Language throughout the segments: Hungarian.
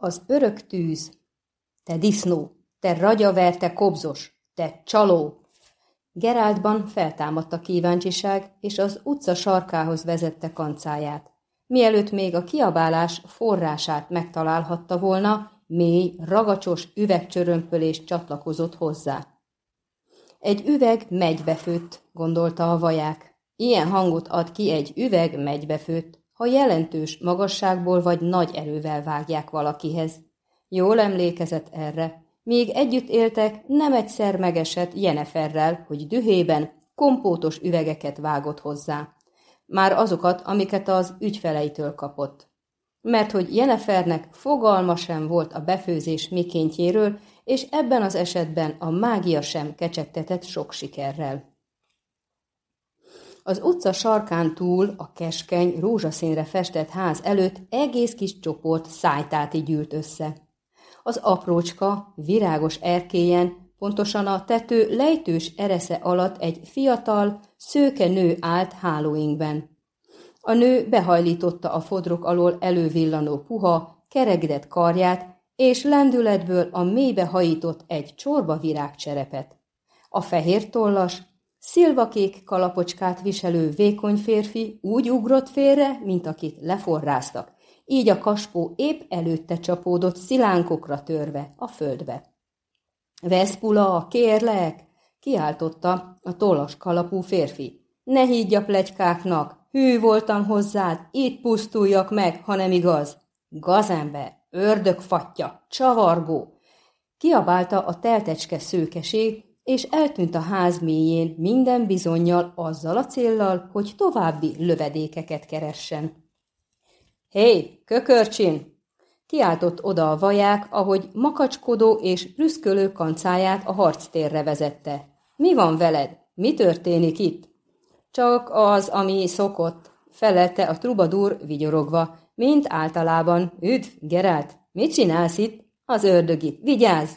Az örök tűz. Te disznó, te ragyaverte kobzos, te csaló! Geráltban feltámadt a kíváncsiság, és az utca sarkához vezette kancáját. Mielőtt még a kiabálás forrását megtalálhatta volna, mély, ragacsos üvegcsörömpölés csatlakozott hozzá. Egy üveg megybefőtt, gondolta a vaják. Ilyen hangot ad ki egy üveg megybefőtt, ha jelentős magasságból vagy nagy erővel vágják valakihez. Jól emlékezett erre. Még együtt éltek, nem egyszer megesett Jeneferrel, hogy dühében kompótos üvegeket vágott hozzá. Már azokat, amiket az ügyfeleitől kapott. Mert hogy Jenefernek fogalma sem volt a befőzés mikéntjéről, és ebben az esetben a mágia sem kecsegtetett sok sikerrel. Az utca sarkán túl a keskeny, rózsaszínre festett ház előtt egész kis csoport szájtáti gyűlt össze. Az aprócska, virágos erkélyen, pontosan a tető lejtős eresze alatt egy fiatal, szőke nő állt hálóinkben. A nő behajlította a fodrok alól elővillanó puha, keregedett karját, és lendületből a mélybe hajított egy csorba virágcserepet. A fehér tollas, szilvakék kalapocskát viselő vékony férfi úgy ugrott félre, mint akit leforráztak, így a kaspó épp előtte csapódott szilánkokra törve a földbe. Veszpula, kérlek! kiáltotta a tollas kalapú férfi. Ne higgy a plegykáknak, hű voltam hozzád, itt pusztuljak meg, ha nem igaz. Gazember, ördögfatja, csavargó! Kiabálta a teltecske szőkeség, és eltűnt a ház mélyén minden bizonyal azzal a céllal, hogy további lövedékeket keressen. Hé, kökörcsin! Kiáltott oda a vaják, ahogy makacskodó és prüszkölő kancáját a harctérre vezette. Mi van veled? Mi történik itt? Csak az, ami szokott, felelte a trubadur vigyorogva, mint általában. Üdv, Gerált, mit csinálsz itt? Az ördögit, vigyázz!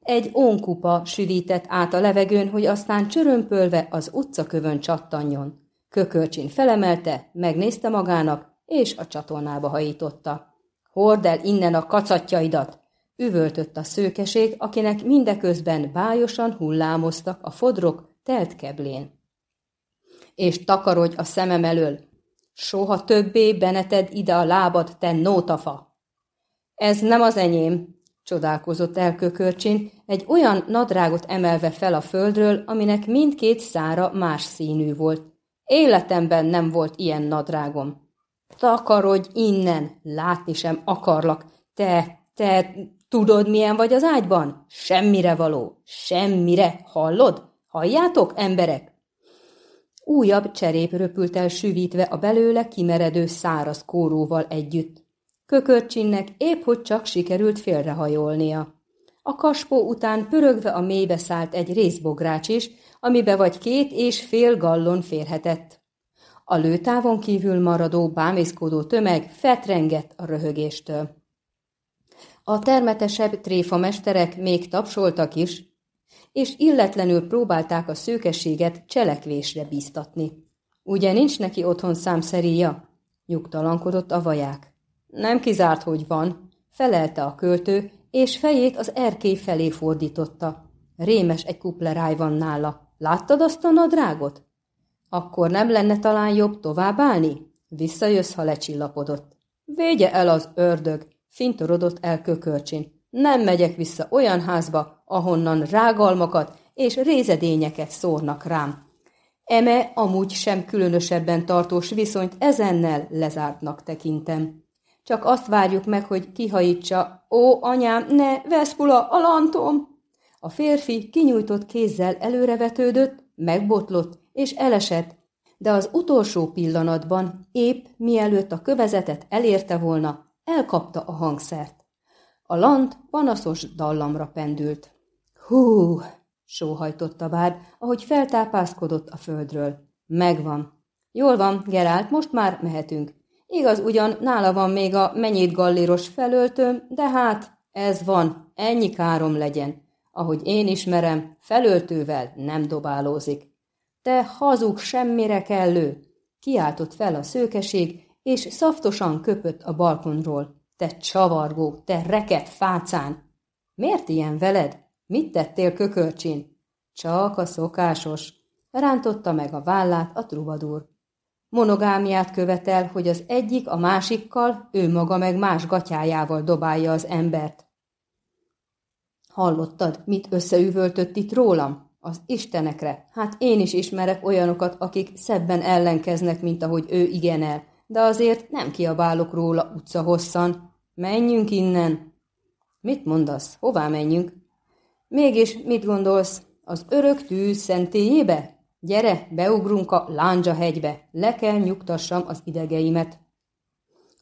Egy ónkupa süvített át a levegőn, hogy aztán csörömpölve az utcakövön csattanjon. Kökölcsin felemelte, megnézte magának, és a csatornába hajította. Hord el innen a kacatjaidat! Üvöltött a szőkeség, akinek mindeközben bájosan hullámoztak a fodrok telt keblén. És takarodj a szemem elől! Soha többé beneted ide a lábad, te nótafa! Ez nem az enyém, csodálkozott el Kökörcsin, egy olyan nadrágot emelve fel a földről, aminek mindkét szára más színű volt. Életemben nem volt ilyen nadrágom. Takarodj innen, látni sem akarlak. Te, te, tudod milyen vagy az ágyban? Semmire való, semmire, hallod? Halljátok, emberek? Újabb cserép röpült el süvítve a belőle kimeredő száraz kóróval együtt. Kökörcsinnek épp hogy csak sikerült félrehajolnia. A kaspó után pörögve a mélybe szállt egy részbogrács is, amibe vagy két és fél gallon férhetett. A lőtávon kívül maradó, bámészkodó tömeg fetrengett a röhögéstől. A termetesebb tréfamesterek még tapsoltak is, és illetlenül próbálták a szőkességet cselekvésre bíztatni. Ugye nincs neki otthon számszeríja? Nyugtalankodott a vaják. Nem kizárt, hogy van, felelte a költő, és fejét az erkély felé fordította. Rémes egy kupleráj van nála. Láttad azt a nadrágot? Akkor nem lenne talán jobb továbbállni? Visszajössz, ha lecsillapodott. Végye el az ördög, fintorodott el kökörcsin. Nem megyek vissza olyan házba, ahonnan rágalmakat és rézedényeket szórnak rám. Eme amúgy sem különösebben tartós viszonyt ezennel lezártnak tekintem. Csak azt várjuk meg, hogy kihajítsa. Ó, anyám, ne, Veszpula, a lantom! A férfi kinyújtott kézzel előrevetődött, megbotlott és elesett, de az utolsó pillanatban, épp mielőtt a kövezetet elérte volna, elkapta a hangszert. A lant panaszos dallamra pendült. Hú, sóhajtotta bár, ahogy feltápászkodott a földről. Megvan. Jól van, Gerált, most már mehetünk. Igaz, ugyan nála van még a mennyit galléros felöltőm, de hát ez van, ennyi károm legyen. Ahogy én ismerem, felöltővel nem dobálózik. Te hazug semmire kellő! Kiáltott fel a szőkeség, és szaftosan köpött a balkonról. Te csavargó, te reket fácán! Miért ilyen veled? Mit tettél kökörcsin? Csak a szokásos. Rántotta meg a vállát a trubadur. Monogámiát követel, hogy az egyik a másikkal, ő maga meg más gatyájával dobálja az embert. Hallottad, mit összeüvöltött itt rólam? Az istenekre. Hát én is ismerek olyanokat, akik szebben ellenkeznek, mint ahogy ő igen el, de azért nem kiabálok róla utca hosszan. Menjünk innen! Mit mondasz? Hová menjünk? Mégis mit gondolsz? Az örök tűz szentélyébe? Gyere, beugrunk a Lándzsa hegybe, le kell nyugtassam az idegeimet.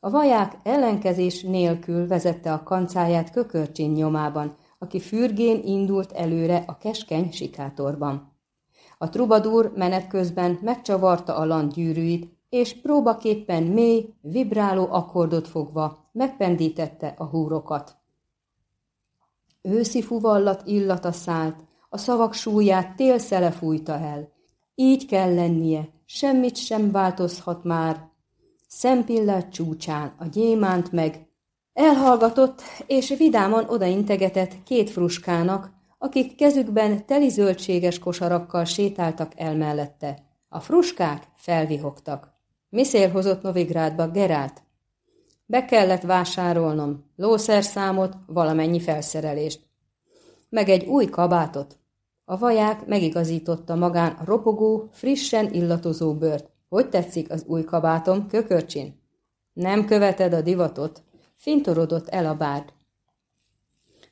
A vaják ellenkezés nélkül vezette a kancáját kökörcsin nyomában, aki fürgén indult előre a keskeny sikátorban. A trubadúr menet közben megcsavarta a land gyűrűit, és próbaképpen mély, vibráló akkordot fogva megpendítette a húrokat. Őszi fuvallat illata szállt, a szavak súlyát télszele fújta el. Így kell lennie, semmit sem változhat már. Szempillát csúcsán, a gyémánt meg Elhallgatott, és vidáman odaintegetett két fruskának, akik kezükben teli zöldséges kosarakkal sétáltak el mellette. A fruskák felvihogtak. Mi szél hozott Novigrádba Gerált? Be kellett vásárolnom, lószerszámot, valamennyi felszerelést. Meg egy új kabátot. A vaják megigazította magán a ropogó, frissen illatozó bőrt. Hogy tetszik az új kabátom, kökörcsin? Nem követed a divatot, fintorodott el a bárd.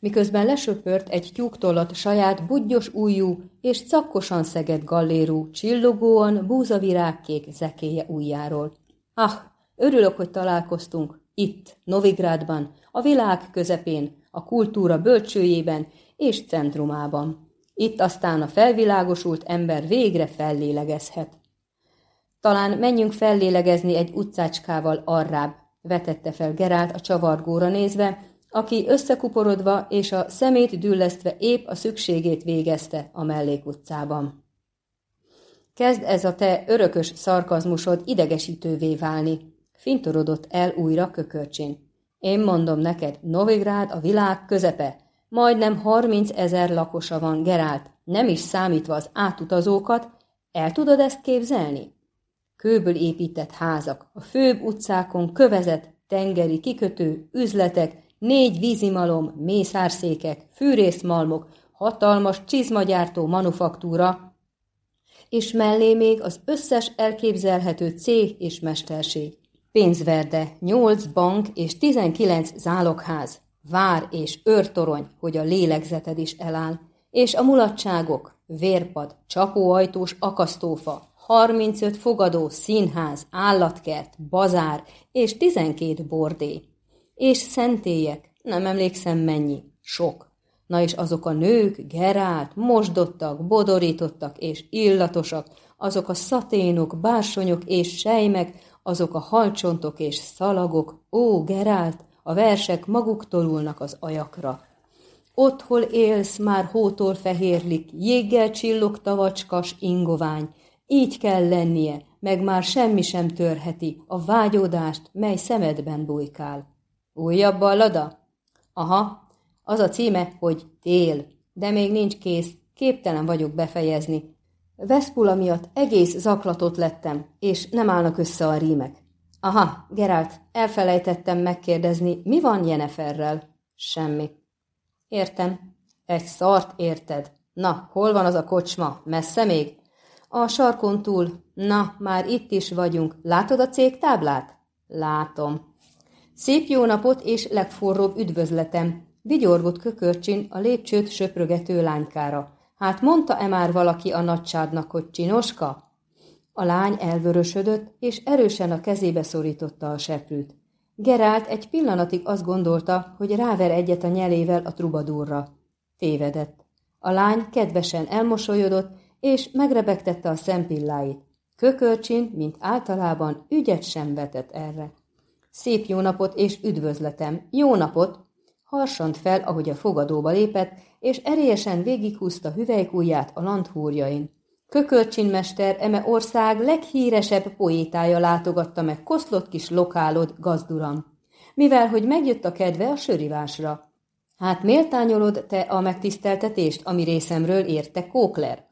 Miközben lesöpört egy tyúktollat saját budgyos ujjú és cakkosan szegett gallérú, csillogóan búzavirágkék zekéje ujjáról. Ah, örülök, hogy találkoztunk, itt, Novigrádban, a világ közepén, a kultúra bölcsőjében és centrumában. Itt aztán a felvilágosult ember végre fellélegezhet. Talán menjünk fellélegezni egy utcácskával arrább, vetette fel Gerált a csavargóra nézve, aki összekuporodva és a szemét düllesztve épp a szükségét végezte a mellékutcában. Kezd ez a te örökös szarkazmusod idegesítővé válni, fintorodott el újra kökörcsin. Én mondom neked, Novigrád a világ közepe, majdnem harminc ezer lakosa van, Gerált, nem is számítva az átutazókat, el tudod ezt képzelni? kőből épített házak, a főbb utcákon kövezett, tengeri kikötő, üzletek, négy vízimalom, mészárszékek, fűrészmalmok, hatalmas csizmagyártó manufaktúra, és mellé még az összes elképzelhető cég és mesterség. Pénzverde, nyolc bank és tizenkilenc zálogház, vár és őrtorony, hogy a lélegzeted is eláll, és a mulatságok, vérpad, csapóajtós akasztófa, 35 fogadó, színház, állatkert, bazár és 12 bordé. És szentélyek, nem emlékszem mennyi, sok. Na és azok a nők, gerált, mosdottak, bodorítottak és illatosak, azok a szaténok, bársonyok és sejmek, azok a halcsontok és szalagok, ó, gerált, a versek maguk tolulnak az ajakra. Ott, hol élsz, már hótól fehérlik, jéggel csillog tavacskas ingovány, így kell lennie, meg már semmi sem törheti a vágyódást, mely szemedben bujkál. Újabb ballada? Aha, az a címe, hogy tél, de még nincs kész, képtelen vagyok befejezni. Veszpula miatt egész zaklatott lettem, és nem állnak össze a rímek. Aha, Gerált, elfelejtettem megkérdezni, mi van Jeneferrel? Semmi. Értem. Egy szart érted. Na, hol van az a kocsma? Messze még? A sarkon túl. Na, már itt is vagyunk. Látod a cégtáblát? Látom. Szép jó napot és legforróbb üdvözletem. Vigyorgott kökörcsin a lépcsőt söprögető lánykára. Hát mondta-e már valaki a nagycsádnak, hogy csinoska? A lány elvörösödött, és erősen a kezébe szorította a seprűt. Gerált egy pillanatig azt gondolta, hogy ráver egyet a nyelével a trubadúrra. Tévedett. A lány kedvesen elmosolyodott, és megrebegtette a szempilláit. Kökölcsin, mint általában, ügyet sem vetett erre. Szép jó napot és üdvözletem, jó napot! Harsant fel, ahogy a fogadóba lépett, és erélyesen végighúzta hüvelykújját a landhúrjain. Kökölcsin mester eme ország leghíresebb poétája látogatta meg koszlott kis lokálod, gazduram. mivel hogy megjött a kedve a sörivásra. Hát méltányolod te a megtiszteltetést, ami részemről érte Kókler?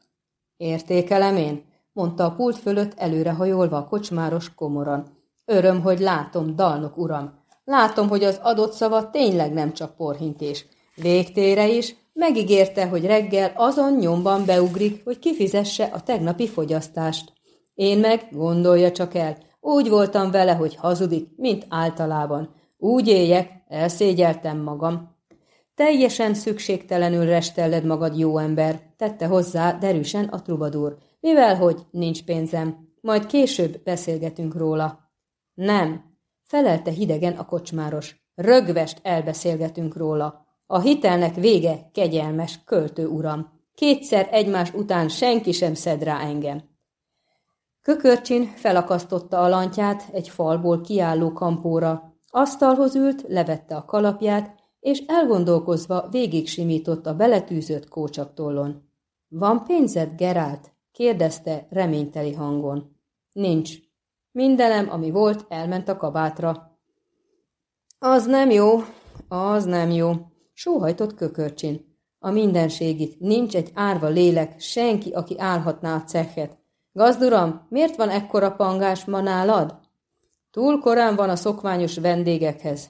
Értékelem én, mondta a pult fölött előrehajolva a kocsmáros komoran. Öröm, hogy látom, dalnok uram. Látom, hogy az adott szava tényleg nem csak porhintés. Végtére is megígérte, hogy reggel azon nyomban beugrik, hogy kifizesse a tegnapi fogyasztást. Én meg, gondolja csak el, úgy voltam vele, hogy hazudik, mint általában. Úgy éljek, elszégyeltem magam. Teljesen szükségtelenül restelled magad, jó ember, tette hozzá derűsen a trubadúr, mivel hogy nincs pénzem, majd később beszélgetünk róla. Nem, felelte hidegen a kocsmáros. Rögvest elbeszélgetünk róla. A hitelnek vége, kegyelmes, költő uram. Kétszer egymás után senki sem szed rá engem. Kökörcsin felakasztotta a lantját egy falból kiálló kampóra, asztalhoz ült, levette a kalapját, és elgondolkozva végig simított a beletűzött kócsaktollon. Van pénzed, Gerált? kérdezte reményteli hangon. Nincs. Mindenem, ami volt, elment a kabátra. Az nem jó, az nem jó, sóhajtott kökörcsin. A mindenségit, nincs egy árva lélek, senki, aki állhatná a cechet. Gazduram, miért van ekkora pangás ma nálad? Túl korán van a szokványos vendégekhez.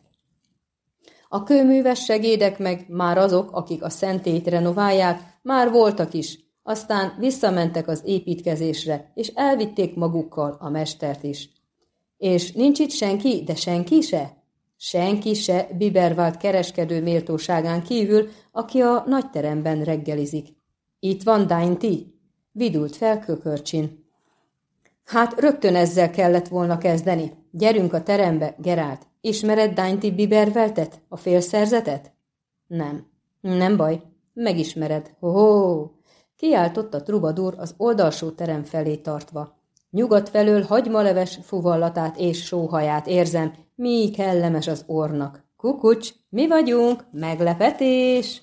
A kőműves segédek meg már azok, akik a szentét renoválják, már voltak is, aztán visszamentek az építkezésre, és elvitték magukkal a mestert is. És nincs itt senki, de senki se? Senki se Bibervált kereskedő méltóságán kívül, aki a nagyteremben reggelizik. Itt van Dainty? Vidult fel kökörcsin. Hát rögtön ezzel kellett volna kezdeni. Gyerünk a terembe, Gerált. Ismered Dainty Biberveltet, a félszerzetet? Nem. Nem baj. Megismered. Ho, Kiáltott a trubadur az oldalsó terem felé tartva. Nyugat felől hagymaleves fuvallatát és sóhaját érzem, mi kellemes az ornak. Kukucs, mi vagyunk, meglepetés!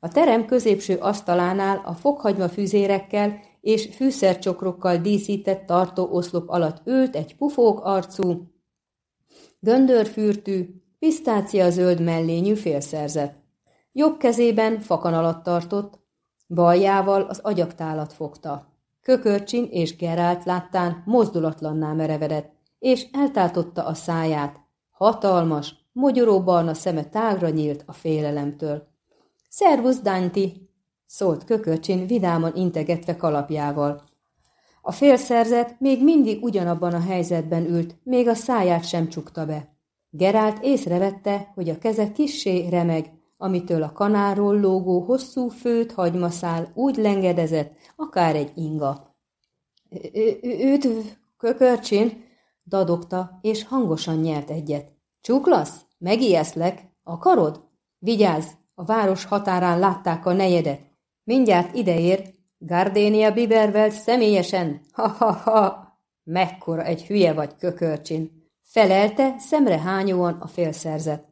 A terem középső asztalánál a fokhagyma füzérekkel és fűszercsokrokkal díszített tartó oszlop alatt ült egy pufók arcú, göndörfürtű, pisztácia zöld mellényű félszerzet. Jobb kezében fakan alatt tartott, baljával az agyaktálat fogta. Kökörcsin és Gerált láttán mozdulatlanná merevedett, és eltáltotta a száját. Hatalmas, mogyoróbarna szeme tágra nyílt a félelemtől. Szervusz, Dánti! szólt Kökörcsin vidáman integetve kalapjával. A félszerzet még mindig ugyanabban a helyzetben ült, még a száját sem csukta be. Gerált észrevette, hogy a keze kissé remeg, amitől a kanáról lógó hosszú főt hagymaszál úgy lengedezett, akár egy inga. – Üdv, kökörcsin! – dadogta, és hangosan nyert egyet. – Csuklasz? Megijeszlek? Akarod? Vigyázz, a város határán látták a nejedet. Mindjárt ideér, Gardénia Bibervelt személyesen. Ha-ha-ha! Mekkora egy hülye vagy, kökörcsin! Felelte szemre hányóan a félszerzet.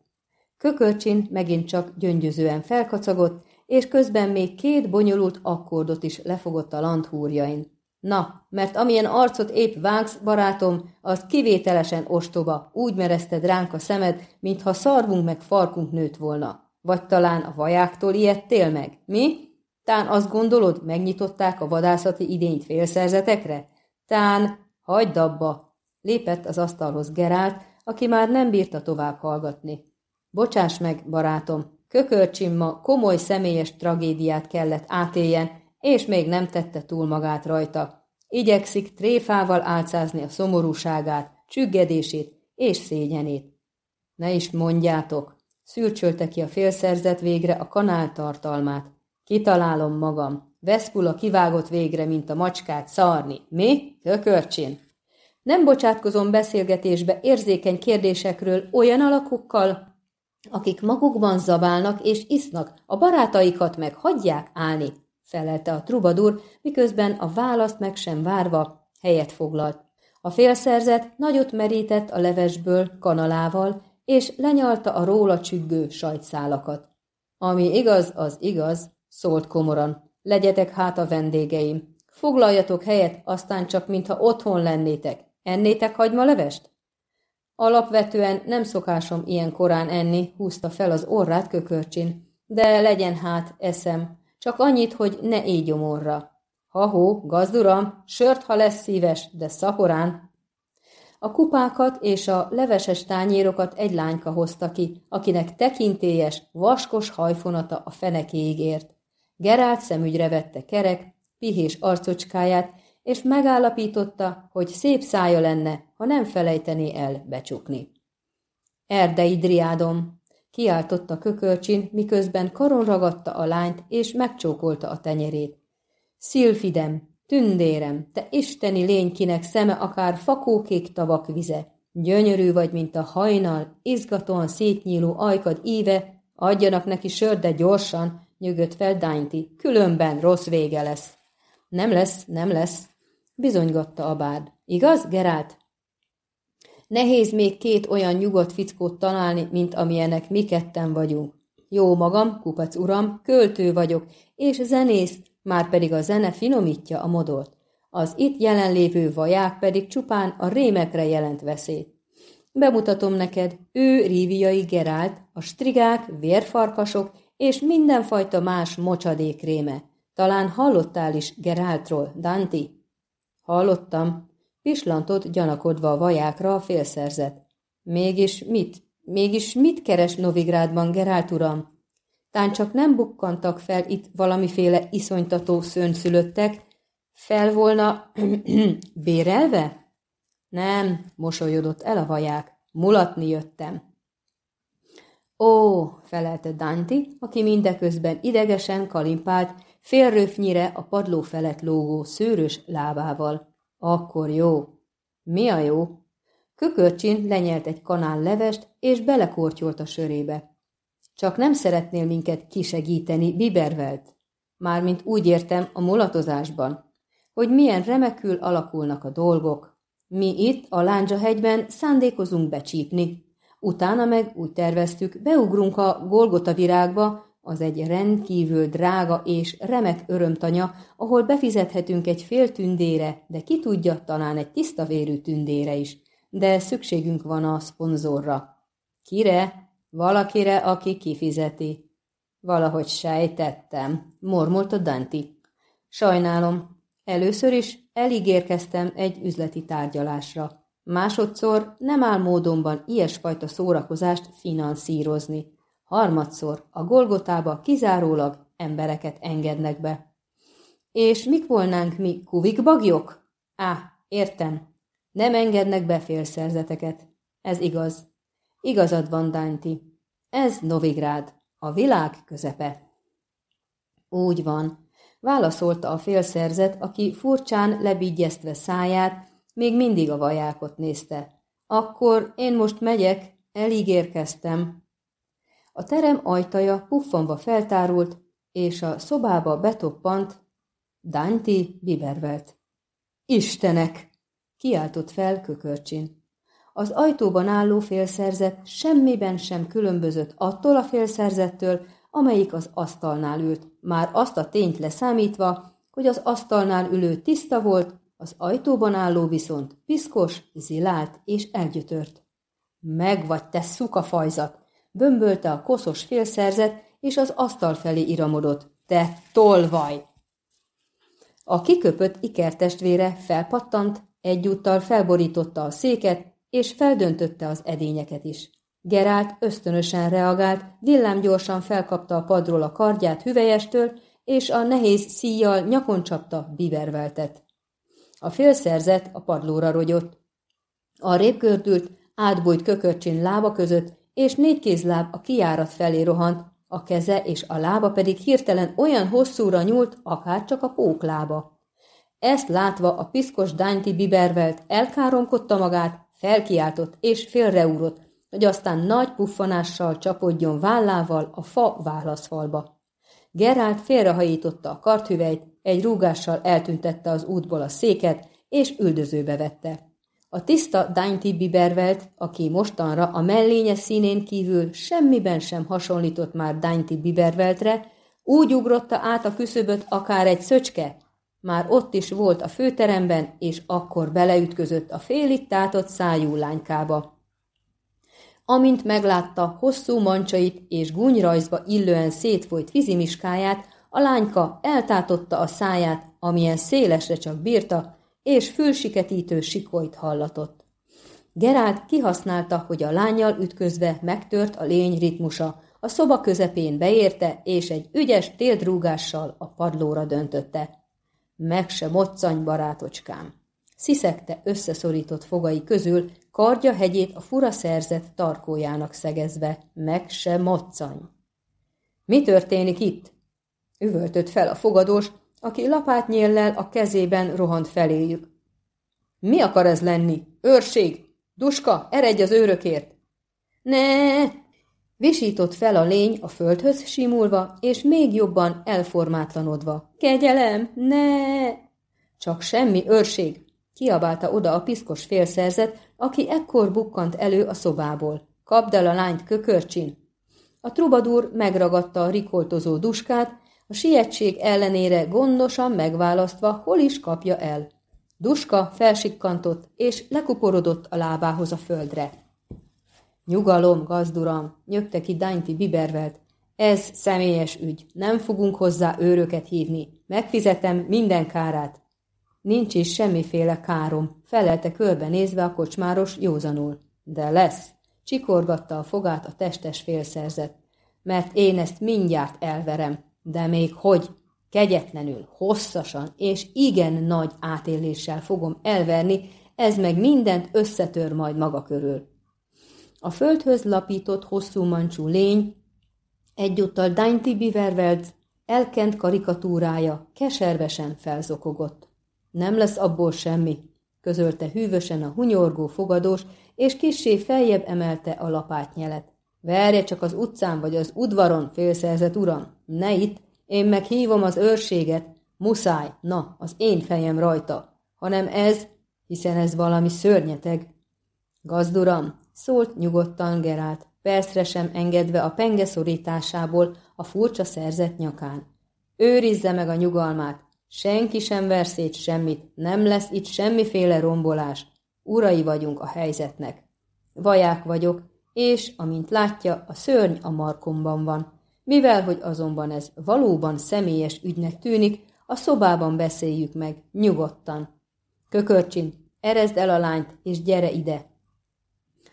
Kökörcsin megint csak gyöngyözően felkacagott, és közben még két bonyolult akkordot is lefogott a landhúrjain. Na, mert amilyen arcot épp vágsz, barátom, az kivételesen ostoba, úgy merezted ránk a szemed, mintha szarvunk meg farkunk nőtt volna. Vagy talán a vajáktól ijedtél meg, mi? Tán azt gondolod, megnyitották a vadászati idényt félszerzetekre? Tán, hagyd abba! Lépett az asztalhoz Gerált, aki már nem bírta tovább hallgatni. Bocsáss meg, barátom, kökörcsimma komoly személyes tragédiát kellett átéljen, és még nem tette túl magát rajta. Igyekszik tréfával álcázni a szomorúságát, csüggedését és szégyenét. Ne is mondjátok, szürcsölte ki a félszerzet végre a kanál tartalmát. Kitalálom magam. Veszpula kivágott végre, mint a macskát szarni. Mi? Kökörcsin? Nem bocsátkozom beszélgetésbe érzékeny kérdésekről olyan alakokkal, akik magukban zabálnak és isznak, a barátaikat meg hagyják állni, felelte a trubadur, miközben a választ meg sem várva helyet foglalt. A félszerzet nagyot merített a levesből kanalával, és lenyalta a róla csüggő sajtszálakat. Ami igaz, az igaz, szólt komoran. Legyetek hát a vendégeim. Foglaljatok helyet, aztán csak mintha otthon lennétek. Ennétek hagyma levest? Alapvetően nem szokásom ilyen korán enni, húzta fel az orrát kökörcsin. De legyen hát, eszem. Csak annyit, hogy ne égy orra. Ha-hó, gazduram, sört, ha lesz szíves, de szaporán. A kupákat és a leveses tányérokat egy lányka hozta ki, akinek tekintélyes, vaskos hajfonata a fenekéig ért. Gerált szemügyre vette kerek, pihés arcocskáját, és megállapította, hogy szép szája lenne, ha nem felejtené el becsukni. Erdei driádom, kiáltotta kökölcsin, miközben karon ragadta a lányt, és megcsókolta a tenyerét. Szilfidem, tündérem, te isteni lénykinek szeme akár fakókék tavak vize. Gyönyörű vagy, mint a hajnal, izgatóan szétnyíló ajkad íve, adjanak neki sört, de gyorsan, nyögött fel Dainty, különben rossz vége lesz. Nem lesz, nem lesz, bizonygatta a bárd. Igaz, Gerált? Nehéz még két olyan nyugodt fickót találni, mint amilyenek mi ketten vagyunk. Jó magam, kupac uram, költő vagyok, és zenész, már pedig a zene finomítja a modort. Az itt jelenlévő vaják pedig csupán a rémekre jelent veszélyt. Bemutatom neked, ő Ríviai Gerált, a strigák, vérfarkasok és mindenfajta más mocsadék réme. Talán hallottál is Geráltról, Danti? Hallottam. Pislantott gyanakodva a vajákra a félszerzet. Mégis mit? Mégis mit keres Novigrádban, Gerált uram? Tán csak nem bukkantak fel itt valamiféle iszonytató szőnszülöttek, fel volna bérelve? Nem, mosolyodott el a vaják, mulatni jöttem. Ó, felelte Danti, aki mindeközben idegesen kalimpált, félröfnyire a padló felett lógó szőrös lábával. Akkor jó. Mi a jó? Kökörcsin lenyelt egy kanál levest, és belekortyolt a sörébe. Csak nem szeretnél minket kisegíteni, Bibervelt? Mármint úgy értem a mulatozásban, hogy milyen remekül alakulnak a dolgok. Mi itt, a Lándzsa-hegyben szándékozunk becsípni. Utána meg úgy terveztük, beugrunk a Golgota virágba, az egy rendkívül drága és remek örömtanya, ahol befizethetünk egy fél tündére, de ki tudja, talán egy tiszta vérű tündére is. De szükségünk van a szponzorra. Kire? Valakire, aki kifizeti. Valahogy sejtettem, mormolta Danti. Sajnálom. Először is eligérkeztem egy üzleti tárgyalásra. Másodszor nem áll módonban ilyesfajta szórakozást finanszírozni. Harmadszor a Golgotába kizárólag embereket engednek be. És mik volnánk mi, kuvikbagyok? Á, értem. Nem engednek be félszerzeteket. Ez igaz. Igazad van, Dánti. Ez Novigrád, a világ közepe. Úgy van, válaszolta a félszerzet, aki furcsán lebigyeztve száját, még mindig a vajákot nézte. Akkor én most megyek, elígérkeztem. A terem ajtaja puffanva feltárult, és a szobába betoppant Dánti Bibervelt. Istenek! kiáltott fel kökörcsin. Az ajtóban álló félszerzet semmiben sem különbözött attól a félszerzettől, amelyik az asztalnál ült, már azt a tényt leszámítva, hogy az asztalnál ülő tiszta volt, az ajtóban álló viszont piszkos, zilált és elgyötört. Meg vagy te szukafajzat! Bömbölte a koszos félszerzet, és az asztal felé iramodott. Te tolvaj! A kiköpött ikertestvére felpattant, egyúttal felborította a széket, és feldöntötte az edényeket is. Gerált ösztönösen reagált, villámgyorsan felkapta a padról a kardját hüvelyestől, és a nehéz szíjjal nyakon csapta biverveltet. A félszerzet a padlóra rogyott. A répkördült, átbújt kökörcsin lába között, és négy kézláb a kiárat felé rohant, a keze és a lába pedig hirtelen olyan hosszúra nyúlt, akár csak a póklába. Ezt látva a piszkos Dánti bibervelt elkáromkodta magát, Felkiáltott és félreúrott, hogy aztán nagy puffanással csapodjon vállával a fa válaszfalba. Gerált félrehajította a karthüvelyt, egy rúgással eltüntette az útból a széket, és üldözőbe vette. A tiszta Dainty Bibervelt, aki mostanra a mellénye színén kívül semmiben sem hasonlított már Dainty Biberveltre, úgy ugrotta át a küszöböt akár egy szöcske, már ott is volt a főteremben, és akkor beleütközött a félig tátott szájú lánykába. Amint meglátta hosszú mancsait és gúnyrajzba illően szétfolyt fizimiskáját, a lányka eltátotta a száját, amilyen szélesre csak bírta, és fülsiketítő sikolyt hallatott. Gerált kihasználta, hogy a lányjal ütközve megtört a lény ritmusa, a szoba közepén beérte, és egy ügyes téldrúgással a padlóra döntötte. Meg se moccany, barátocskám! Sziszegte összeszorított fogai közül, kardja hegyét a fura szerzett tarkójának szegezve. Meg se moccany! Mi történik itt? Üvöltött fel a fogadós, aki lapátnyéllel a kezében rohant feléjük. Mi akar ez lenni? Őrség! Duska, eredj az őrökért! Ne! Visított fel a lény a földhöz simulva, és még jobban elformátlanodva. Kegyelem, ne! Csak semmi őrség! Kiabálta oda a piszkos félszerzet, aki ekkor bukkant elő a szobából. Kapd el a lányt kökörcsin! A trubadur megragadta a rikoltozó duskát, a sietség ellenére gondosan megválasztva, hol is kapja el. Duska felsikkantott, és lekuporodott a lábához a földre. Nyugalom, gazduram, nyögte ki Dainty Bibervelt. Ez személyes ügy, nem fogunk hozzá őröket hívni. Megfizetem minden kárát. Nincs is semmiféle károm, felelte körbenézve a kocsmáros józanul. De lesz, csikorgatta a fogát a testes félszerzet. Mert én ezt mindjárt elverem, de még hogy, kegyetlenül, hosszasan és igen nagy átéléssel fogom elverni, ez meg mindent összetör majd maga körül. A földhöz lapított hosszú mancsú lény, egyúttal Dainty Biverveld elkent karikatúrája keservesen felzokogott. Nem lesz abból semmi, közölte hűvösen a hunyorgó fogadós, és kissé feljebb emelte a lapátnyelet. Verje csak az utcán vagy az udvaron, félszerzett uram, ne itt, én meg hívom az őrséget, muszáj, na, az én fejem rajta, hanem ez, hiszen ez valami szörnyeteg. Gazduram, szólt nyugodtan Gerált, percre sem engedve a penge szorításából a furcsa szerzett nyakán. Őrizze meg a nyugalmát, senki sem ver semmit, nem lesz itt semmiféle rombolás. Urai vagyunk a helyzetnek. Vaják vagyok, és, amint látja, a szörny a markomban van. Mivel, hogy azonban ez valóban személyes ügynek tűnik, a szobában beszéljük meg, nyugodtan. Kökörcsin, erezd el a lányt, és gyere ide.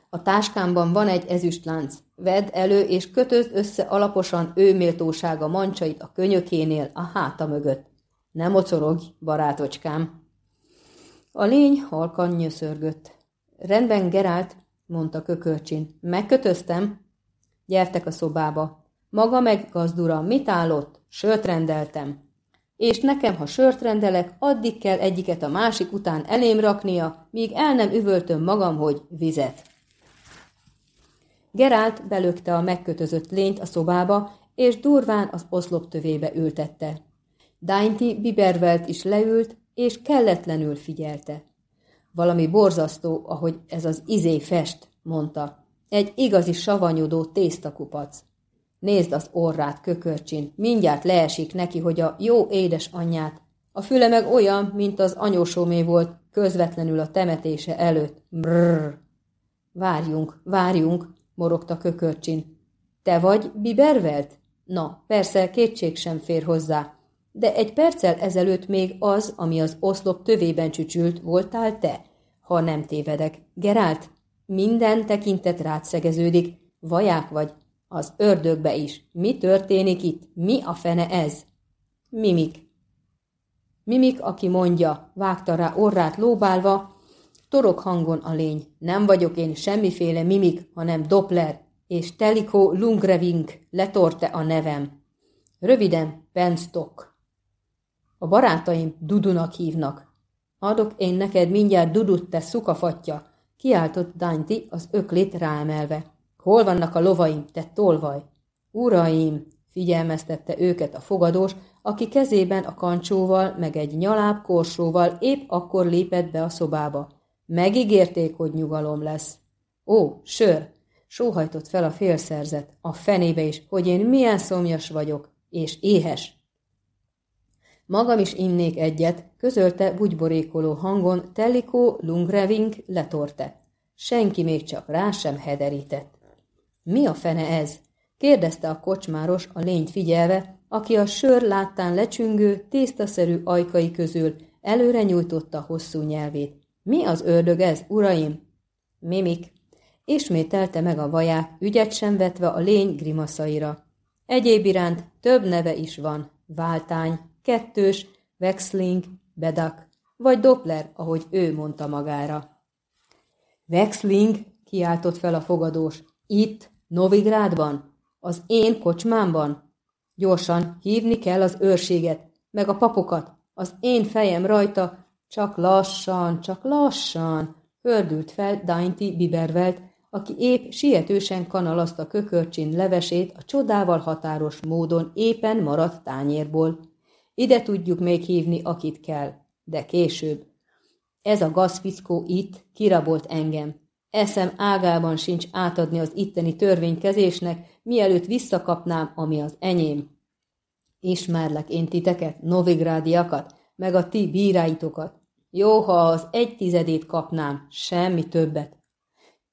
A táskámban van egy ezüstlánc. Vedd elő, és kötözd össze alaposan ő méltósága mancsait a könyökénél, a háta mögött. Nem mocorogj, barátocskám. A lény halkan nyöszörgött. Rendben, Gerált, mondta kökörcsin. Megkötöztem? Gyertek a szobába. Maga meg, gazdura, mit állott? Sört rendeltem. És nekem, ha sört rendelek, addig kell egyiket a másik után elém raknia, míg el nem üvöltöm magam, hogy vizet. Gerált belökte a megkötözött lényt a szobába, és durván az oszlop tövébe ültette. Dainty Bibervelt is leült, és kelletlenül figyelte. Valami borzasztó, ahogy ez az izé fest, mondta. Egy igazi savanyodó tésztakupac. Nézd az orrát, kökörcsin, mindjárt leesik neki, hogy a jó édes anyját. A füle meg olyan, mint az anyósomé volt, közvetlenül a temetése előtt. Brrr. Várjunk, várjunk, morogta kökörcsin. Te vagy Bibervelt? Na, persze, kétség sem fér hozzá. De egy perccel ezelőtt még az, ami az oszlop tövében csücsült, voltál te, ha nem tévedek. Gerált, minden tekintet rád szegeződik. Vaják vagy, az ördögbe is. Mi történik itt? Mi a fene ez? Mimik. Mimik, aki mondja, vágta rá orrát lóbálva, torok hangon a lény. Nem vagyok én semmiféle mimik, hanem Doppler, és Teliko Lungrevink letorte a nevem. Röviden Penstok. A barátaim Dudunak hívnak. Adok én neked mindjárt Dudut, te szukafatja, kiáltott Dainty az öklét ráemelve. Hol vannak a lovaim, te tolvaj? Uraim, figyelmeztette őket a fogadós, aki kezében a kancsóval, meg egy nyaláb korsóval épp akkor lépett be a szobába. Megígérték, hogy nyugalom lesz. Ó, sör! Sóhajtott fel a félszerzet, a fenébe is, hogy én milyen szomjas vagyok, és éhes. Magam is innék egyet, közölte bugyborékoló hangon Teliko Lungrevink letorte. Senki még csak rá sem hederített. Mi a fene ez? kérdezte a kocsmáros a lényt figyelve, aki a sör láttán lecsüngő, tésztaszerű ajkai közül előre nyújtotta hosszú nyelvét. Mi az ördög ez, uraim? Mimik. Ismételte meg a vaját, ügyet sem vetve a lény grimaszaira. Egyéb iránt több neve is van. Váltány, kettős, Wexling, Bedak, vagy Doppler, ahogy ő mondta magára. Wexling, kiáltott fel a fogadós. Itt, Novigrádban? Az én kocsmámban? Gyorsan hívni kell az őrséget, meg a papokat. Az én fejem rajta, csak lassan, csak lassan, hördült fel Dainty Bibervelt, aki épp sietősen kanalazta kökörcsin levesét a csodával határos módon éppen maradt tányérból. Ide tudjuk még hívni, akit kell, de később. Ez a gazfickó itt kirabolt engem. Eszem ágában sincs átadni az itteni törvénykezésnek, mielőtt visszakapnám, ami az enyém. Ismerlek én titeket, novigrádiakat, meg a ti bíráitokat. Jó, ha az egy tizedét kapnám, semmi többet.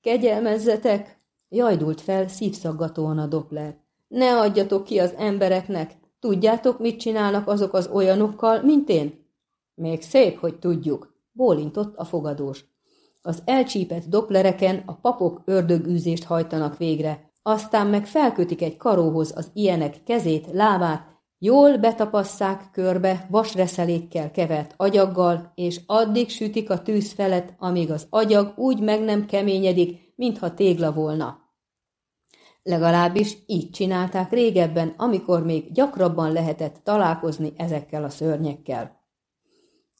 Kegyelmezzetek! Jajdult fel szívszaggatóan a Doppler. Ne adjatok ki az embereknek! Tudjátok, mit csinálnak azok az olyanokkal, mint én? Még szép, hogy tudjuk, bólintott a fogadós. Az elcsípett dopplereken a papok ördögűzést hajtanak végre, aztán meg felkötik egy karóhoz az ilyenek kezét, lábát, Jól betapasszák körbe vasreszelékkel kevert agyaggal, és addig sütik a tűz felett, amíg az agyag úgy meg nem keményedik, mintha tégla volna. Legalábbis így csinálták régebben, amikor még gyakrabban lehetett találkozni ezekkel a szörnyekkel.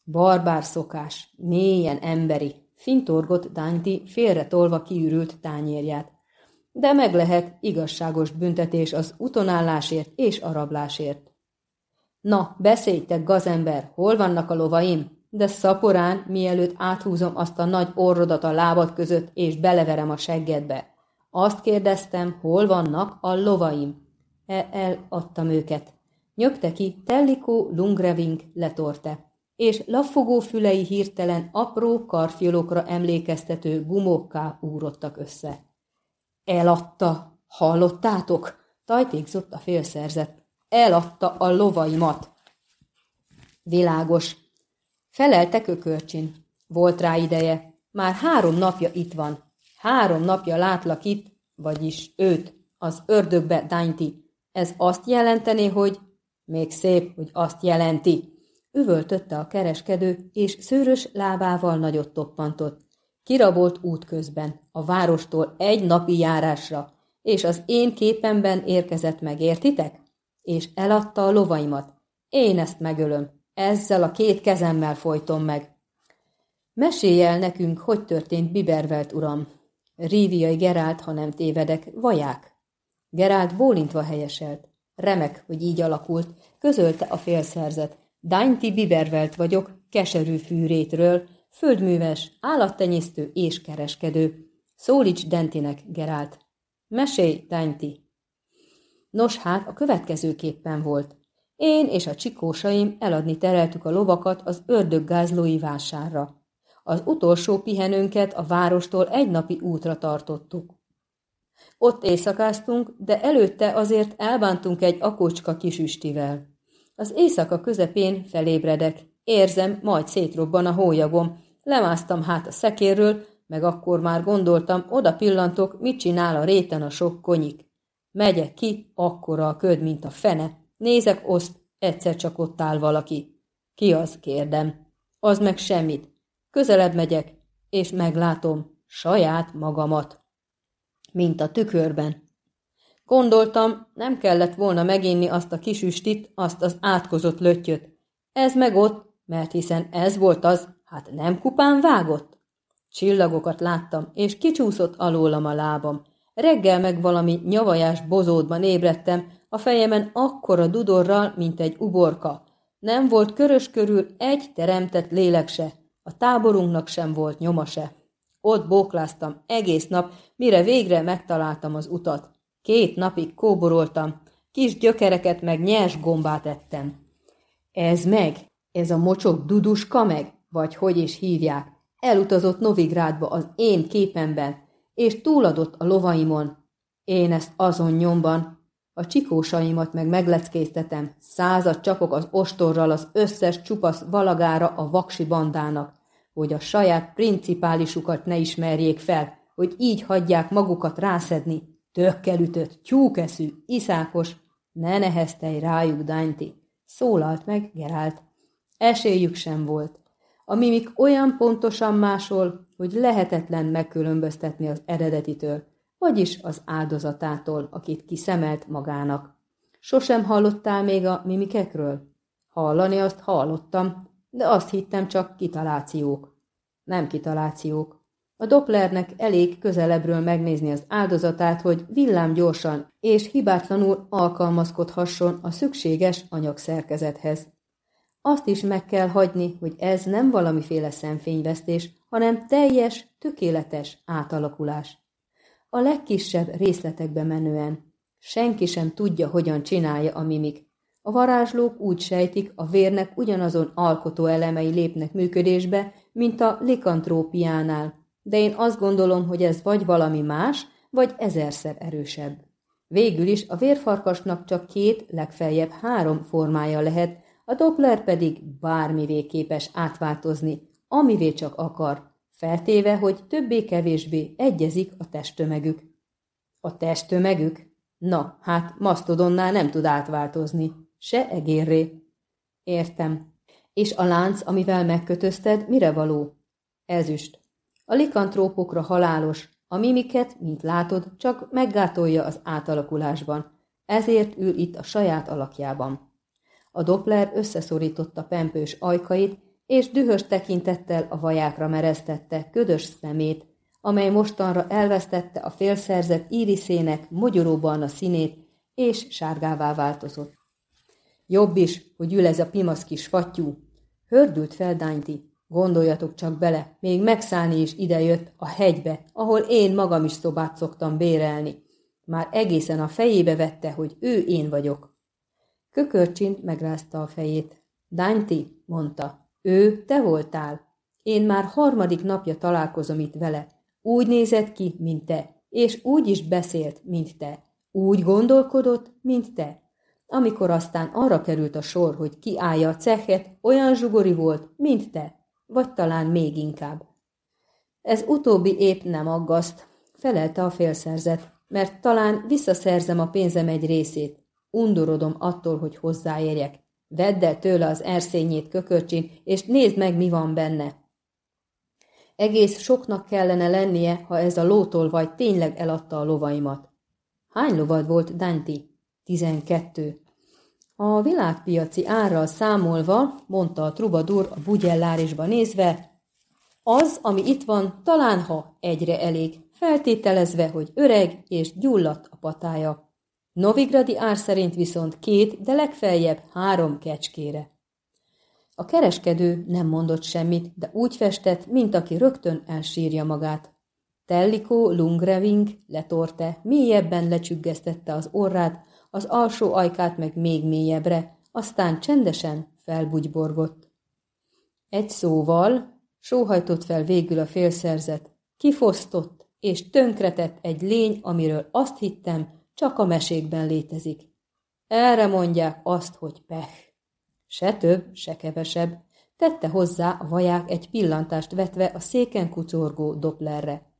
Barbár szokás, mélyen emberi, fintorgott Dánti félretolva kiürült tányérját. De meg lehet igazságos büntetés az utonállásért és a rablásért. Na, beszéljtek, gazember, hol vannak a lovaim? De szaporán, mielőtt áthúzom azt a nagy orrodat a lábad között, és beleverem a seggedbe. Azt kérdeztem, hol vannak a lovaim? E eladtam őket. Nyögte ki Tellikó Lungrevink letorte, és laffogó fülei hirtelen apró karfiolokra emlékeztető gumokká úrottak össze. Eladta, hallottátok? Tajtékzott a félszerzet eladta a lovaimat. Világos. Felelte kökörcsin. Volt rá ideje. Már három napja itt van. Három napja látlak itt, vagyis őt, az ördögbe Dainty. Ez azt jelenteni, hogy... Még szép, hogy azt jelenti. Üvöltötte a kereskedő, és szőrös lábával nagyot toppantott. Kirabolt útközben, a várostól egy napi járásra, és az én képemben érkezett meg, értitek? és eladta a lovaimat. Én ezt megölöm. Ezzel a két kezemmel folytom meg. Mesélj el nekünk, hogy történt Bibervelt, uram. Ríviai Gerált, ha nem tévedek, vaják. Gerált bólintva helyeselt. Remek, hogy így alakult, közölte a félszerzet. Dainty Bibervelt vagyok, keserű fűrétről, földműves, állattenyésztő és kereskedő. Szólíts Dentinek, Gerált. Mesélj, Dainty. Nos hát, a következőképpen volt. Én és a csikósaim eladni tereltük a lovakat az ördöggázlói vásárra. Az utolsó pihenőnket a várostól egy napi útra tartottuk. Ott éjszakáztunk, de előtte azért elbántunk egy akócska kisüstivel. Az éjszaka közepén felébredek. Érzem, majd szétrobban a hólyagom. Lemásztam hát a szekérről, meg akkor már gondoltam, oda pillantok, mit csinál a réten a sok konyik. Megyek ki, akkora a köd, mint a fene. Nézek, oszt, egyszer csak ott áll valaki. Ki az, kérdem. Az meg semmit. Közelebb megyek, és meglátom saját magamat. Mint a tükörben. Gondoltam, nem kellett volna meginni azt a kis üstit, azt az átkozott löttyöt. Ez meg ott, mert hiszen ez volt az, hát nem kupán vágott. Csillagokat láttam, és kicsúszott alólam a lábam. Reggel meg valami nyavajás bozódban ébredtem, a fejemen akkora dudorral, mint egy uborka. Nem volt körös körül egy teremtett lélek se, a táborunknak sem volt nyoma se. Ott bókláztam egész nap, mire végre megtaláltam az utat. Két napig kóboroltam, kis gyökereket meg nyers gombát ettem. Ez meg, ez a mocsok duduska meg, vagy hogy is hívják, elutazott Novigrádba az én képemben, és túladott a lovaimon. Én ezt azon nyomban, a csikósaimat meg megleckéztetem, százat csapok az ostorral az összes csupasz valagára a vaksi bandának, hogy a saját principálisukat ne ismerjék fel, hogy így hagyják magukat rászedni, tökkel ütött, tyúkeszű, iszákos, ne neheztelj rájuk, Dainty, szólalt meg Gerált. Esélyük sem volt. A mimik olyan pontosan másol, hogy lehetetlen megkülönböztetni az eredetitől, vagyis az áldozatától, akit kiszemelt magának. Sosem hallottál még a mimikekről? Hallani azt hallottam, de azt hittem csak kitalációk. Nem kitalációk. A Dopplernek elég közelebbről megnézni az áldozatát, hogy villám gyorsan és hibátlanul alkalmazkodhasson a szükséges anyagszerkezethez. Azt is meg kell hagyni, hogy ez nem valamiféle szemfényvesztés, hanem teljes, tökéletes átalakulás. A legkisebb részletekbe menően. Senki sem tudja, hogyan csinálja a mimik. A varázslók úgy sejtik, a vérnek ugyanazon alkotó elemei lépnek működésbe, mint a likantrópiánál, de én azt gondolom, hogy ez vagy valami más, vagy ezerszer erősebb. Végül is a vérfarkasnak csak két, legfeljebb három formája lehet, a Doppler pedig bármivé képes átváltozni, amivé csak akar, feltéve, hogy többé-kevésbé egyezik a testtömegük. A testtömegük? Na, hát masztodonnál nem tud átváltozni, se egérré. Értem. És a lánc, amivel megkötözted, mire való? Ezüst. A likantrópokra halálos, a mimiket, mint látod, csak meggátolja az átalakulásban, ezért ül itt a saját alakjában. A Doppler összeszorította pempős ajkait, és dühös tekintettel a vajákra mereztette ködös szemét, amely mostanra elvesztette a félszerzett íriszének mogyoróban a színét, és sárgává változott. Jobb is, hogy ül ez a pimasz kis fattyú. Hördült fel Dainty. Gondoljatok csak bele, még megszállni is idejött a hegybe, ahol én magam is szobát szoktam bérelni. Már egészen a fejébe vette, hogy ő én vagyok. Kökörcsint megrázta a fejét. Dainty, mondta, ő te voltál. Én már harmadik napja találkozom itt vele. Úgy nézett ki, mint te, és úgy is beszélt, mint te. Úgy gondolkodott, mint te. Amikor aztán arra került a sor, hogy kiállja a cechet, olyan zsugori volt, mint te vagy talán még inkább. Ez utóbbi épp nem aggaszt, felelte a félszerzet, mert talán visszaszerzem a pénzem egy részét. Undorodom attól, hogy hozzáérjek. Vedd el tőle az erszényét kökörcsin, és nézd meg, mi van benne. Egész soknak kellene lennie, ha ez a lótól vagy tényleg eladta a lovaimat. Hány lovad volt, Danti? Tizenkettő. A világpiaci árral számolva, mondta a trubadur a bugyellárisba nézve, az, ami itt van, talán ha egyre elég, feltételezve, hogy öreg és gyulladt a patája. Novigradi ár szerint viszont két, de legfeljebb három kecskére. A kereskedő nem mondott semmit, de úgy festett, mint aki rögtön elsírja magát. Tellikó Lungreving letorte, mélyebben lecsüggesztette az orrát, az alsó ajkát meg még mélyebbre, aztán csendesen felbugyborgott. Egy szóval sóhajtott fel végül a félszerzet, kifosztott és tönkretett egy lény, amiről azt hittem, csak a mesékben létezik. Erre mondják azt, hogy peh. Se több, se kevesebb, tette hozzá a vaják egy pillantást vetve a széken kucorgó Dopplerre.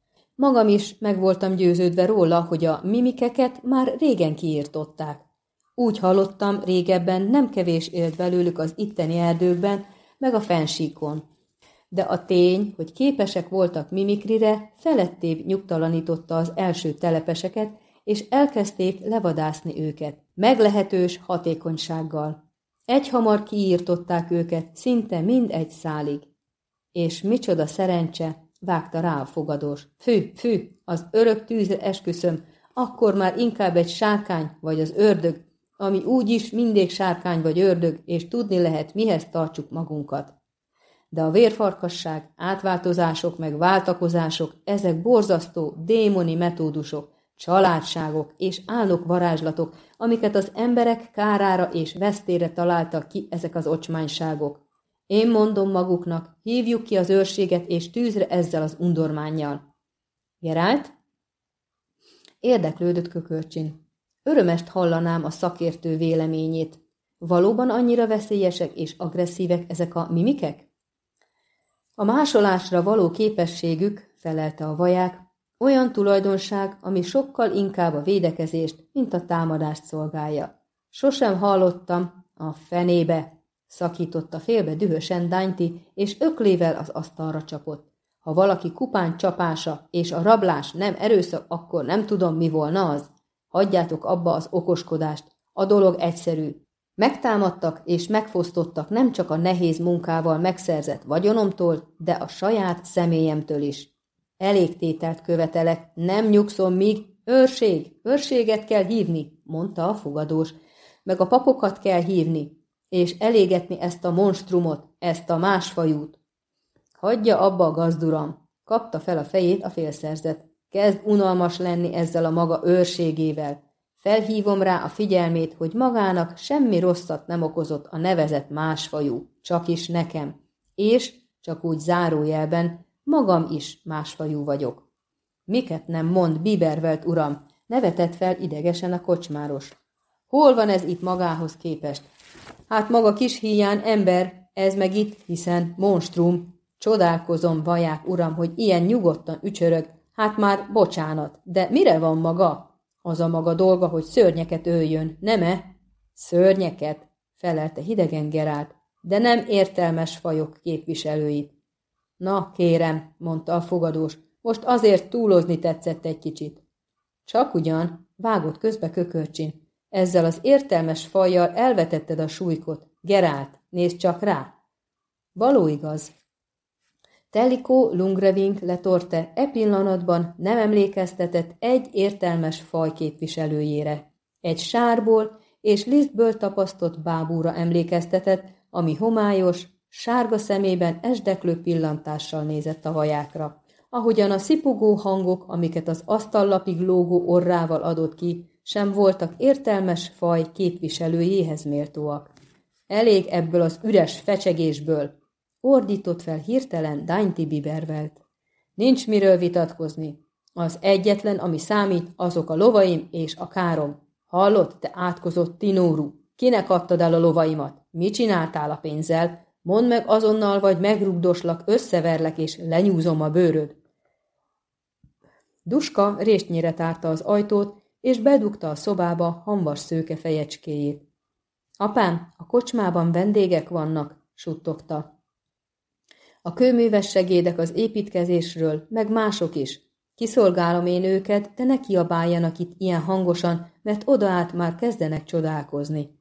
Magam is meg voltam győződve róla, hogy a mimikeket már régen kiírtották. Úgy hallottam, régebben nem kevés élt belőlük az itteni erdőkben, meg a fensíkon. De a tény, hogy képesek voltak mimikrire, felettébb nyugtalanította az első telepeseket, és elkezdték levadászni őket, meglehetős hatékonysággal. Egyhamar kiírtották őket, szinte mind egy szálig. És micsoda szerencse, vágta rá a fogadós. Fű, fű, az örök tűzre esküszöm, akkor már inkább egy sárkány vagy az ördög, ami úgyis mindig sárkány vagy ördög, és tudni lehet, mihez tartsuk magunkat. De a vérfarkasság, átváltozások meg váltakozások, ezek borzasztó, démoni metódusok, családságok és állok varázslatok, amiket az emberek kárára és vesztére találtak ki ezek az ocsmányságok. Én mondom maguknak, hívjuk ki az őrséget és tűzre ezzel az undormánnyal. Gerált? Érdeklődött kökörcsin. Örömest hallanám a szakértő véleményét. Valóban annyira veszélyesek és agresszívek ezek a mimikek? A másolásra való képességük, felelte a vaják, olyan tulajdonság, ami sokkal inkább a védekezést, mint a támadást szolgálja. Sosem hallottam, a fenébe, szakította félbe dühösen Dánti, és öklével az asztalra csapott. Ha valaki kupán csapása és a rablás nem erőszak, akkor nem tudom, mi volna az. Hagyjátok abba az okoskodást. A dolog egyszerű. Megtámadtak és megfosztottak nem csak a nehéz munkával megszerzett vagyonomtól, de a saját személyemtől is. Elég tételt követelek, nem nyugszom míg, őrség, őrséget kell hívni, mondta a fogadós, meg a papokat kell hívni, és elégetni ezt a monstrumot, ezt a másfajút. Hagyja abba a gazduram, kapta fel a fejét a félszerzet. Kezd unalmas lenni ezzel a maga őrségével. Felhívom rá a figyelmét, hogy magának semmi rosszat nem okozott a nevezett másfajú, csak is nekem. És, csak úgy zárójelben, magam is másfajú vagyok. Miket nem mond, Bibervelt uram, nevetett fel idegesen a kocsmáros. Hol van ez itt magához képest? Hát maga kis híján ember, ez meg itt, hiszen monstrum. Csodálkozom, vaják uram, hogy ilyen nyugodtan ücsörög, hát már bocsánat, de mire van maga? Az a maga dolga, hogy szörnyeket öljön, nem-e? Szörnyeket, felelte hidegen Gerált, de nem értelmes fajok képviselőit. Na, kérem, mondta a fogadós, most azért túlozni tetszett egy kicsit. Csak ugyan, vágott közbe kökörcsin. Ezzel az értelmes fajjal elvetetted a súlykot. Gerált, nézd csak rá! Való igaz. Telikó Lungrevink letorte e pillanatban nem emlékeztetett egy értelmes faj képviselőjére. Egy sárból és lisztből tapasztott bábúra emlékeztetett, ami homályos, sárga szemében esdeklő pillantással nézett a vajákra. Ahogyan a szipogó hangok, amiket az asztallapig lógó orrával adott ki, sem voltak értelmes faj képviselőjéhez méltóak. Elég ebből az üres fecsegésből, ordított fel hirtelen Dainty Bibervelt. Nincs miről vitatkozni. Az egyetlen, ami számít, azok a lovaim és a károm. Hallott, te átkozott tinóru? Kinek adtad el a lovaimat? Mit csináltál a pénzzel? Mondd meg azonnal, vagy megrugdoslak, összeverlek és lenyúzom a bőröd. Duska réstnyire tárta az ajtót, és bedugta a szobába hamvas szőke fejecskéjét. Apám, a kocsmában vendégek vannak, suttogta. A kőműves segédek az építkezésről, meg mások is. Kiszolgálom én őket, de ne kiabáljanak itt ilyen hangosan, mert odaát már kezdenek csodálkozni.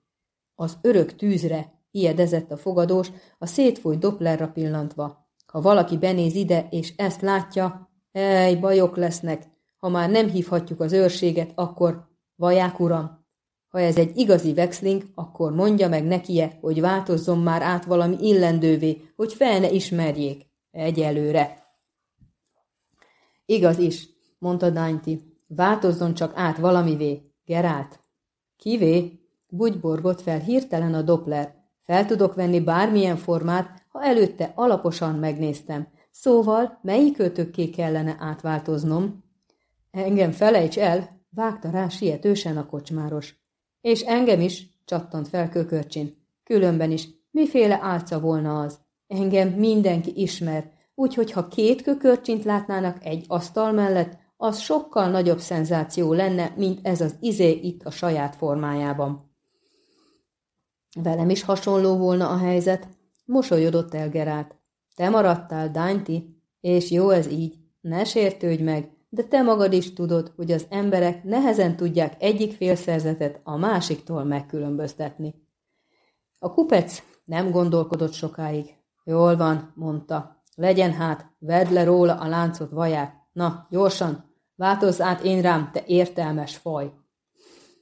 Az örök tűzre, ijedezett a fogadós, a szétfújt Dopplerra pillantva. Ha valaki benéz ide, és ezt látja, ej, bajok lesznek, ha már nem hívhatjuk az őrséget, akkor, vaják uram, ha ez egy igazi vexling, akkor mondja meg nekie, hogy változzon már át valami illendővé, hogy fel ne ismerjék. Egyelőre. Igaz is, mondta Dainty. Változzon csak át valamivé. Gerált. Kivé? Bugyborgott fel hirtelen a Doppler. Fel tudok venni bármilyen formát, ha előtte alaposan megnéztem. Szóval melyik kötökké kellene átváltoznom? Engem felejts el, vágta rá sietősen a kocsmáros. És engem is, csattant fel kökörcsin. Különben is, miféle álca volna az? Engem mindenki ismer, úgyhogy ha két kökörcsint látnának egy asztal mellett, az sokkal nagyobb szenzáció lenne, mint ez az izé itt a saját formájában. Velem is hasonló volna a helyzet, mosolyodott el Gerát. Te maradtál, Dainty, és jó ez így, ne sértődj meg, de te magad is tudod, hogy az emberek nehezen tudják egyik félszerzetet a másiktól megkülönböztetni. A kupec nem gondolkodott sokáig. Jól van, mondta. Legyen hát, vedd le róla a láncot vaják. Na, gyorsan, változz át én rám, te értelmes faj.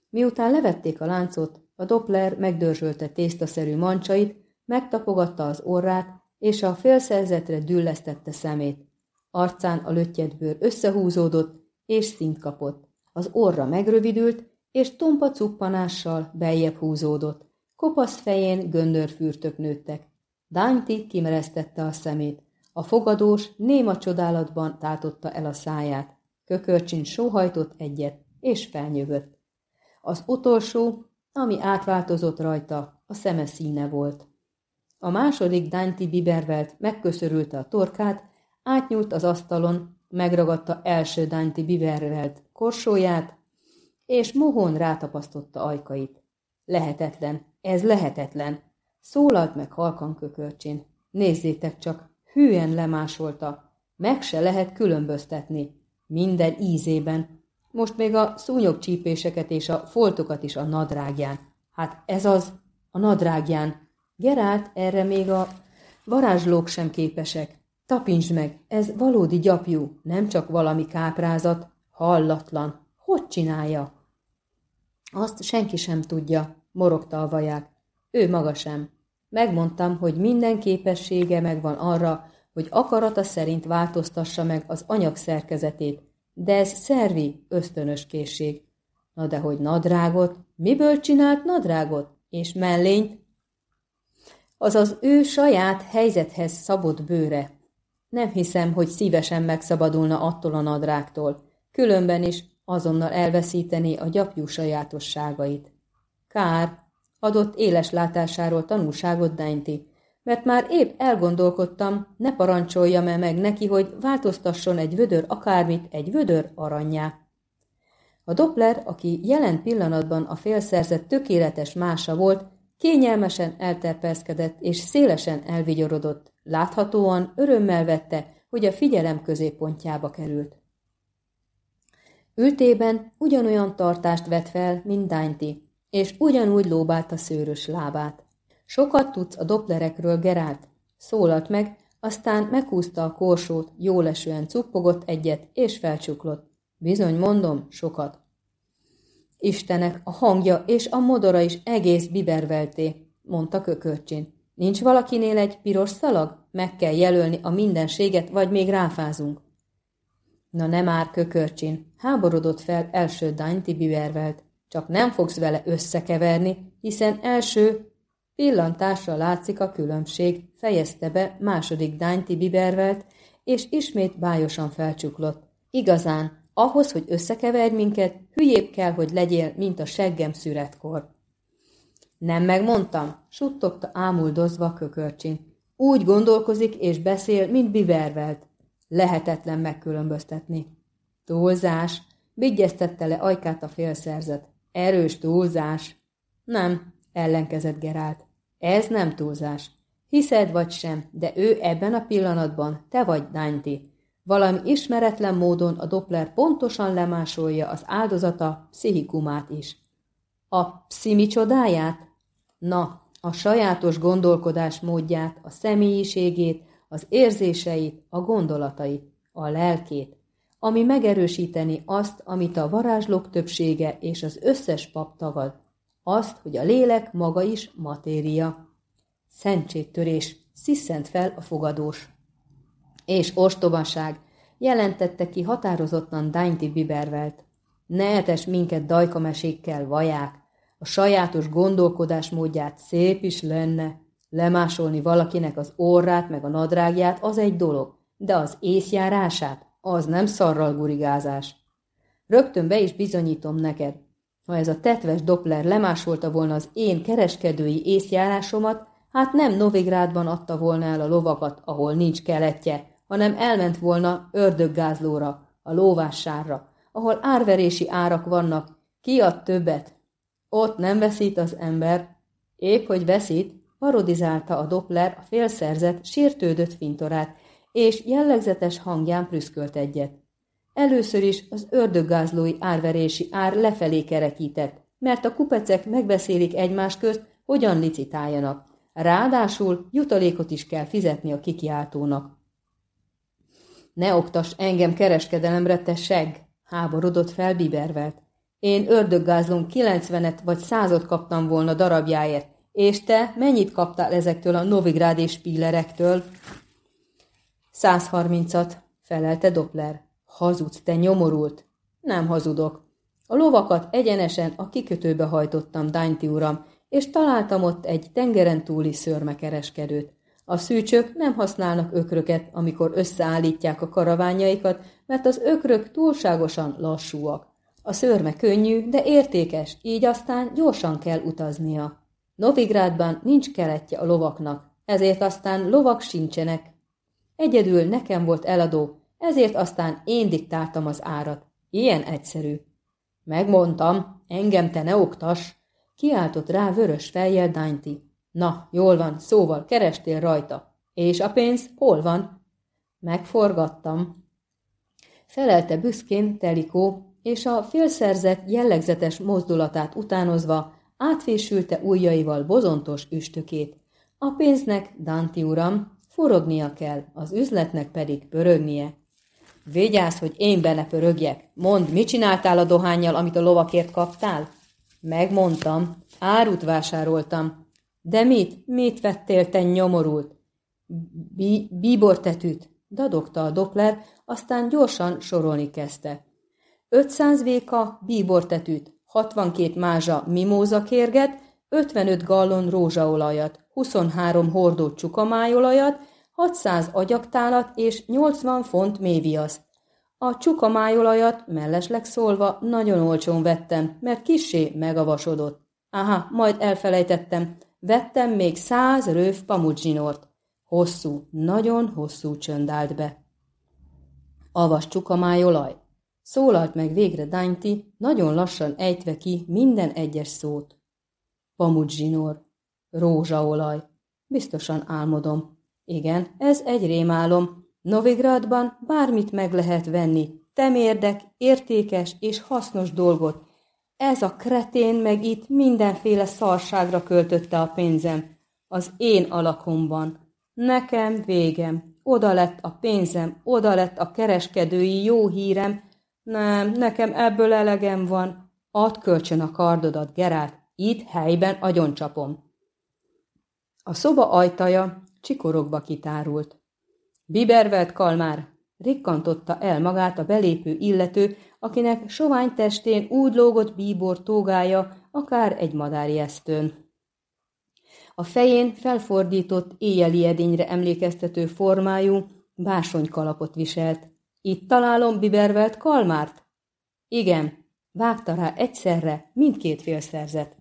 Miután levették a láncot, a Doppler megdörzsölte tésztaszerű mancsait, megtapogatta az orrát, és a félszerzetre düllesztette szemét. Arcán a löttyedbőr összehúzódott, és szint kapott. Az orra megrövidült, és tompa cuppanással beljebb húzódott. Kopasz fején göndörfürtök nőttek. Dánti kimeresztette a szemét. A fogadós néma csodálatban tátotta el a száját. Kökörcsin sóhajtott egyet. és felnyögött. Az utolsó, ami átváltozott rajta, a szeme színe volt. A második Dánti Bibervelt megköszörülte a torkát, átnyúlt az asztalon, megragadta első Dánti Bibervelt korsóját, és mohón rátapasztotta ajkait. Lehetetlen, ez lehetetlen, szólalt meg halkan kökörcsin. Nézzétek csak, hűen lemásolta, meg se lehet különböztetni, minden ízében. Most még a szúnyogcsípéseket és a foltokat is a nadrágján. Hát ez az, a nadrágján. Gerált erre még a varázslók sem képesek. Tapintsd meg, ez valódi gyapjú, nem csak valami káprázat, hallatlan. Hogy csinálja? Azt senki sem tudja, morogta a vaják. Ő maga sem. Megmondtam, hogy minden képessége megvan arra, hogy akarata szerint változtassa meg az anyag szerkezetét, de ez szervi, ösztönös készség. Na de hogy nadrágot? Miből csinált nadrágot? És mellényt? Az az ő saját helyzethez szabott bőre. Nem hiszem, hogy szívesen megszabadulna attól a nadrágtól, különben is azonnal elveszíteni a gyapjú sajátosságait. Kár, adott éles látásáról tanulságot Dainty, mert már épp elgondolkodtam, ne parancsoljam-e meg neki, hogy változtasson egy vödör akármit egy vödör aranyjá. A Doppler, aki jelen pillanatban a félszerzett tökéletes mása volt, kényelmesen elterpeszkedett és szélesen elvigyorodott, láthatóan örömmel vette, hogy a figyelem középpontjába került. Ültében ugyanolyan tartást vett fel, mint Dainty, és ugyanúgy lóbált a szőrös lábát. Sokat tudsz a dopplerekről, Gerált? Szólalt meg, aztán meghúzta a korsót, jólesően cuppogott egyet, és felcsuklott. Bizony mondom, sokat. Istenek, a hangja és a modora is egész bibervelté, mondta kökörcsin. Nincs valakinél egy piros szalag? Meg kell jelölni a mindenséget, vagy még ráfázunk. Na nem már, kökörcsin, háborodott fel első Dainty bibervelt. Csak nem fogsz vele összekeverni, hiszen első pillantásra látszik a különbség, fejezte be második Dainty bibervelt, és ismét bájosan felcsuklott. Igazán, ahhoz, hogy összekeverj minket, hülyébb kell, hogy legyél, mint a seggem szüretkor. Nem megmondtam, suttogta ámuldozva kökörcsin. Úgy gondolkozik és beszél, mint bibervelt. Lehetetlen megkülönböztetni. Túlzás, vigyeztette le ajkát a félszerzet. Erős túlzás. Nem, ellenkezett Gerált. Ez nem túlzás. Hiszed vagy sem, de ő ebben a pillanatban, te vagy Dainty. Valami ismeretlen módon a Doppler pontosan lemásolja az áldozata pszichikumát is. A pszimi csodáját? Na, a sajátos gondolkodás módját, a személyiségét, az érzéseit, a gondolatait, a lelkét, ami megerősíteni azt, amit a varázslók többsége és az összes pap tagad, azt, hogy a lélek maga is matéria. Szentségtörés, sziszent fel a fogadós. És ostobaság, jelentette ki határozottan Dainty Bibervelt. Ne etes minket dajkamesékkel, vaják, a sajátos gondolkodás módját szép is lenne. Lemásolni valakinek az orrát meg a nadrágját az egy dolog, de az észjárását az nem szarral gurigázás. Rögtön be is bizonyítom neked. Ha ez a tetves Doppler lemásolta volna az én kereskedői észjárásomat, hát nem Novigrádban adta volna el a lovakat, ahol nincs keletje, hanem elment volna ördöggázlóra, a lóvássárra, ahol árverési árak vannak. Ki ad többet? Ott nem veszít az ember. Épp, hogy veszít, parodizálta a Doppler a félszerzett, sértődött fintorát, és jellegzetes hangján prüszkölt egyet. Először is az ördöggázlói árverési ár lefelé kerekített, mert a kupecek megbeszélik egymás közt, hogyan licitáljanak. Ráadásul jutalékot is kell fizetni a kikiáltónak. Ne oktas engem kereskedelemre, te segg! háborodott fel Bibervelt. Én ördöggázlón kilencvenet vagy százot kaptam volna darabjáért, és te mennyit kaptál ezektől a Novigrádés és Spílerektől? 130-at, felelte Doppler. Hazudsz, te nyomorult. Nem hazudok. A lovakat egyenesen a kikötőbe hajtottam, Dainty uram, és találtam ott egy tengeren túli szörmekereskedőt. A szűcsök nem használnak ökröket, amikor összeállítják a karaványaikat, mert az ökrök túlságosan lassúak. A szörme könnyű, de értékes, így aztán gyorsan kell utaznia. Novigrádban nincs keletje a lovaknak, ezért aztán lovak sincsenek. Egyedül nekem volt eladó, ezért aztán én diktáltam az árat. Ilyen egyszerű. Megmondtam, engem te ne oktas, kiáltott rá vörös fejjel Dainty. Na, jól van, szóval kerestél rajta. És a pénz hol van? Megforgattam. Felelte büszkén Telikó, és a félszerzett jellegzetes mozdulatát utánozva átfésülte ujjaival bozontos üstökét. A pénznek, Danti uram, forognia kell, az üzletnek pedig pörögnie. Vigyázz, hogy én benne pörögjek. Mondd, mit csináltál a dohányjal, amit a lovakért kaptál? Megmondtam. Árut vásároltam. De mit? Mit vettél, te nyomorult? Bi bíbortetűt, dadogta a Doppler, aztán gyorsan sorolni kezdte. 500 véka bíbortetűt, 62 mázsa mimóza kérget, 55 gallon rózsaolajat, 23 hordó csukamájolajat, 600 agyaktálat és 80 font méviaszt. A csukamájolajat, mellesleg szólva, nagyon olcsón vettem, mert kissé megavasodott. Aha, majd elfelejtettem, vettem még száz röv pamudzsinort. Hosszú, nagyon hosszú csönd állt be. Avas csukamájolaj. Szólalt meg végre Dainty, nagyon lassan ejtve ki minden egyes szót. Pamudzsinor. Rózsaolaj. Biztosan álmodom. Igen, ez egy rémálom. Novigradban bármit meg lehet venni. Temérdek, értékes és hasznos dolgot. Ez a kretén meg itt mindenféle szarságra költötte a pénzem. Az én alakomban. Nekem végem. Oda lett a pénzem, oda lett a kereskedői jó hírem. Nem, nekem ebből elegem van. Add kölcsön a kardodat, Gerált. Itt helyben agyoncsapom. A szoba ajtaja csikorogba kitárult. Bibervelt kalmár! Rikkantotta el magát a belépő illető, akinek sovány testén úgy lógott bíbor tógája, akár egy madárjesztőn. A fején felfordított éjjeli edényre emlékeztető formájú básonykalapot viselt. Itt találom Bibervelt kalmárt? Igen, vágta rá egyszerre mindkét félszerzet.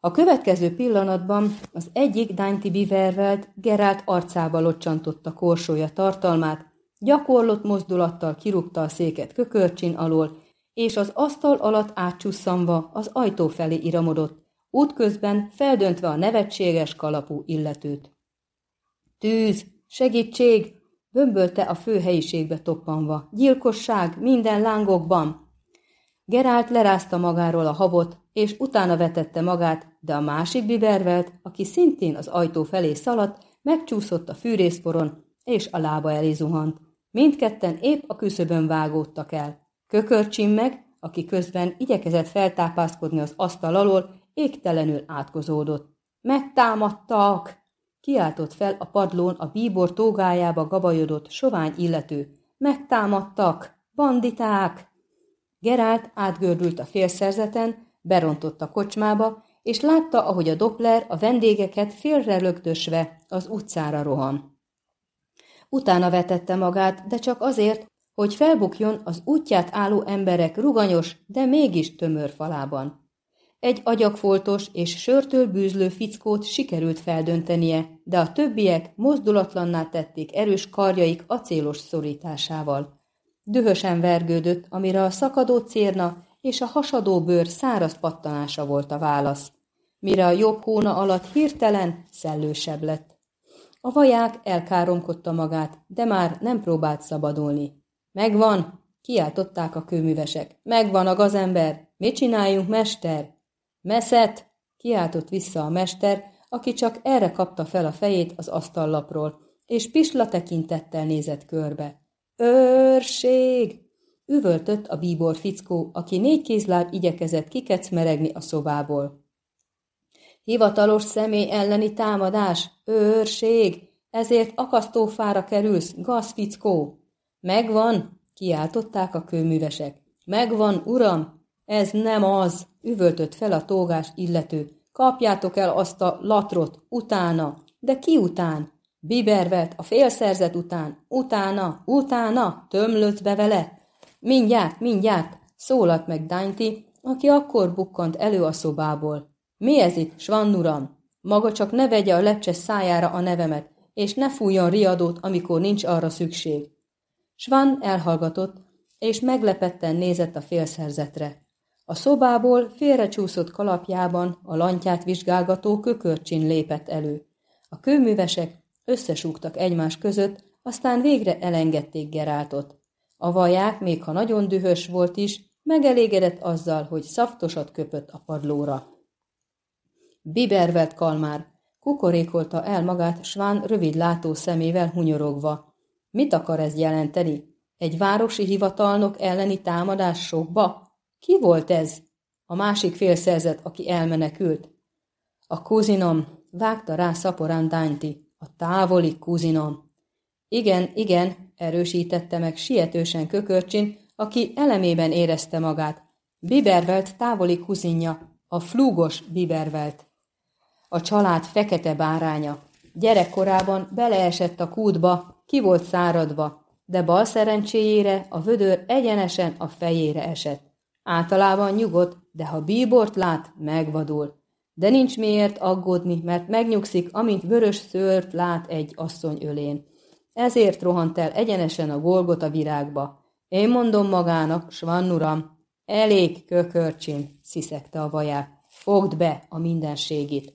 A következő pillanatban az egyik Dainty Bivervelt Gerált arcába locsantotta korsója tartalmát, gyakorlott mozdulattal kirúgta a széket kökörcsin alól, és az asztal alatt átcsusszanva az ajtó felé iramodott, útközben feldöntve a nevetséges kalapú illetőt. Tűz! Segítség! Bömbölte a fő helyiségbe toppanva. Gyilkosság minden lángokban! Gerált lerázta magáról a habot, és utána vetette magát, de a másik bibervelt, aki szintén az ajtó felé szaladt, megcsúszott a fűrészporon, és a lába elé zuhant. Mindketten épp a küszöbön vágódtak el. Kökörcsin meg, aki közben igyekezett feltápászkodni az asztal alól, égtelenül átkozódott. Megtámadtak! Kiáltott fel a padlón a bíbor tógájába gabajodott sovány illető. Megtámadtak! Banditák! Gerált átgördült a félszerzeten, berontott a kocsmába, és látta, ahogy a Doppler a vendégeket félre lögdösve az utcára rohan. Utána vetette magát, de csak azért, hogy felbukjon az útját álló emberek ruganyos, de mégis tömör falában. Egy agyakfoltos és sörtől bűzlő fickót sikerült feldöntenie, de a többiek mozdulatlanná tették erős karjaik acélos szorításával. Dühösen vergődött, amire a szakadó cérna és a hasadó bőr száraz pattanása volt a válasz, mire a jobb hóna alatt hirtelen szellősebb lett. A vaják elkáromkodta magát, de már nem próbált szabadulni. Megvan, kiáltották a kőművesek. Megvan a gazember. Mit csináljunk, mester? Meszet, kiáltott vissza a mester, aki csak erre kapta fel a fejét az asztallapról, és pisla tekintettel nézett körbe. Őrség! Üvöltött a bíbor fickó, aki négy kézláb igyekezett kikecmeregni a szobából. Hivatalos személy elleni támadás, őrség, ezért akasztófára kerülsz, gazfickó. Megvan, kiáltották a kőművesek. Megvan, uram, ez nem az, üvöltött fel a tógás illető. Kapjátok el azt a latrot, utána. De ki után? Bibervet, a félszerzet után. Utána, utána, tömlötsz be vele. Mindjárt, mindjárt, szólalt meg Dainty, aki akkor bukkant elő a szobából. Mi ez itt, Svannuram? Maga csak ne vegye a lepcses szájára a nevemet, és ne fújjon riadót, amikor nincs arra szükség. Svan elhallgatott, és meglepetten nézett a félszerzetre. A szobából félrecsúszott kalapjában a lantját vizsgálgató kökörcsin lépett elő. A kőművesek összesúgtak egymás között, aztán végre elengedték Geráltot. A vaják, még ha nagyon dühös volt is, megelégedett azzal, hogy szaftosat köpött a padlóra. Bibervelt kalmár, kukorékolta el magát Sván rövid látó szemével hunyorogva. Mit akar ez jelenteni? Egy városi hivatalnok elleni támadás sokba? Ki volt ez? A másik félszerzet, aki elmenekült. A kuzinom, vágta rá szaporán Dánti. A távoli kuzinom. Igen, igen, erősítette meg sietősen kökörcsin, aki elemében érezte magát. Bibervelt távoli kuzinja, a flúgos Bibervelt. A család fekete báránya. Gyerekkorában beleesett a kútba, ki volt száradva, de bal szerencséjére a vödör egyenesen a fejére esett. Általában nyugodt, de ha bíbort lát, megvadul. De nincs miért aggódni, mert megnyugszik, amint vörös szőrt lát egy asszony ölén. Ezért rohant el egyenesen a golgot a virágba. Én mondom magának, Svannuram, elég kökörcsin, sziszegte a vaják. Fogd be a mindenségit.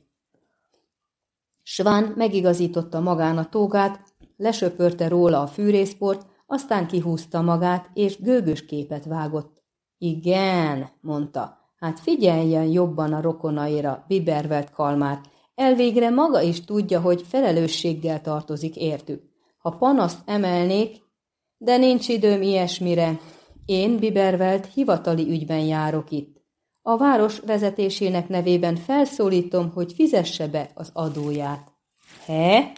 Sván megigazította magán a tógát, lesöpörte róla a fűrészport, aztán kihúzta magát, és gőgös képet vágott. Igen, mondta, hát figyeljen jobban a rokonaira, bibervelt kalmár. Elvégre maga is tudja, hogy felelősséggel tartozik értük. Ha panaszt emelnék, de nincs időm ilyesmire. Én, Bibervelt, hivatali ügyben járok itt. A város vezetésének nevében felszólítom, hogy fizesse be az adóját. He?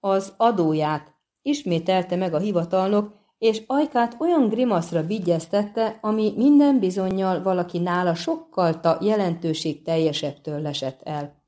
Az adóját, ismételte meg a hivatalnok, és ajkát olyan grimaszra vigyeztette, ami minden bizonyal valaki nála sokkal ta jelentőség teljesebbtől lesett el.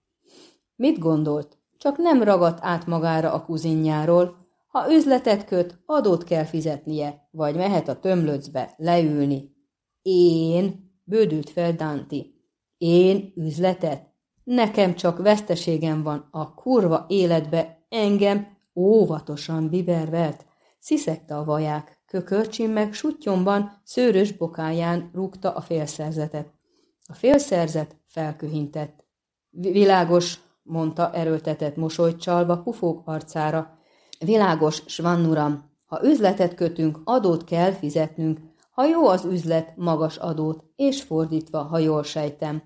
Mit gondolt? Csak nem ragadt át magára a kuzinjáról. Ha üzletet köt, adót kell fizetnie, vagy mehet a tömlöcbe leülni. Én? Bődült fel Danti. Én üzletet? Nekem csak veszteségem van a kurva életbe, engem óvatosan bibervelt. Sziszegte a vaják, kökörcsin meg sutyomban, szőrös bokáján rúgta a félszerzetet. A félszerzet felköhintett. Világos, mondta erőltetett mosolyt csalva pufók arcára. Világos, svannuram, ha üzletet kötünk, adót kell fizetnünk, ha jó az üzlet, magas adót, és fordítva, ha jól sejtem.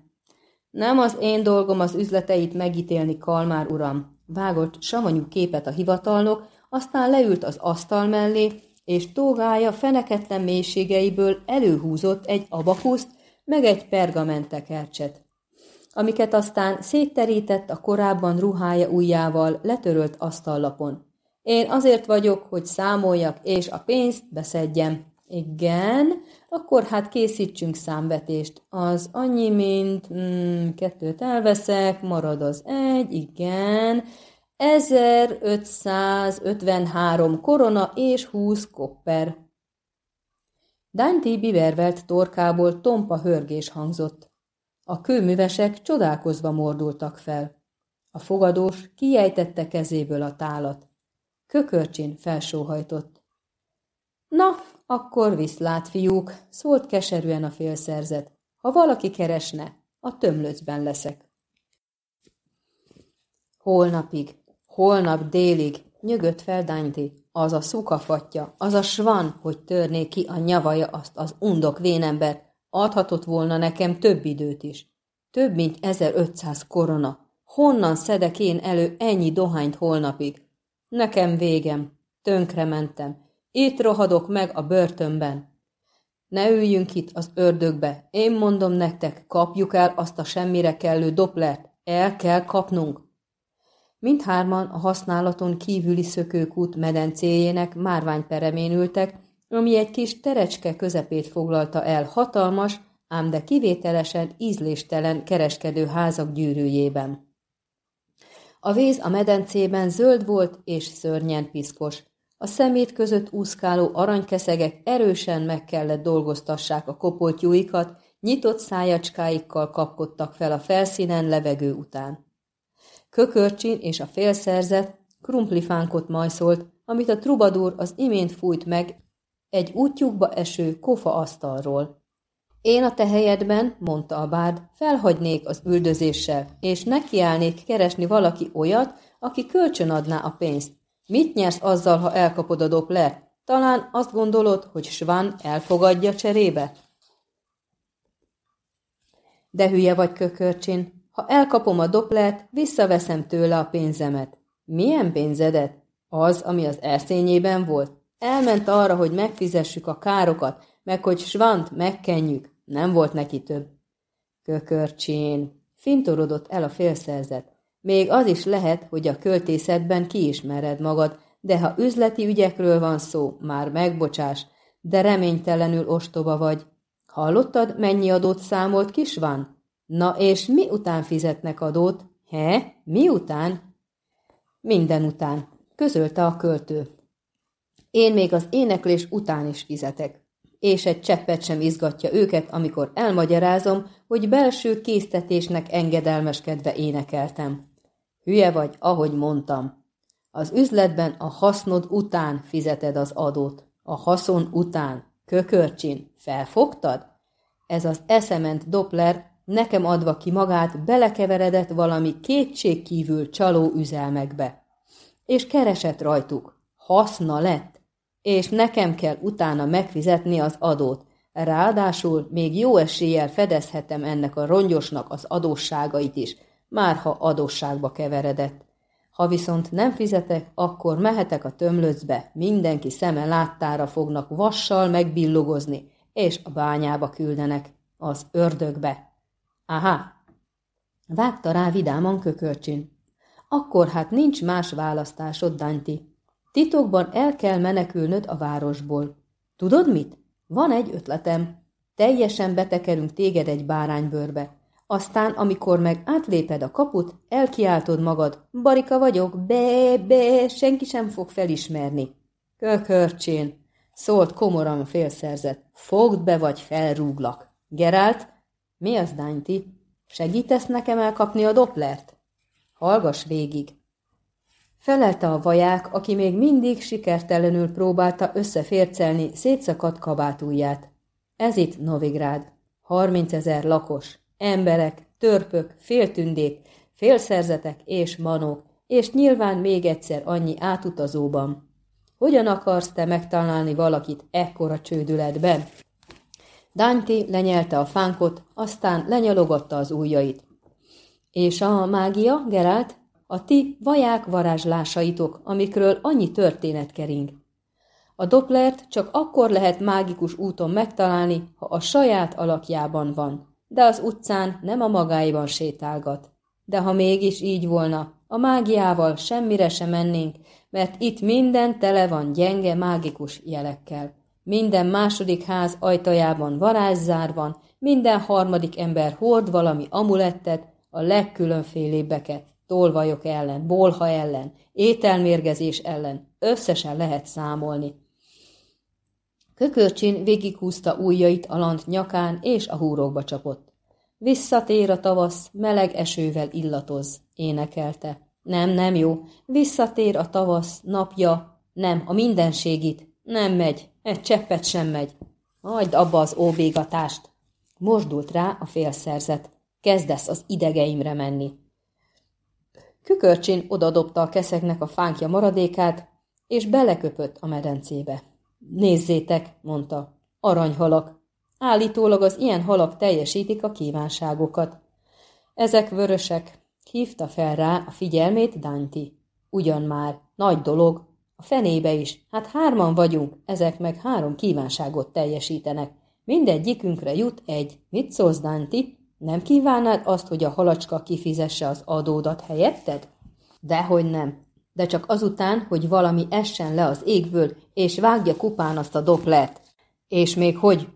Nem az én dolgom az üzleteit megítélni, Kalmár uram. Vágott savanyú képet a hivatalnok, aztán leült az asztal mellé, és tógája feneketlen mélységeiből előhúzott egy abakuszt, meg egy pergamentekercset, amiket aztán szétterített a korábban ruhája ujjával letörölt asztallapon. Én azért vagyok, hogy számoljak, és a pénzt beszedjem. Igen, akkor hát készítsünk számvetést. Az annyi, mint mm, kettőt elveszek, marad az egy, igen. 1553 korona és 20 kopper. Dante bivervelt torkából tompa hörgés hangzott. A kőművesek csodálkozva mordultak fel. A fogadós kiejtette kezéből a tálat. Kökörcsin felsóhajtott. Na, akkor viszlát, fiúk, szólt keserűen a félszerzet. Ha valaki keresne, a tömlöcben leszek. Holnapig, holnap délig nyögött fel Dánti, az a szukafatja, az a svan, hogy törné ki a nyavaja azt az undok vénembert, adhatott volna nekem több időt is. Több mint 1500 korona. Honnan szedek én elő ennyi dohányt holnapig? Nekem végem. Tönkre mentem. Itt rohadok meg a börtönben. Ne üljünk itt az ördögbe. Én mondom nektek, kapjuk el azt a semmire kellő doplert. El kell kapnunk. Mindhárman a használaton kívüli szökőkút medencéjének márványperemén ültek, ami egy kis terecske közepét foglalta el hatalmas, ám de kivételesen ízléstelen kereskedő házak gyűrűjében. A víz a medencében zöld volt és szörnyen piszkos, A szemét között úszkáló aranykeszegek erősen meg kellett dolgoztassák a kopoltyúikat, nyitott szájacskáikkal kapkodtak fel a felszínen levegő után. Kökörcsin és a félszerzet krumplifánkot majszolt, amit a trubadúr az imént fújt meg egy útjukba eső kofa asztalról. Én a te helyedben, mondta a bárd, felhagynék az üldözéssel, és nekiállnék keresni valaki olyat, aki kölcsön adná a pénzt. Mit nyersz azzal, ha elkapod a doppler? Talán azt gondolod, hogy Svan elfogadja cserébe? De hülye vagy, kökörcsin. Ha elkapom a doplert, visszaveszem tőle a pénzemet. Milyen pénzedet? Az, ami az erszényében volt. Elment arra, hogy megfizessük a károkat, meg hogy Svant megkenjük. Nem volt neki több. Kökörcsén. Fintorodott el a félszerzet. Még az is lehet, hogy a költészetben kiismered magad, de ha üzleti ügyekről van szó, már megbocsás, de reménytelenül ostoba vagy. Hallottad, mennyi adót számolt kis van? Na és mi után fizetnek adót? He? Mi után? Minden után, közölte a költő. Én még az éneklés után is fizetek és egy cseppet sem izgatja őket, amikor elmagyarázom, hogy belső késztetésnek engedelmeskedve énekeltem. Hülye vagy, ahogy mondtam. Az üzletben a hasznod után fizeted az adót. A haszon után. Kökörcsin. Felfogtad? Ez az eszement Doppler nekem adva ki magát belekeveredett valami kétségkívül csaló üzelmekbe. És keresett rajtuk. Haszna lett és nekem kell utána megfizetni az adót. Ráadásul még jó eséllyel fedezhetem ennek a rongyosnak az adósságait is, már ha adósságba keveredett. Ha viszont nem fizetek, akkor mehetek a tömlöcbe, mindenki szeme láttára fognak vassal megbillogozni, és a bányába küldenek, az ördögbe. Aha! Vágta rá vidáman kökörcsin. Akkor hát nincs más választásod, Danti. Titokban el kell menekülnöd a városból. Tudod mit? Van egy ötletem. Teljesen betekerünk téged egy báránybőrbe. Aztán, amikor meg átléped a kaput, elkiáltod magad. Barika vagyok, be, be, senki sem fog felismerni. Kökörcsén, szólt komoran félszerzett. Fogd be, vagy felrúglak. Gerált, mi az, Dánti? Segítesz nekem elkapni a doplert? Hallgass végig. Felelte a vaják, aki még mindig sikertelenül próbálta összefércelni szétszakadt kabátúját. Ez itt Novigrád. Harminc ezer lakos, emberek, törpök, féltündék, félszerzetek és manók, és nyilván még egyszer annyi átutazóban. Hogyan akarsz te megtalálni valakit ekkora csődületben? Dante lenyelte a fánkot, aztán lenyalogatta az ujjait. És a mágia, Gerált? a ti vaják varázslásaitok, amikről annyi történet kering. A Dopplert csak akkor lehet mágikus úton megtalálni, ha a saját alakjában van, de az utcán nem a magáiban sétálgat. De ha mégis így volna, a mágiával semmire sem mennénk, mert itt minden tele van gyenge mágikus jelekkel. Minden második ház ajtajában varázszár van, minden harmadik ember hord valami amulettet, a legkülönfélébbeket tolvajok ellen, bolha ellen, ételmérgezés ellen, összesen lehet számolni. Kökörcsin végighúzta ujjait a lant nyakán, és a húrokba csapott. Visszatér a tavasz, meleg esővel illatoz, énekelte. Nem, nem jó, visszatér a tavasz, napja, nem, a mindenségit, nem megy, egy cseppet sem megy. Hagyd abba az óbégatást. Mosdult rá a félszerzet. Kezdesz az idegeimre menni. Kükörcsin odadobta a keszeknek a fánkja maradékát, és beleköpött a medencébe. Nézzétek, mondta, aranyhalak. Állítólag az ilyen halak teljesítik a kívánságokat. Ezek vörösek, hívta fel rá a figyelmét Danti. Ugyan már, nagy dolog, a fenébe is, hát hárman vagyunk, ezek meg három kívánságot teljesítenek. Mindegyikünkre jut egy. Mit szólsz, Danti? Nem kívánnád azt, hogy a halacska kifizesse az adódat helyetted? Dehogy nem. De csak azután, hogy valami essen le az égből, és vágja kupán azt a doplert. És még hogy?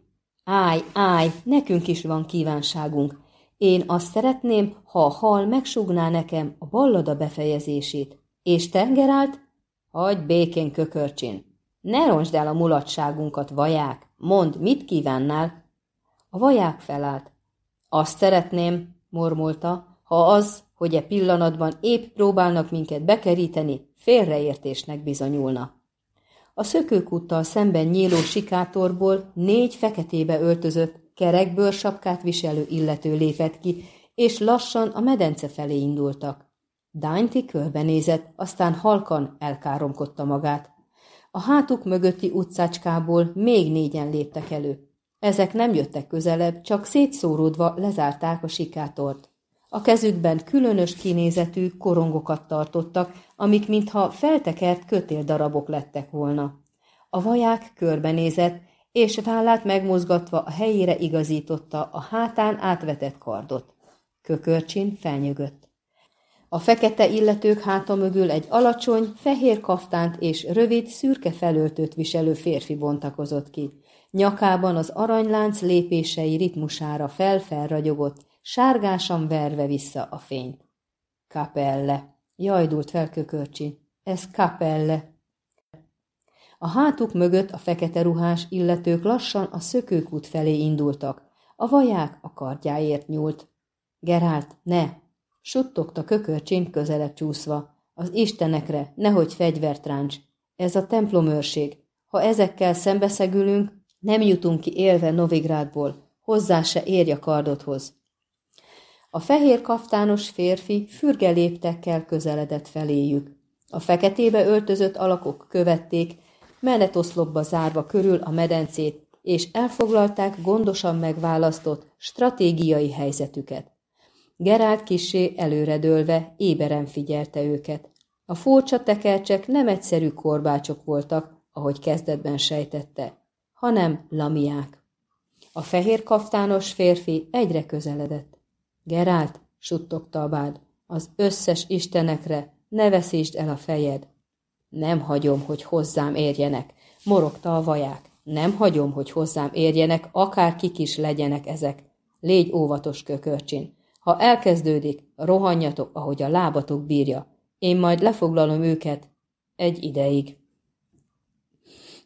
Áj, áj, nekünk is van kívánságunk. Én azt szeretném, ha a hal megsugná nekem a ballada befejezését. És te, Gerált? Hagy békén, kökörcsin! Ne roncsd el a mulatságunkat, vaják! Mondd, mit kívánnál? A vaják felállt. Azt szeretném, mormolta, ha az, hogy e pillanatban épp próbálnak minket bekeríteni, félreértésnek bizonyulna. A szökőkúttal szemben nyíló sikátorból négy feketébe öltözött, kerekbőr sapkát viselő illető lépett ki, és lassan a medence felé indultak. Dainty körbenézett, aztán halkan elkáromkodta magát. A hátuk mögötti utcácskából még négyen léptek elő. Ezek nem jöttek közelebb, csak szétszóródva lezárták a sikátort. A kezükben különös kinézetű korongokat tartottak, amik mintha feltekert kötéldarabok lettek volna. A vaják körbenézett, és vállát megmozgatva a helyére igazította a hátán átvetett kardot. Kökörcsin felnyögött. A fekete illetők háta mögül egy alacsony, fehér kaftánt és rövid, szürke felöltőt viselő férfi bontakozott ki. Nyakában az aranylánc lépései ritmusára fel-felragyogott, sárgásan verve vissza a fényt. Kapelle. Jajdult fel kökörcsi. Ez kapelle. A hátuk mögött a fekete ruhás illetők lassan a szökőkút felé indultak. A vaják a kardjáért nyúlt. Gerált, ne! Suttogta kökörcsén közelebb csúszva. Az istenekre, nehogy fegyvert ráncs. Ez a templomőrség. Ha ezekkel szembeszegülünk, nem jutunk ki élve Novigrádból. Hozzá se érj a kardodhoz. A fehér kaftános férfi fürge léptekkel közeledett feléjük. A feketébe öltözött alakok követték, menetoszlopba zárva körül a medencét, és elfoglalták gondosan megválasztott stratégiai helyzetüket. Gerált kisé előredőlve éberen figyelte őket. A furcsa tekercsek nem egyszerű korbácsok voltak, ahogy kezdetben sejtette, hanem lamiák. A fehér kaftános férfi egyre közeledett. Gerált, suttogta a bád, az összes istenekre ne veszítsd el a fejed. Nem hagyom, hogy hozzám érjenek, morogta a vaják. Nem hagyom, hogy hozzám érjenek, akár kik is legyenek ezek. Légy óvatos, kökörcsin. Ha elkezdődik, rohanjatok, ahogy a lábatok bírja. Én majd lefoglalom őket egy ideig.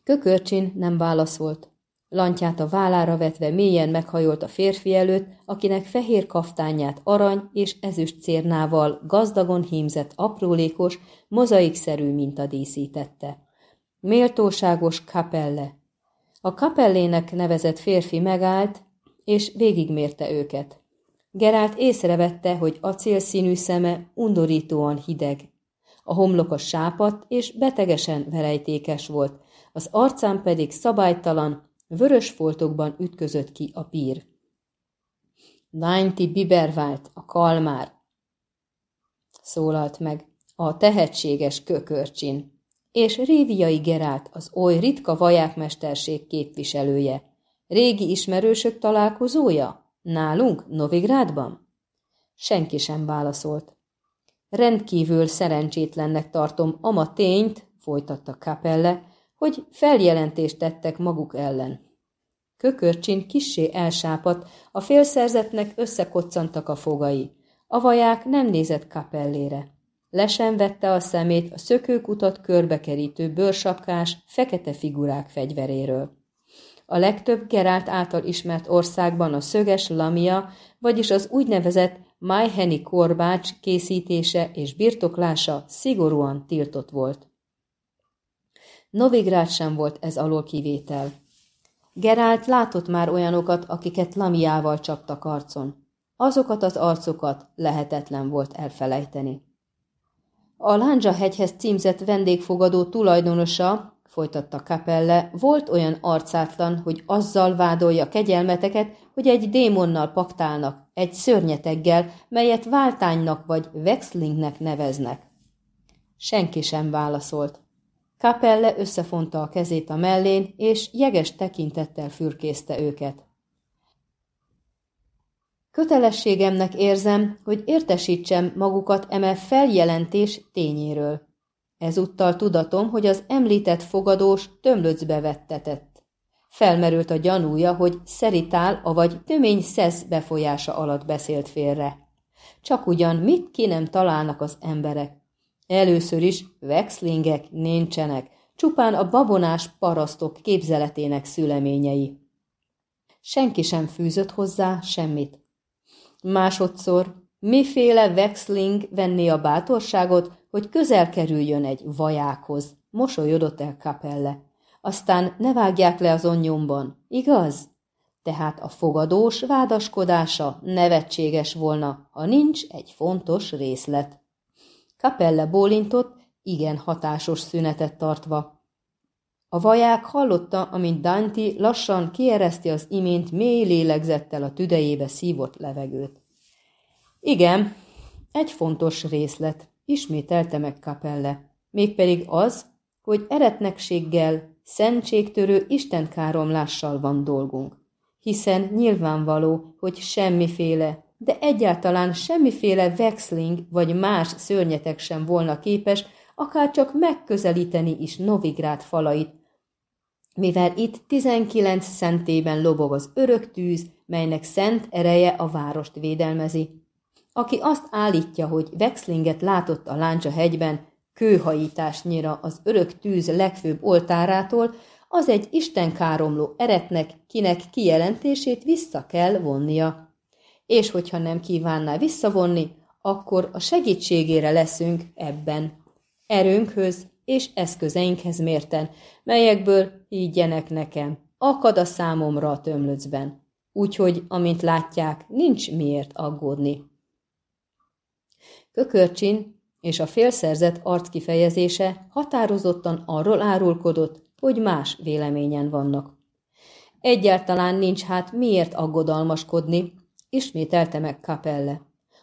Kökörcsin nem válaszolt. Lantját a vállára vetve mélyen meghajolt a férfi előtt, akinek fehér kaftányát arany és ezüst cérnával gazdagon hímzett aprólékos, mozaikszerű minta díszítette. Méltóságos kapelle. A kapellének nevezett férfi megállt, és végigmérte őket. Gerált észrevette, hogy acélszínű szeme undorítóan hideg. A homloka sápat és betegesen verejtékes volt, az arcán pedig szabálytalan, Vörös foltokban ütközött ki a pír. Ninety Bibervált, a kalmár, szólalt meg a tehetséges kökörcsin, és Réviai Gerált, az oly ritka vajákmesterség képviselője. Régi ismerősök találkozója? Nálunk, Novigrádban? Senki sem válaszolt. Rendkívül szerencsétlennek tartom ama tényt, folytatta Kapelle, hogy feljelentést tettek maguk ellen. Kökörcsin kissé elsápadt, a félszerzetnek összekoccantak a fogai. A vaják nem nézett kapellére. Lesen vette a szemét a szökőkutat körbekerítő bőrsapkás, fekete figurák fegyveréről. A legtöbb Gerált által ismert országban a szöges lamia, vagyis az úgynevezett májheni korbács készítése és birtoklása szigorúan tiltott volt. Novigrád sem volt ez alól kivétel. Gerált látott már olyanokat, akiket lamiával csaptak arcon. Azokat az arcokat lehetetlen volt elfelejteni. A Lándzsa hegyhez címzett vendégfogadó tulajdonosa, folytatta Kapelle, volt olyan arcátlan, hogy azzal vádolja kegyelmeteket, hogy egy démonnal paktálnak, egy szörnyeteggel, melyet váltánynak vagy vexlingnek neveznek. Senki sem válaszolt. Kapelle összefonta a kezét a mellén, és jeges tekintettel fürkészte őket. Kötelességemnek érzem, hogy értesítsem magukat eme feljelentés tényéről. Ezúttal tudatom, hogy az említett fogadós tömlöcbe vettetett. Felmerült a gyanúja, hogy szeritál, avagy tömény szesz befolyása alatt beszélt félre. Csak ugyan mit ki nem találnak az emberek. Először is vexlingek nincsenek, csupán a babonás parasztok képzeletének szüleményei. Senki sem fűzött hozzá semmit. Másodszor, miféle vexling venné a bátorságot, hogy közel kerüljön egy vajákhoz, mosolyodott el Kapelle. Aztán ne vágják le az onnyomban, igaz? Tehát a fogadós vádaskodása nevetséges volna, ha nincs egy fontos részlet. Kapelle bólintott, igen hatásos szünetet tartva. A vaják hallotta, amint Dante lassan kiereszti az imént mély lélegzettel a tüdejébe szívott levegőt. Igen, egy fontos részlet, ismételte meg Kapelle, mégpedig az, hogy eretnekséggel, szentségtörő istenkáromlással van dolgunk, hiszen nyilvánvaló, hogy semmiféle, de egyáltalán semmiféle vexling vagy más szörnyetek sem volna képes akár csak megközelíteni is Novigrád falait, mivel itt 19 szentében lobog az örök tűz, melynek szent ereje a várost védelmezi. Aki azt állítja, hogy Vexlinget látott a Láncsa hegyben, kőhajításnyira az örök tűz legfőbb oltárától, az egy istenkáromló eretnek, kinek kijelentését vissza kell vonnia. És hogyha nem kívánná visszavonni, akkor a segítségére leszünk ebben. Erőnkhöz és eszközeinkhez mérten, melyekből higgyenek nekem, akad a számomra a tömlöcben. Úgyhogy, amint látják, nincs miért aggódni. Kökörcsin és a félszerzett arckifejezése határozottan arról árulkodott, hogy más véleményen vannak. Egyáltalán nincs hát miért aggodalmaskodni, ismételte meg Kapelle.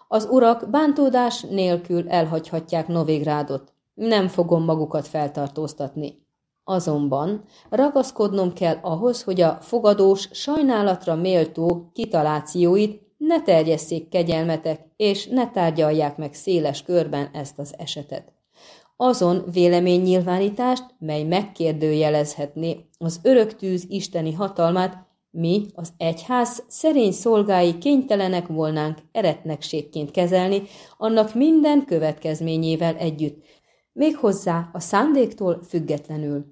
Az urak bántódás nélkül elhagyhatják Novigrádot. Nem fogom magukat feltartóztatni. Azonban ragaszkodnom kell ahhoz, hogy a fogadós sajnálatra méltó kitalációit ne terjesszék kegyelmetek, és ne tárgyalják meg széles körben ezt az esetet. Azon véleménynyilvánítást, mely megkérdőjelezhetné az örök tűz isteni hatalmát, mi, az egyház szerény szolgái kénytelenek volnánk eretnekségként kezelni, annak minden következményével együtt, méghozzá a szándéktól függetlenül.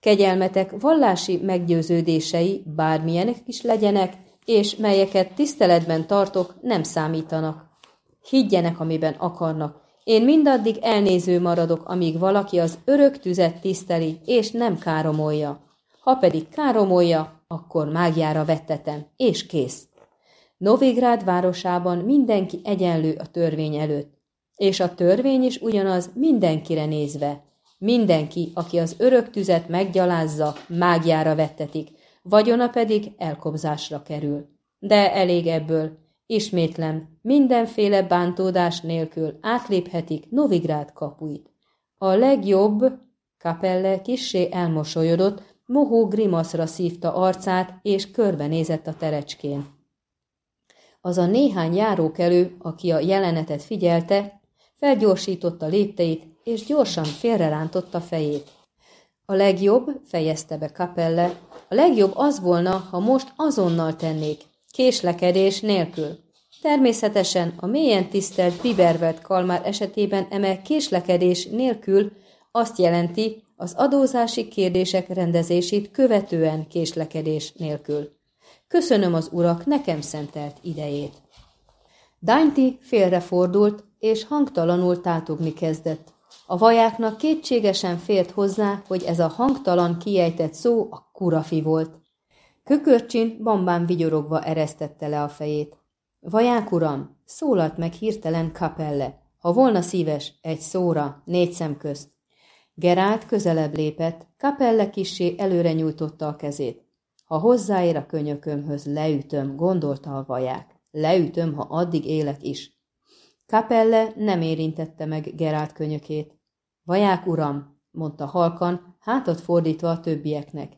Kegyelmetek vallási meggyőződései bármilyenek is legyenek, és melyeket tiszteletben tartok, nem számítanak. Higgyenek, amiben akarnak. Én mindaddig elnéző maradok, amíg valaki az örök tüzet tiszteli, és nem káromolja. Ha pedig káromolja, akkor mágiára vettetem, és kész. Novigrád városában mindenki egyenlő a törvény előtt, és a törvény is ugyanaz mindenkire nézve. Mindenki, aki az örök tüzet meggyalázza, mágiára vettetik, vagyona pedig elkobzásra kerül. De elég ebből, ismétlem, mindenféle bántódás nélkül átléphetik Novigrád kapuit. A legjobb, Kapelle kissé elmosolyodott, mohó grimaszra szívta arcát, és körbenézett a terecskén. Az a néhány járókelő, aki a jelenetet figyelte, felgyorsította lépteit, és gyorsan félrerántotta fejét. A legjobb, fejezte be Kapelle, a legjobb az volna, ha most azonnal tennék, késlekedés nélkül. Természetesen a mélyen tisztelt Bibervelt Kalmár esetében eme késlekedés nélkül azt jelenti az adózási kérdések rendezését követően késlekedés nélkül. Köszönöm az urak nekem szentelt idejét. Dainty félrefordult, és hangtalanul tátogni kezdett. A vajáknak kétségesen fért hozzá, hogy ez a hangtalan kiejtett szó a kurafi volt. Kökörcsin bambán vigyorogva eresztette le a fejét. Vaják uram, szólalt meg hirtelen Kapelle. Ha volna szíves, egy szóra, négy szem közt. Gerált közelebb lépett, Kapelle kissé előre nyújtotta a kezét. Ha hozzáér a könyökömhöz, leütöm, gondolta a vaják. Leütöm, ha addig élek is. Kapelle nem érintette meg Gerált könyökét. Vaják uram, mondta halkan, hátat fordítva a többieknek.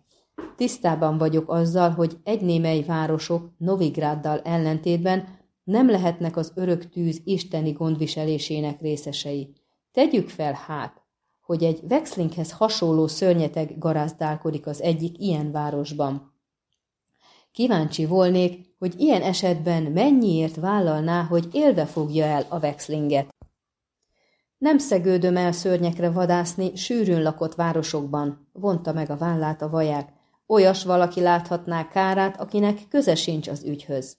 Tisztában vagyok azzal, hogy egy némely városok Novigráddal ellentétben nem lehetnek az örök tűz isteni gondviselésének részesei. Tegyük fel hát, hogy egy Vexlinghez hasonló szörnyeteg garázdálkodik az egyik ilyen városban. Kíváncsi volnék, hogy ilyen esetben mennyiért vállalná, hogy élve fogja el a Vexlinget. Nem szegődöm el szörnyekre vadászni sűrűn lakott városokban, vonta meg a vállát a vaják. Olyas valaki láthatná kárát, akinek köze sincs az ügyhöz.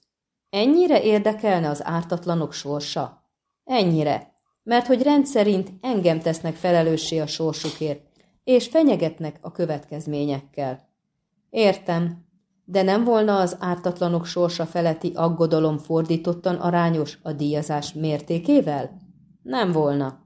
Ennyire érdekelne az ártatlanok sorsa? Ennyire, mert hogy rendszerint engem tesznek felelőssé a sorsukért, és fenyegetnek a következményekkel. Értem, de nem volna az ártatlanok sorsa feletti aggodalom fordítottan arányos a díjazás mértékével? Nem volna.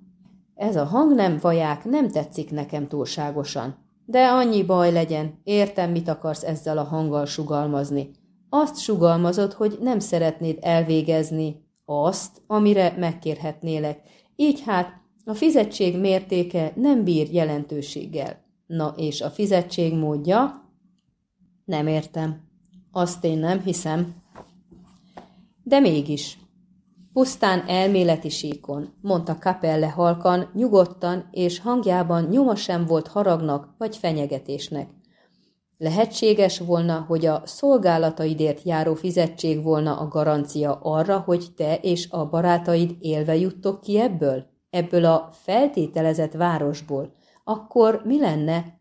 Ez a hang nem vaják nem tetszik nekem túlságosan. De annyi baj legyen, értem, mit akarsz ezzel a hanggal sugalmazni. Azt sugalmazod, hogy nem szeretnéd elvégezni azt, amire megkérhetnélek. Így hát a fizetség mértéke nem bír jelentőséggel. Na és a fizetség módja? Nem értem. Azt én nem hiszem. De mégis. Pusztán elméleti síkon, mondta Kapelle halkan, nyugodtan, és hangjában nyoma sem volt haragnak vagy fenyegetésnek. Lehetséges volna, hogy a szolgálataidért járó fizetség volna a garancia arra, hogy te és a barátaid élve juttok ki ebből? Ebből a feltételezett városból. Akkor mi lenne?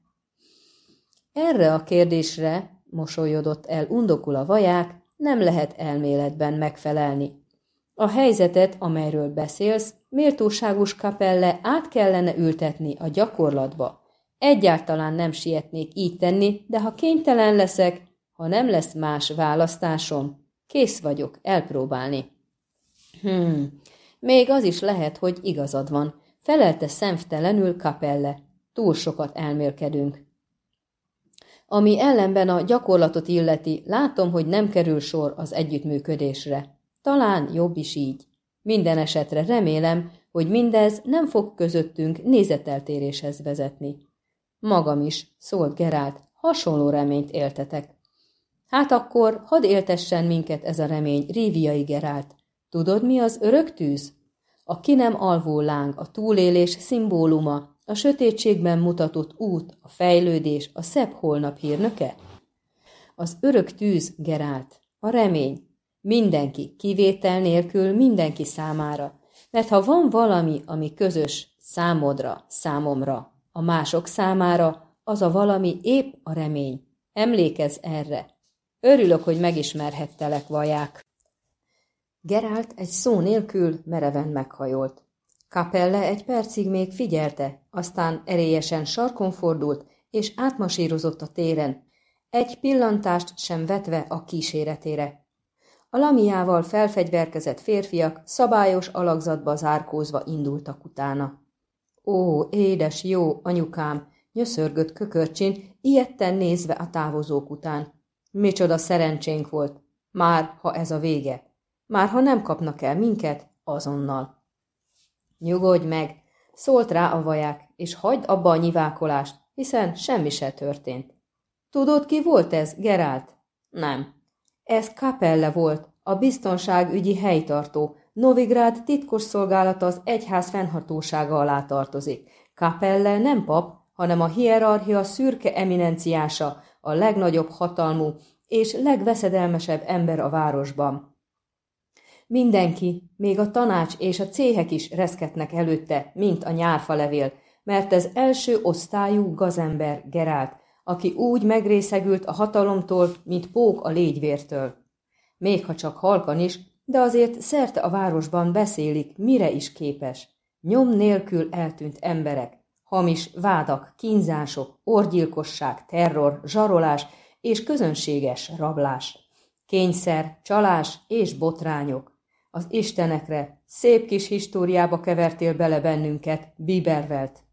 Erre a kérdésre, mosolyodott el undokul a vaják, nem lehet elméletben megfelelni. A helyzetet, amelyről beszélsz, méltóságos kapelle át kellene ültetni a gyakorlatba. Egyáltalán nem sietnék így tenni, de ha kénytelen leszek, ha nem lesz más választásom, kész vagyok elpróbálni. Hmm, még az is lehet, hogy igazad van, felelte szemtelenül kapelle. Túl sokat elmélkedünk. Ami ellenben a gyakorlatot illeti, látom, hogy nem kerül sor az együttműködésre. Talán jobb is így. Minden esetre remélem, hogy mindez nem fog közöttünk nézeteltéréshez vezetni. Magam is, szólt Gerált, hasonló reményt éltetek. Hát akkor hadd éltessen minket ez a remény, Ríviai Gerált. Tudod, mi az örök tűz? A ki nem alvó láng, a túlélés szimbóluma, a sötétségben mutatott út, a fejlődés, a szebb holnap hírnöke? Az örök tűz, Gerált, a remény, Mindenki, kivétel nélkül mindenki számára. Mert ha van valami, ami közös számodra, számomra, a mások számára, az a valami épp a remény. Emlékezz erre. Örülök, hogy megismerhettelek, vaják. Gerált egy szó nélkül mereven meghajolt. Kapelle egy percig még figyelte, aztán erélyesen sarkon fordult, és átmasírozott a téren, egy pillantást sem vetve a kíséretére. A lamiával felfegyverkezett férfiak szabályos alakzatba zárkózva indultak utána. Ó, édes, jó, anyukám, nyöszörgött kökörcsin, ilyetten nézve a távozók után. Micsoda szerencsénk volt, már ha ez a vége. Már ha nem kapnak el minket, azonnal. Nyugodj meg, szólt rá a vaják, és hagyd abba a nyivákolást, hiszen semmi se történt. Tudod, ki volt ez, Gerált? Nem. Ez Kapelle volt, a biztonságügyi helytartó. Novigrád titkos szolgálata az egyház fennhatósága alá tartozik. Kapelle nem pap, hanem a hierarchia szürke eminenciása, a legnagyobb hatalmú és legveszedelmesebb ember a városban. Mindenki, még a tanács és a céhek is reszketnek előtte, mint a nyárfalevél, mert ez első osztályú gazember Gerált, aki úgy megrészegült a hatalomtól, mint pók a légyvértől. Még ha csak halkan is, de azért szerte a városban beszélik, mire is képes. Nyom nélkül eltűnt emberek, hamis vádak, kínzások, orgyilkosság, terror, zsarolás és közönséges rablás. Kényszer, csalás és botrányok. Az istenekre, szép kis históriába kevertél bele bennünket, Bibervelt.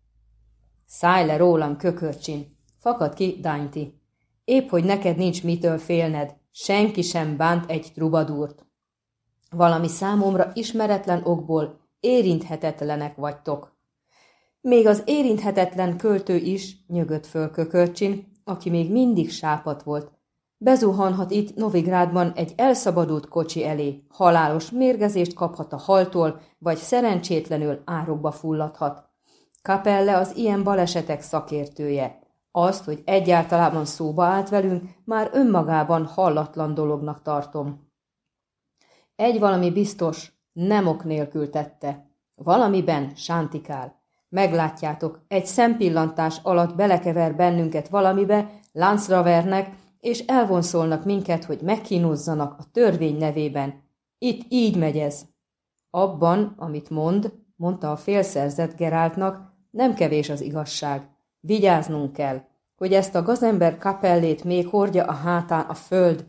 Szállj le rólam, kökörcsin! Fakad ki, Dainty. Épp, hogy neked nincs mitől félned, senki sem bánt egy trubadúrt. Valami számomra ismeretlen okból érinthetetlenek vagytok. Még az érinthetetlen költő is, nyögött föl kökörcsin, aki még mindig sápat volt. Bezuhanhat itt Novigrádban egy elszabadult kocsi elé, halálos mérgezést kaphat a haltól, vagy szerencsétlenül árokba fulladhat. Kapelle az ilyen balesetek szakértője. Azt, hogy egyáltalában szóba állt velünk, már önmagában hallatlan dolognak tartom. Egy valami biztos, nem ok nélkül tette. Valamiben sántikál. Meglátjátok, egy szempillantás alatt belekever bennünket valamibe, láncra vernek, és elvonszolnak minket, hogy megkínozzanak a törvény nevében. Itt így megy ez. Abban, amit mond, mondta a félszerzett Geráltnak, nem kevés az igazság. Vigyáznunk kell, hogy ezt a gazember kapellét még hordja a hátán a föld.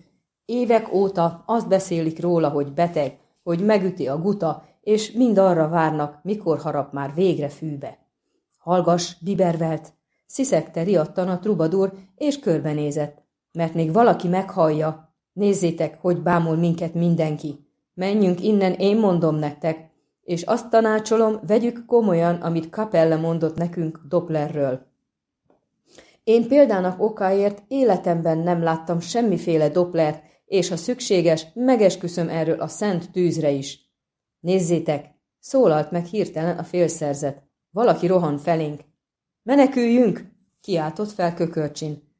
Évek óta azt beszélik róla, hogy beteg, hogy megüti a guta, és mind arra várnak, mikor harap már végre fűbe. Hallgas, bibervelt, sziszegte riadtan a trubadur, és körbenézett, mert még valaki meghallja. Nézzétek, hogy bámul minket mindenki. Menjünk innen, én mondom nektek, és azt tanácsolom, vegyük komolyan, amit Kapelle mondott nekünk Dopplerről. Én példának okáért életemben nem láttam semmiféle Dopplert, és ha szükséges, megesküszöm erről a szent tűzre is. Nézzétek, szólalt meg hirtelen a félszerzet. Valaki rohan felénk. Meneküljünk! kiáltott fel kökörcsin.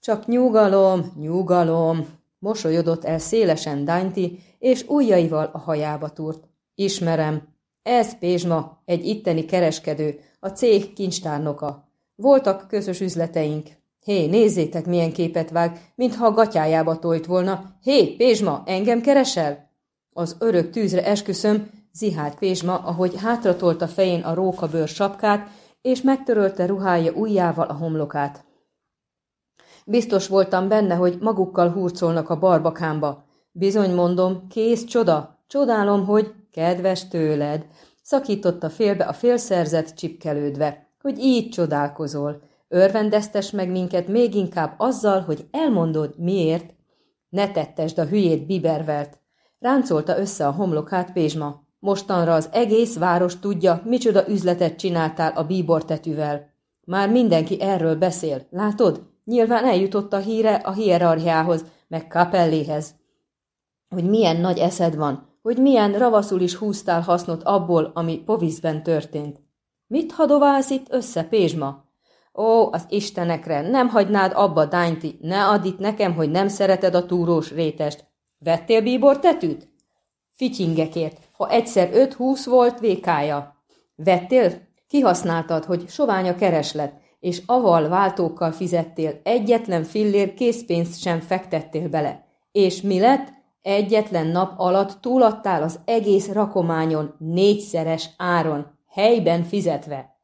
Csak nyugalom, nyugalom, mosolyodott el szélesen Dainty, és ujjaival a hajába túrt. Ismerem. Ez Pézsma, egy itteni kereskedő, a cég kincstárnoka. Voltak közös üzleteink. Hé, nézzétek, milyen képet vág, mintha a gatyájába tojt volna. Hé, Pézsma, engem keresel? Az örök tűzre esküszöm, zihált Pézsma, ahogy hátratolta fején a rókabőr sapkát, és megtörölte ruhája ujjával a homlokát. Biztos voltam benne, hogy magukkal hurcolnak a barbakámba. Bizony mondom, kész csoda, csodálom, hogy kedves tőled, szakította félbe a félszerzet csipkelődve, hogy így csodálkozol. Örvendeztes meg minket még inkább azzal, hogy elmondod, miért. Ne tettesd a hülyét bibervelt. Ráncolta össze a homlokát Pézsma. Mostanra az egész város tudja, micsoda üzletet csináltál a bíbortetűvel. Már mindenki erről beszél, látod? Nyilván eljutott a híre a hierarchiához, meg kapelléhez. Hogy milyen nagy eszed van, hogy milyen ravaszul is húztál hasznot abból, ami Poviszben történt. Mit hadoválsz itt össze, Pézsma? Ó, az istenekre, nem hagynád abba, Dányti, ne add itt nekem, hogy nem szereted a túrós rétest. Vettél bíbor tetűt? Fityingekért, ha egyszer öt-húsz volt vékája. Vettél? Kihasználtad, hogy sovány a kereslet, és aval váltókkal fizettél, egyetlen fillér készpénzt sem fektettél bele. És mi lett? Egyetlen nap alatt túladtál az egész rakományon négyszeres áron, helyben fizetve.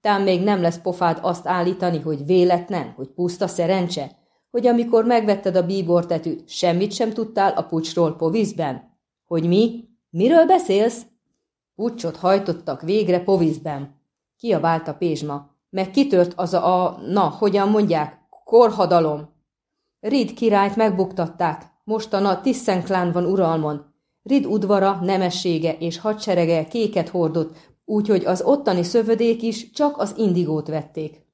Tám még nem lesz pofád azt állítani, hogy véletlen, hogy puszta szerencse, hogy amikor megvetted a bíbortetűt, semmit sem tudtál a pucsról Povízben? Hogy mi? Miről beszélsz? Pucsot hajtottak végre Povízben. Kiabálta Pézsma, meg kitört az a, a, na, hogyan mondják, korhadalom. Rid királyt megbuktatták, Mostan a Tiszenklán van uralmon. Rid udvara, nemessége és hadserege kéket hordott, úgyhogy az ottani szövödék is csak az indigót vették.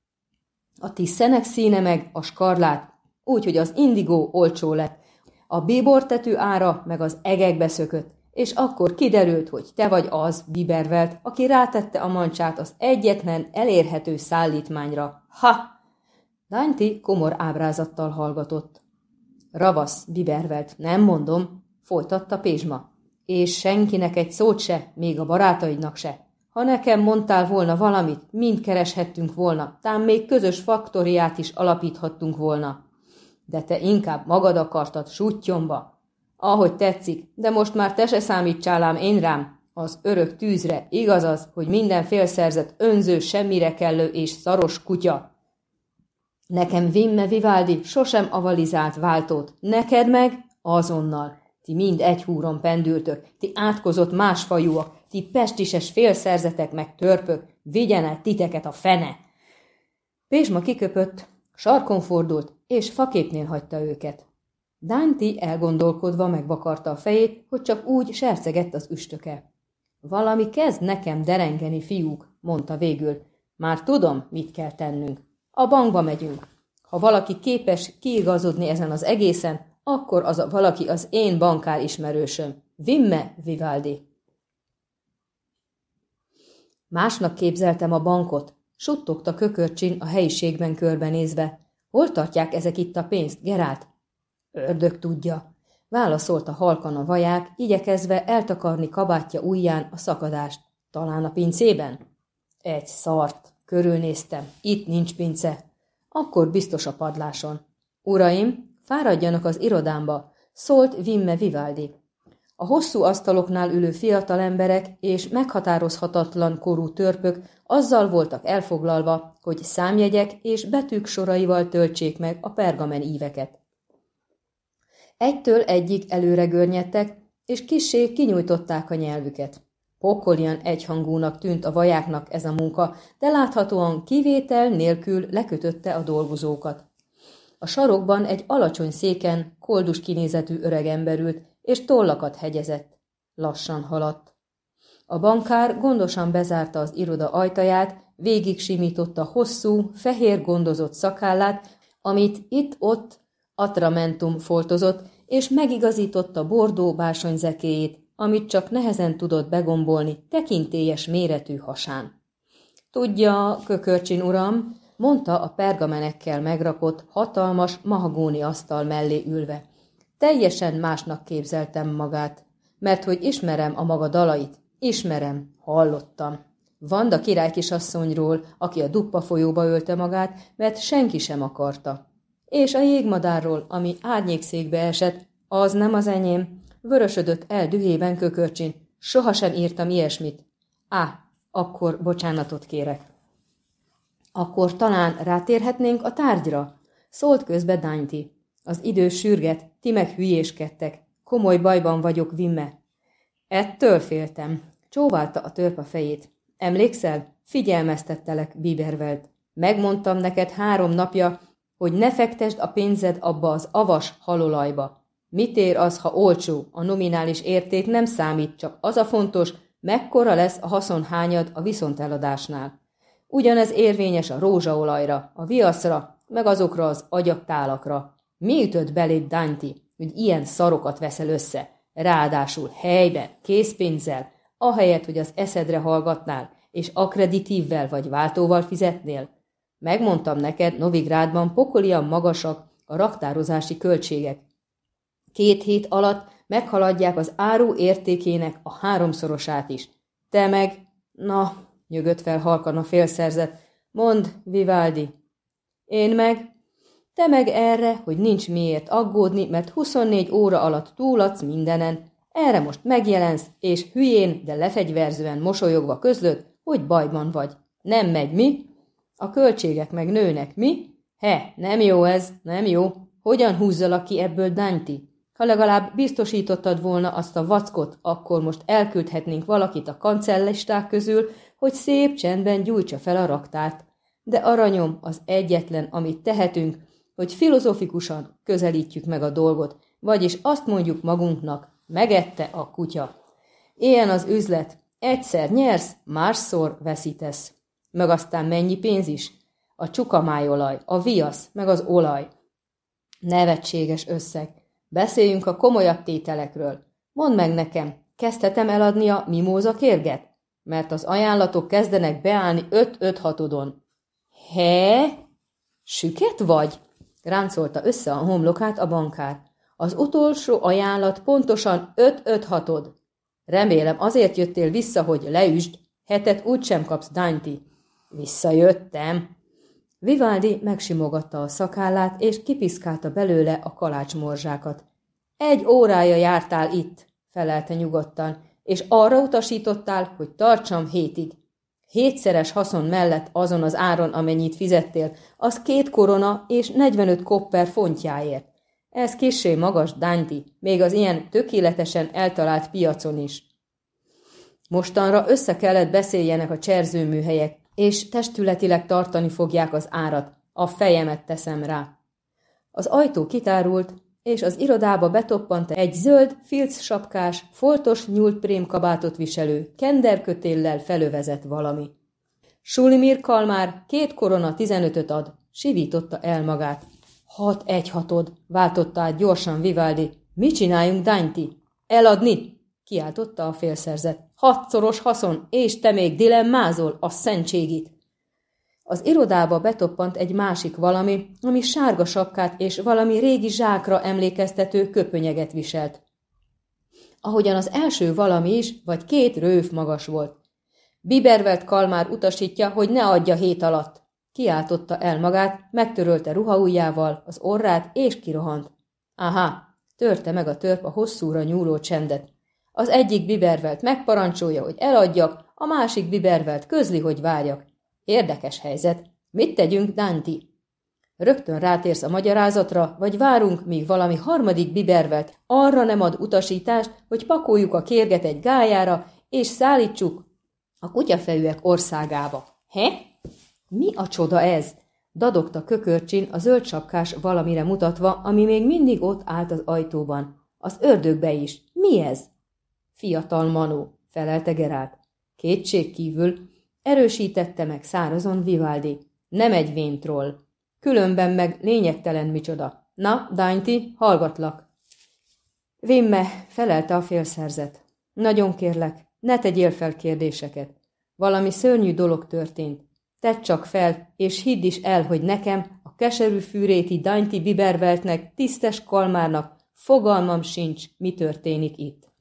A Tiszenek színe meg a skarlát, úgyhogy az indigó olcsó lett. A bíbortetű ára meg az egekbe szökött, és akkor kiderült, hogy te vagy az, Bibervelt, aki rátette a mancsát az egyetlen elérhető szállítmányra. Ha! Dánti komor ábrázattal hallgatott. Ravasz, bibervelt, nem mondom, folytatta Pézsma. És senkinek egy szót se, még a barátaidnak se. Ha nekem mondtál volna valamit, mind kereshettünk volna, tám még közös faktoriát is alapíthattunk volna. De te inkább magad akartad sutyomba. Ahogy tetszik, de most már te se számítsál ám én rám. Az örök tűzre igaz az, hogy minden félszerzett önző, semmire kellő és szaros kutya. Nekem Vimme Vivaldi sosem avalizált váltót, neked meg azonnal. Ti mind egy húron pendültök, ti átkozott másfajúak, ti pestises félszerzetek meg törpök, vigyen el titeket a fene. Pézsma kiköpött, sarkon fordult, és faképnél hagyta őket. Dánti elgondolkodva megvakarta a fejét, hogy csak úgy sercegett az üstöke. Valami kezd nekem derengeni, fiúk, mondta végül. Már tudom, mit kell tennünk. A bankba megyünk. Ha valaki képes kiigazodni ezen az egészen, akkor az a valaki az én bankár ismerősöm. Vimme Vivaldi. Másnak képzeltem a bankot, suttogta kökörcsin a helyiségben körbenézve. Hol tartják ezek itt a pénzt, Gerált? Ördög tudja, válaszolta halkan a vaják, igyekezve eltakarni kabátja ujján a szakadást. Talán a pincében? Egy szart. Körülnéztem. Itt nincs pince. Akkor biztos a padláson. Uraim, fáradjanak az irodámba, szólt Vimme Vivaldi. A hosszú asztaloknál ülő fiatal emberek és meghatározhatatlan korú törpök azzal voltak elfoglalva, hogy számjegyek és betűk soraival töltsék meg a pergamen íveket. Egytől egyik előre görnyedtek, és kissé kinyújtották a nyelvüket. Pokolian egyhangúnak tűnt a vajáknak ez a munka, de láthatóan kivétel nélkül lekötötte a dolgozókat. A sarokban egy alacsony széken koldus kinézetű ember ült, és tollakat hegyezett. Lassan haladt. A bankár gondosan bezárta az iroda ajtaját, végig simította hosszú, fehér gondozott szakállát, amit itt-ott atramentum foltozott, és megigazította bordó bársonyzekéjét, amit csak nehezen tudott begombolni tekintélyes méretű hasán. Tudja, kökörcsin uram, mondta a pergamenekkel megrakott, hatalmas, mahagóni asztal mellé ülve. Teljesen másnak képzeltem magát, mert hogy ismerem a maga dalait, ismerem, hallottam. Vanda király kisasszonyról, aki a duppa folyóba ölte magát, mert senki sem akarta. És a jégmadárról, ami árnyékszékbe esett, az nem az enyém, vörösödött el dühében kökörcsin. Sohasem írtam ilyesmit. Á, akkor bocsánatot kérek. Akkor talán rátérhetnénk a tárgyra? Szólt közbe Dainty. Az idő sürget, ti meg hülyéskedtek. Komoly bajban vagyok, Vimme. Ettől féltem. Csóválta a törp fejét. Emlékszel? Figyelmeztettelek, Bibervelt. Megmondtam neked három napja, hogy ne fektesd a pénzed abba az avas halolajba. Mit ér az, ha olcsó? A nominális érték nem számít, csak az a fontos, mekkora lesz a haszonhányad a viszonteladásnál. Ugyanez érvényes a rózsaolajra, a viaszra, meg azokra az agyaktálakra. Mi ütött beléd, Dánti, hogy ilyen szarokat veszel össze? Ráadásul helyben, készpénzzel, ahelyett, hogy az eszedre hallgatnál, és akkreditívvel vagy váltóval fizetnél. Megmondtam neked, Novigrádban pokolian magasak a raktározási költségek. Két hét alatt meghaladják az áru értékének a háromszorosát is. Te meg, na, nyögött fel halkan a félszerzet, mond, Vivaldi. Én meg, te meg erre, hogy nincs miért aggódni, mert 24 óra alatt túladsz mindenen, erre most megjelensz, és hülyén, de lefegyverzően mosolyogva közlöd, hogy bajban vagy. Nem megy, mi? A költségek meg nőnek, mi? He, nem jó ez, nem jó. Hogyan húzzalak ki ebből Danti? Ha legalább biztosítottad volna azt a vackot, akkor most elküldhetnénk valakit a kancellisták közül, hogy szép csendben gyújtsa fel a raktárt. De aranyom az egyetlen, amit tehetünk, hogy filozofikusan közelítjük meg a dolgot, vagyis azt mondjuk magunknak, megette a kutya. Ilyen az üzlet, egyszer nyersz, másszor veszítesz. Meg aztán mennyi pénz is? A csukamájolaj, a viasz, meg az olaj. Nevetséges összeg. Beszéljünk a komolyabb tételekről. Mondd meg nekem, kezdhetem eladni a mimóza kérget? Mert az ajánlatok kezdenek beállni öt-öt hatodon. He? Süket vagy? Ráncolta össze a homlokát a bankár. Az utolsó ajánlat pontosan öt-öt hatod. Remélem azért jöttél vissza, hogy leüsd, hetet úgysem kapsz, Dainty. Visszajöttem. Vivaldi megsimogatta a szakállát, és kipiszkálta belőle a kalácsmorzsákat. Egy órája jártál itt, felelte nyugodtan, és arra utasítottál, hogy tartsam hétig. Hétszeres haszon mellett azon az áron, amennyit fizettél, az két korona és 45 kopper fontjáért. Ez kissé magas, Dánti, még az ilyen tökéletesen eltalált piacon is. Mostanra össze kellett beszéljenek a cserzőműhelyek, és testületileg tartani fogják az árat. A fejemet teszem rá. Az ajtó kitárult, és az irodába betoppant egy zöld, filc sapkás, foltos nyúlt kabátot viselő, kenderkötéllel felövezett valami. Sulimir Kalmár két korona tizenötöt ad, sivította el magát. Hat egy hatod, váltotta át gyorsan Vivaldi. Mi csináljunk, Dainty? Eladni? kiáltotta a félszerzet. Hatszoros haszon, és te még dilemmázol a szentségit. Az irodába betoppant egy másik valami, ami sárga sapkát és valami régi zsákra emlékeztető köpönyeget viselt. Ahogyan az első valami is, vagy két rőf magas volt. Bibervelt Kalmár utasítja, hogy ne adja hét alatt. Kiáltotta el magát, megtörölte ruhaujjával az orrát, és kirohant. Aha, törte meg a törp a hosszúra nyúló csendet. Az egyik bibervelt megparancsolja, hogy eladjak, a másik bibervelt közli, hogy várjak. Érdekes helyzet. Mit tegyünk, Danti? Rögtön rátérsz a magyarázatra, vagy várunk, míg valami harmadik bibervelt arra nem ad utasítást, hogy pakoljuk a kérget egy gályára, és szállítsuk a kutyafejűek országába. He? Mi a csoda ez? Dadogta kökörcsin a zöld sapkás valamire mutatva, ami még mindig ott állt az ajtóban. Az ördögbe is. Mi ez? Fiatal Manó, felelte Gerált. Kétség kívül erősítette meg szárazon Vivaldi. Nem egy véntroll. Különben meg lényegtelen micsoda. Na, Dainty, hallgatlak. Vimme, felelte a félszerzet. Nagyon kérlek, ne tegyél fel kérdéseket. Valami szörnyű dolog történt. Tedd csak fel, és hidd is el, hogy nekem, a keserű fűréti Dainty Biberveltnek, tisztes kalmárnak fogalmam sincs, mi történik itt.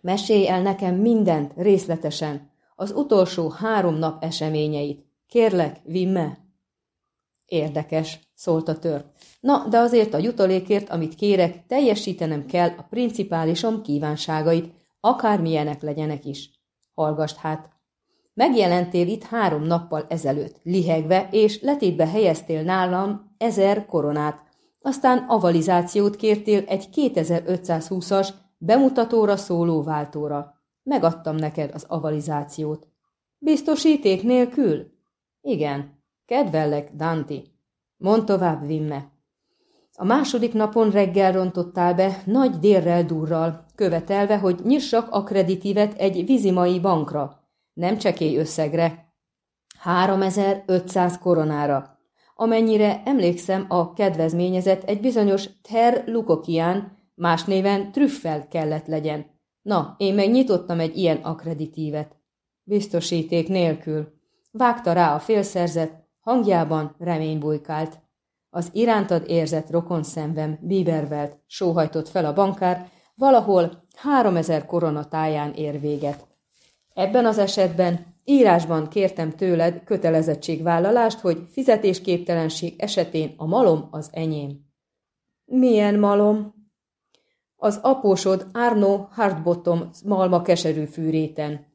Mesélj el nekem mindent részletesen, az utolsó három nap eseményeit. Kérlek, Vimme! Érdekes, szólt a törp. Na, de azért a jutalékért, amit kérek, teljesítenem kell a principálisom kívánságait, akármilyenek legyenek is. Hallgast hát! Megjelentél itt három nappal ezelőtt, lihegve, és letétbe helyeztél nálam ezer koronát. Aztán avalizációt kértél egy 2520-as bemutatóra szóló váltóra. Megadtam neked az avalizációt. Biztosíték nélkül? Igen. Kedvellek, Danti. Mond tovább, Vimme. A második napon reggel rontottál be nagy dérrel durral, követelve, hogy nyissak kreditívet egy vizimai bankra, nem csekély összegre, 3500 koronára, amennyire emlékszem a kedvezményezett egy bizonyos Ter Lukokián, más néven trüffel kellett legyen. Na, én meg nyitottam egy ilyen akreditívet. Biztosíték nélkül. Vágta rá a félszerzet, hangjában remény bujkált. Az irántad érzett rokon szemvem Biebervelt sóhajtott fel a bankár, valahol háromezer korona táján ér véget. Ebben az esetben írásban kértem tőled kötelezettségvállalást, hogy fizetésképtelenség esetén a malom az enyém. Milyen malom? Az apósod Arno Hardbottom malma keserű fűréten.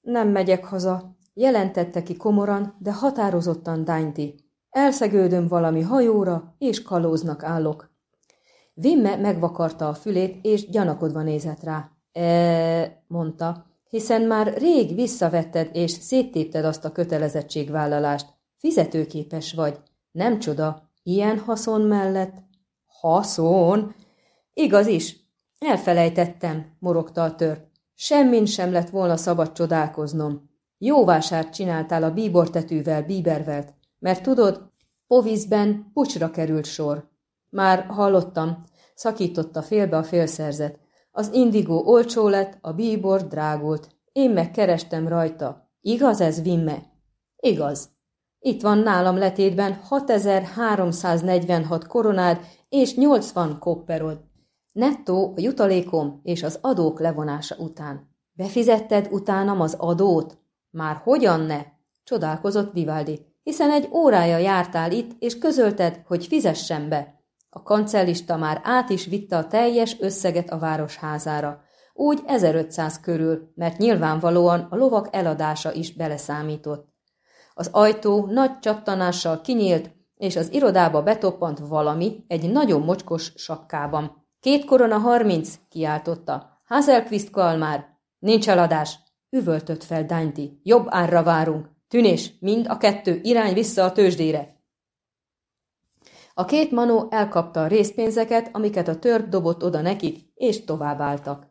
Nem megyek haza, jelentette ki komoran, de határozottan Dainty. Elszegődöm valami hajóra, és kalóznak állok. Vimme megvakarta a fülét, és gyanakodva nézett rá. E, mondta, hiszen már rég visszavetted és széttépted azt a kötelezettségvállalást. Fizetőképes vagy. Nem csoda, ilyen haszon mellett. Haszon? Igaz is. Elfelejtettem, morogta a törp. Semmin sem lett volna szabad csodálkoznom. Jó vásárt csináltál a bíbortetűvel, bíbervelt, mert tudod, Povízben pucsra került sor. Már hallottam, szakította félbe a félszerzet. Az indigó olcsó lett, a bíbor drágult. Én meg kerestem rajta. Igaz ez, Vimme? Igaz. Itt van nálam letétben 6346 koronád és 80 kopperod. Nettó a jutalékom és az adók levonása után. Befizetted utánam az adót? Már hogyan ne? Csodálkozott Vivaldi, hiszen egy órája jártál itt, és közölted, hogy fizessen be. A kancellista már át is vitte a teljes összeget a városházára, úgy 1500 körül, mert nyilvánvalóan a lovak eladása is beleszámított. Az ajtó nagy csattanással kinyílt, és az irodába betoppant valami egy nagyon mocskos sapkában. Két korona harminc, kiáltotta. Hazelquist Kalmár. Nincs eladás. Üvöltött fel Dainty. Jobb árra várunk. Tűnés, mind a kettő, irány vissza a tőzsdére. A két manó elkapta a részpénzeket, amiket a törp dobott oda nekik, és továbbálltak.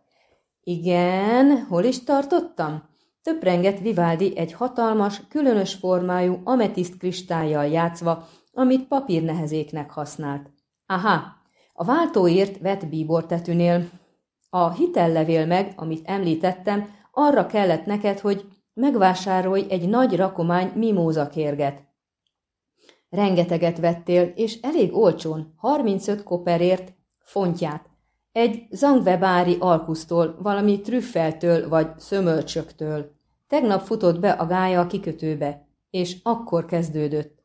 Igen, hol is tartottam? Töprengett Vivaldi egy hatalmas, különös formájú ametiszt kristályjal játszva, amit papírnehezéknek használt. Aha, a váltóért vett bíbortetűnél. A hitellevél meg, amit említettem, arra kellett neked, hogy megvásárolj egy nagy rakomány mimózakérget. Rengeteget vettél, és elég olcsón, 35 koperért, fontját. Egy zangvebári alkusztól, valami trüffeltől vagy szömölcsöktől. Tegnap futott be a gája a kikötőbe, és akkor kezdődött.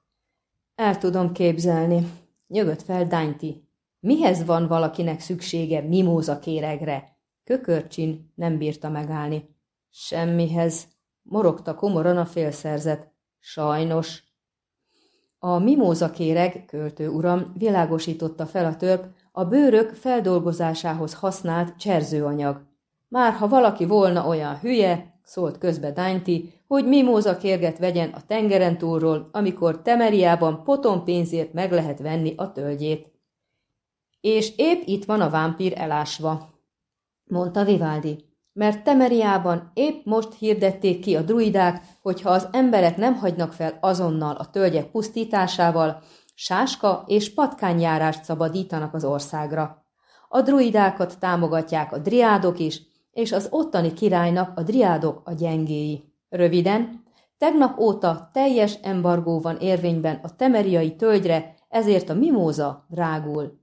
El tudom képzelni. Nyögött fel Dánti. Mihez van valakinek szüksége mimóza kéregre? Kökörcsin nem bírta megállni. Semmihez. Morogta komoran a félszerzet. Sajnos. A mimóza kéreg, költő uram, világosította fel a törp, a bőrök feldolgozásához használt cserzőanyag. Már ha valaki volna olyan hülye, szólt közbe Dánti, hogy mimóza kérget vegyen a tengeren túlról, amikor Temeriában potom pénzért meg lehet venni a tölgyét. És épp itt van a vámpír elásva, mondta Vivaldi, mert Temeriában épp most hirdették ki a druidák, hogy ha az emberek nem hagynak fel azonnal a tölgyek pusztításával, sáska és patkányjárást szabadítanak az országra. A druidákat támogatják a driádok is, és az ottani királynak a driádok a gyengéi. Röviden, tegnap óta teljes embargó van érvényben a temeriai tölgyre, ezért a mimóza drágul.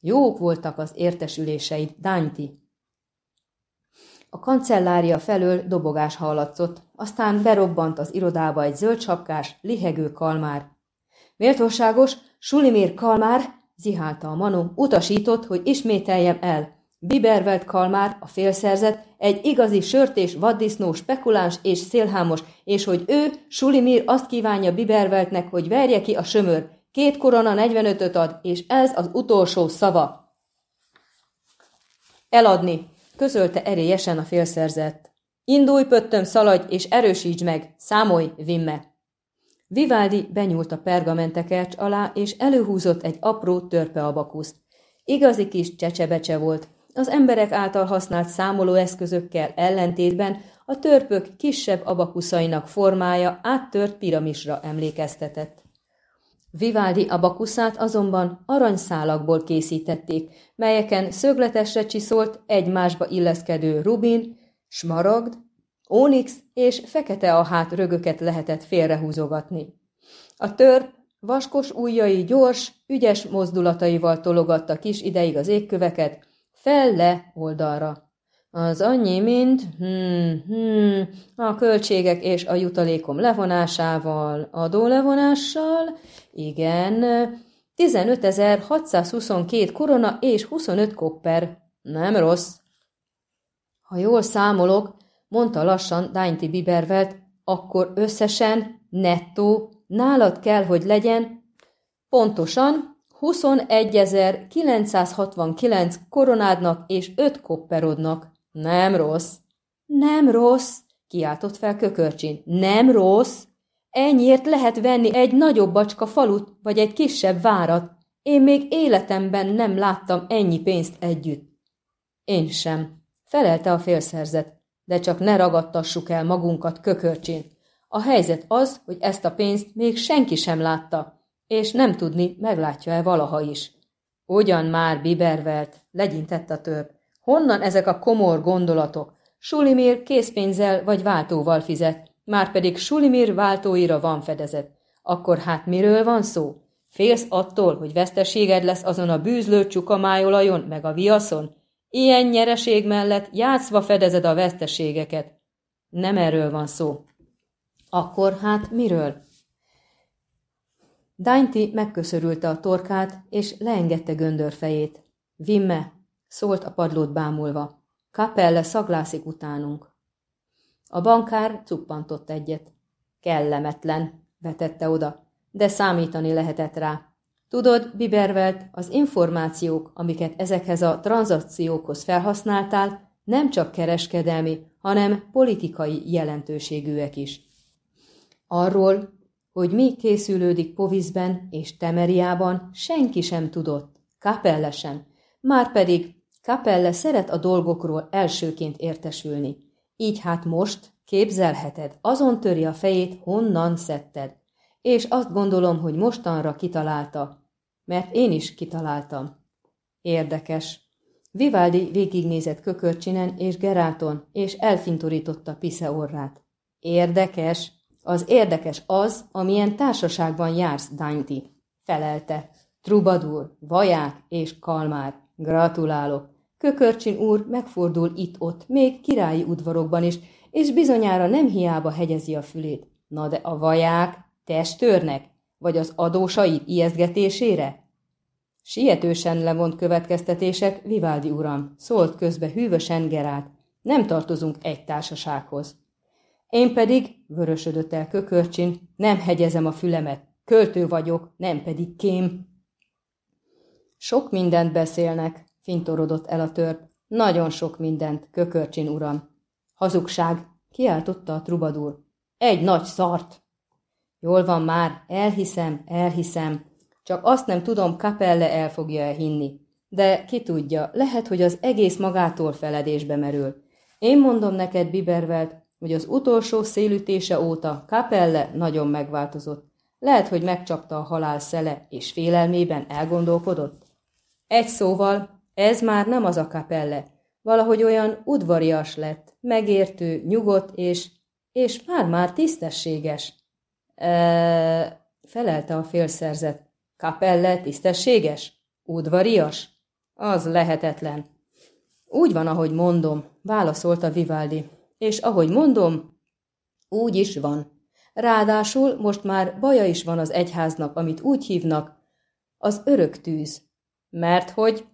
Jók voltak az értesüléseid, Dánti. A kancellária felől dobogás hallatszott, aztán berobbant az irodába egy zöldsapkás, lihegő kalmár. Méltóságos, Sulimér Kalmár, zihálta a manom, utasított, hogy ismételjem el. Bibervelt Kalmár, a félszerzet, egy igazi sört és vaddisznó spekuláns és szélhámos, és hogy ő, Sulimír azt kívánja Biberveltnek, hogy verje ki a sömör. Két korona 45-öt ad, és ez az utolsó szava. Eladni, közölte erélyesen a félszerzett. Indulj, pöttöm, szaladj, és erősítsd meg, számolj, Vimme. Vivaldi benyúlt a pergamentekercs alá, és előhúzott egy apró törpeabakuszt. Igazi kis csecsebecse volt. Az emberek által használt számolóeszközökkel ellentétben a törpök kisebb abakuszainak formája áttört piramisra emlékeztetett. Vivaldi abakuszát azonban aranyszálakból készítették, melyeken szögletesre csiszolt, egymásba illeszkedő rubin, smaragd, ónix és fekete a hát rögöket lehetett félrehúzogatni. A törp vaskos ujjai gyors, ügyes mozdulataival tologatta kis ideig az égköveket, fel-le oldalra. Az annyi, mint hmm, hmm, a költségek és a jutalékom levonásával, adólevonással, igen, 15.622 korona és 25 kopper. Nem rossz. Ha jól számolok, mondta lassan Dainty Bibervelt, akkor összesen, nettó, nálad kell, hogy legyen pontosan 21.969 koronádnak és 5 kopperodnak. Nem rossz. Nem rossz, kiáltott fel kökörcsin. Nem rossz. Ennyiért lehet venni egy nagyobb bacska falut, vagy egy kisebb várat. Én még életemben nem láttam ennyi pénzt együtt. Én sem, felelte a félszerzet de csak ne ragadtassuk el magunkat kökörcsén. A helyzet az, hogy ezt a pénzt még senki sem látta, és nem tudni, meglátja-e valaha is. Ugyan már, Bibervelt, legyintett a törp. Honnan ezek a komor gondolatok? Sulimir készpénzzel vagy váltóval fizet, már pedig Sulimir váltóira van fedezet. Akkor hát miről van szó? Félsz attól, hogy veszteséged lesz azon a bűzlő csukamájolajon meg a viaszon? Ilyen nyereség mellett játszva fedezed a veszteségeket. Nem erről van szó. Akkor hát miről? Dainty megköszörülte a torkát, és leengedte göndörfejét. Vimme, szólt a padlót bámulva. Kapelle szaglászik utánunk. A bankár cuppantott egyet. Kellemetlen, vetette oda, de számítani lehetett rá. Tudod, Bibervelt, az információk, amiket ezekhez a tranzakciókhoz felhasználtál, nem csak kereskedelmi, hanem politikai jelentőségűek is. Arról, hogy mi készülődik Povizben és Temeriában, senki sem tudott, Kapelle sem, márpedig Kapelle szeret a dolgokról elsőként értesülni. Így hát most, képzelheted, azon töri a fejét, honnan szedted. És azt gondolom, hogy mostanra kitalálta, mert én is kitaláltam. Érdekes. Vivaldi végignézett Kökörcsinen és Geráton, és elfintorította Pisze orrát. Érdekes. Az érdekes az, amilyen társaságban jársz, Dainty. Felelte. Trubadur, vaják és kalmár. Gratulálok. Kökörcsin úr megfordul itt-ott, még királyi udvarokban is, és bizonyára nem hiába hegyezi a fülét. Na de a vaják testőrnek, vagy az adósai ijesztgetésére? Sietősen levont következtetések, Vivaldi uram, szólt közbe hűvösen Gerált. Nem tartozunk egy társasághoz. Én pedig, vörösödött el kökörcsin, nem hegyezem a fülemet. Költő vagyok, nem pedig kém. Sok mindent beszélnek, fintorodott el a törp. Nagyon sok mindent, kökörcsin uram. Hazugság, kiáltotta a trubadúr. Egy nagy szart! Jól van már, elhiszem, elhiszem. Csak azt nem tudom, Kapelle el fogja-e hinni. De ki tudja, lehet, hogy az egész magától feledésbe merül. Én mondom neked, Bibervelt, hogy az utolsó szélütése óta Kapelle nagyon megváltozott. Lehet, hogy megcsapta a halál szele, és félelmében elgondolkodott. Egy szóval, ez már nem az a Kapelle. Valahogy olyan udvarias lett, megértő, nyugodt, és, és már-már tisztességes. E, felelte a félszerzet. Kapelle tisztességes? Udvarias? Az lehetetlen. Úgy van, ahogy mondom, válaszolta Vivaldi. És ahogy mondom, úgy is van. Ráadásul most már baja is van az egyháznak, amit úgy hívnak, az örök tűz. Mert hogy,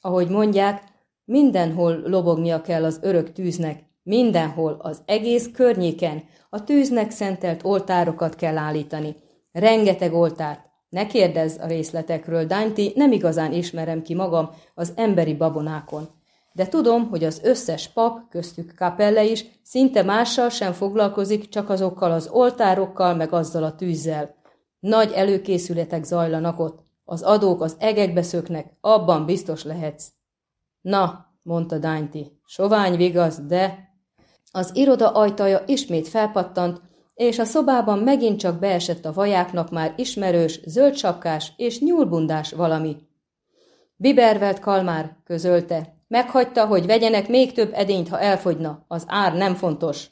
ahogy mondják, mindenhol lobognia kell az örök tűznek, mindenhol, az egész környéken, a tűznek szentelt oltárokat kell állítani. Rengeteg oltárt. Ne kérdezz a részletekről, Dánti, nem igazán ismerem ki magam az emberi babonákon de tudom, hogy az összes pap, köztük kapelle is, szinte mással sem foglalkozik, csak azokkal az oltárokkal, meg azzal a tűzzel. Nagy előkészületek zajlanak ott, az adók az egekbe szöknek, abban biztos lehetsz. Na, mondta Dánti, sovány vigaz, de... Az iroda ajtaja ismét felpattant, és a szobában megint csak beesett a vajáknak már ismerős, zöldsapkás és nyúlbundás valami. Bibervelt Kalmár közölte, Meghagyta, hogy vegyenek még több edényt, ha elfogyna. Az ár nem fontos.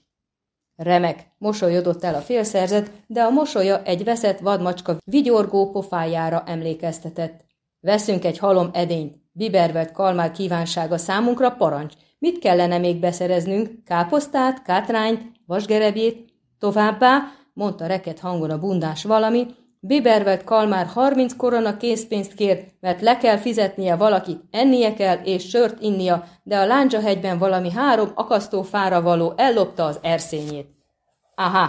Remek, mosolyodott el a félszerzet, de a mosolya egy veszett vadmacska vigyorgó pofájára emlékeztetett. Veszünk egy halom edényt. Bibervelt kalmár kívánsága számunkra parancs. Mit kellene még beszereznünk? Káposztát, kátrányt, vasgerebjét? Továbbá, mondta reket hangon a bundás valami, Bibervet Kalmár 30 korona készpénzt kér, mert le kell fizetnie valakit, ennie kell és sört innia, de a Lándzsahegyben valami három akasztófára való ellopta az erszényét. Aha!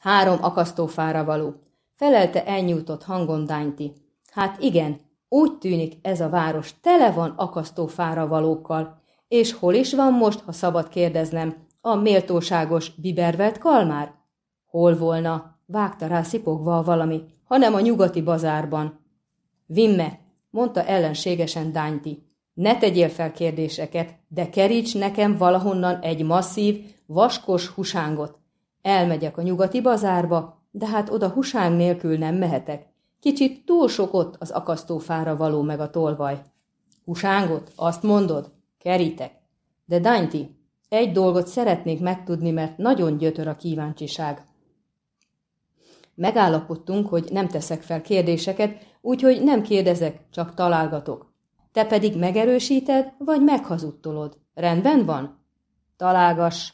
Három akasztófára való. Felelte elnyújtott hangon Dánti. Hát igen, úgy tűnik ez a város tele van akasztófára valókkal. És hol is van most, ha szabad kérdeznem, a méltóságos Bibervet Kalmár? Hol volna? Vágta rá szipogva valami, hanem a nyugati bazárban. Vimme, mondta ellenségesen Dánti, ne tegyél fel kérdéseket, de keríts nekem valahonnan egy masszív, vaskos husángot. Elmegyek a nyugati bazárba, de hát oda husáng nélkül nem mehetek. Kicsit túl sok ott az akasztófára való meg a tolvaj. Husángot? Azt mondod? Kerítek. De Dánti, egy dolgot szeretnék megtudni, mert nagyon gyötör a kíváncsiság. Megállapodtunk, hogy nem teszek fel kérdéseket, úgyhogy nem kérdezek, csak találgatok. Te pedig megerősíted, vagy meghazudtolod. Rendben van? Találgass.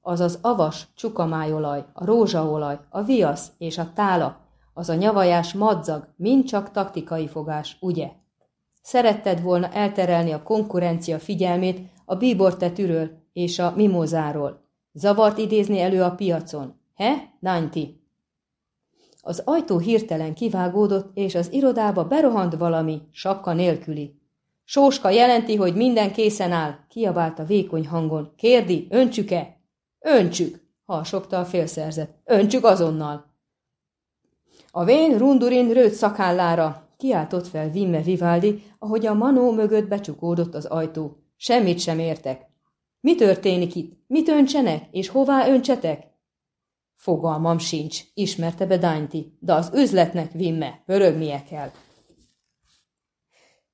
Az az avas csukamájolaj, a rózsaolaj, a viasz és a tála, az a nyavajás madzag, mind csak taktikai fogás, ugye? Szeretted volna elterelni a konkurencia figyelmét a bíbortetűről és a mimózáról. Zavart idézni elő a piacon. He, Nanti? Az ajtó hirtelen kivágódott, és az irodába berohant valami, sapka nélküli. Sóska jelenti, hogy minden készen áll, kiabálta vékony hangon. Kérdi, öntsük-e? Öntsük, harsogta a félszerzet. Öntsük azonnal. A vén rundurin rőt szakállára, kiáltott fel Vimme Vivaldi, ahogy a manó mögött becsukódott az ajtó. Semmit sem értek. Mi történik itt? Mit öntsenek, és hová öntsetek? Fogalmam sincs, ismerte be Dánti, de az üzletnek vimme, pörögnie kell.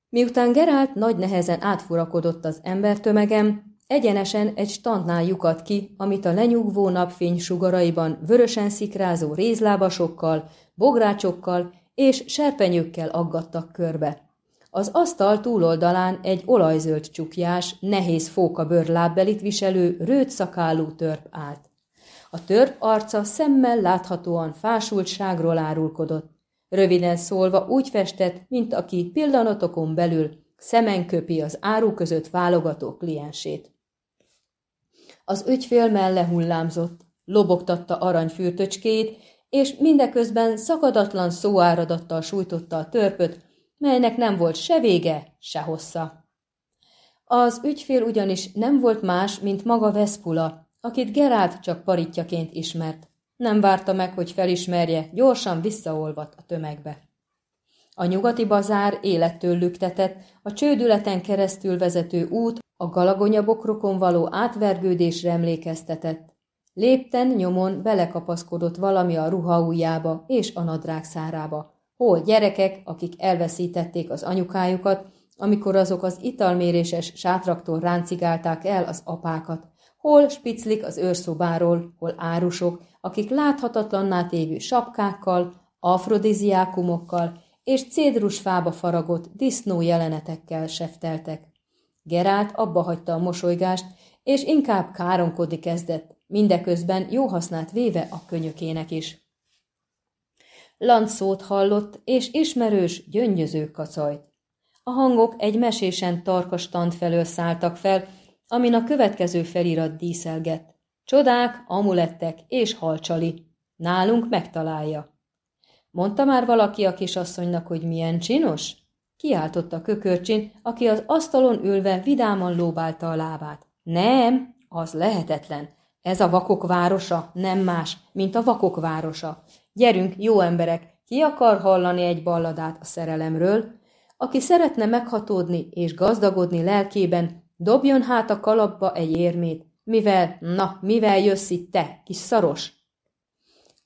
Miután Gerált nagy nehezen átfurakodott az embertömegem, egyenesen egy standnál lyukadt ki, amit a lenyugvó napfény sugaraiban vörösen szikrázó rézlábasokkal, bográcsokkal és serpenyőkkel aggattak körbe. az asztal túloldalán egy olajzöld csukjás, nehéz fókabőr lábbelit viselő, rőt szakálú törp állt. A törp arca szemmel láthatóan fásultságról árulkodott. Röviden szólva úgy festett, mint aki pillanatokon belül szemen köpi az áru között válogató kliensét. Az ügyfél melle hullámzott, lobogtatta aranyfürtöcskét, és mindeközben szakadatlan szóáradattal sújtotta a törpöt, melynek nem volt se vége, se hossza. Az ügyfél ugyanis nem volt más, mint maga Veszpula, akit Gerált csak paritjaként ismert. Nem várta meg, hogy felismerje, gyorsan visszaolvadt a tömegbe. A nyugati bazár élettől lüktetett, a csődületen keresztül vezető út a galagonyabokrokon való átvergődésre emlékeztetett. Lépten nyomon belekapaszkodott valami a ruha ujjába és a nadrág szárába. Hol gyerekek, akik elveszítették az anyukájukat, amikor azok az italméréses sátraktól ráncigálták el az apákat. Hol spiclik az őrszobáról, hol árusok, akik láthatatlanná tévő sapkákkal, afrodiziákumokkal és cédrusfába faragott disznó jelenetekkel sefteltek. Gerált abba hagyta a mosolygást, és inkább káromkodni kezdett, mindeközben jó hasznát véve a könyökének is. Lancszót hallott, és ismerős, gyöngyöző kacajt. A hangok egy mesésen tarkas tant felől szálltak fel, amin a következő felirat díszelgett. Csodák, amulettek és halcsali. Nálunk megtalálja. Mondta már valaki a kisasszonynak, hogy milyen csinos? Kiáltotta kökörcsin, aki az asztalon ülve vidáman lóbálta a lábát. Nem, az lehetetlen. Ez a vakok városa nem más, mint a vakok városa. Gyerünk, jó emberek, ki akar hallani egy balladát a szerelemről? Aki szeretne meghatódni és gazdagodni lelkében, dobjon hát a kalapba egy érmét. Mivel, na, mivel jössz itt te, kis szaros?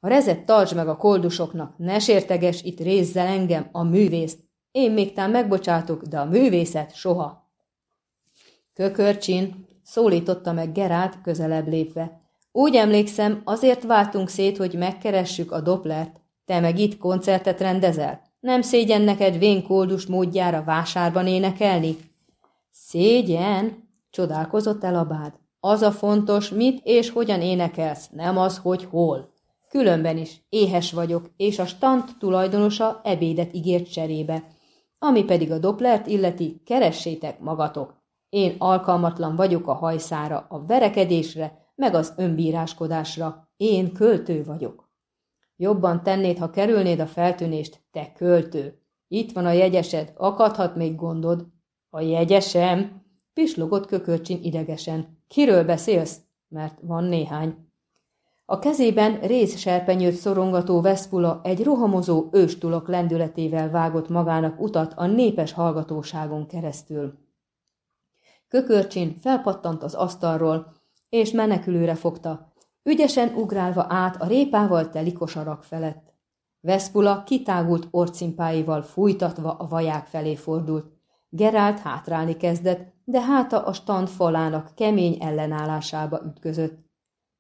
A rezet tartsd meg a koldusoknak, ne sérteges itt rézzel engem, a művészt. Én még tám megbocsátok, de a művészet soha. Kökörcsin, szólította meg Gerált közelebb lépve. Úgy emlékszem, azért váltunk szét, hogy megkeressük a Doplert. Te meg itt koncertet rendezel? Nem szégyen neked vénkoldus módjára vásárban énekelni? Szégyen? Csodálkozott el a bád. Az a fontos, mit és hogyan énekelsz, nem az, hogy hol. Különben is éhes vagyok, és a stand tulajdonosa ebédet ígért cserébe. Ami pedig a Doplert illeti, keressétek magatok. Én alkalmatlan vagyok a hajszára, a verekedésre, meg az önbíráskodásra. Én költő vagyok. Jobban tennéd, ha kerülnéd a feltűnést, te költő. Itt van a jegyesed, akadhat még gondod. A jegyesem? Pislogott kökörcsin idegesen. Kiről beszélsz? Mert van néhány. A kezében rézserpenyőt szorongató Veszpula egy rohamozó őstulok lendületével vágott magának utat a népes hallgatóságon keresztül. Kökörcsin felpattant az asztalról, és menekülőre fogta, ügyesen ugrálva át a répával teli kosarak felett. Veszpula kitágult orcimpáival fújtatva a vaják felé fordult. Gerált hátrálni kezdett, de háta a stand falának kemény ellenállásába ütközött.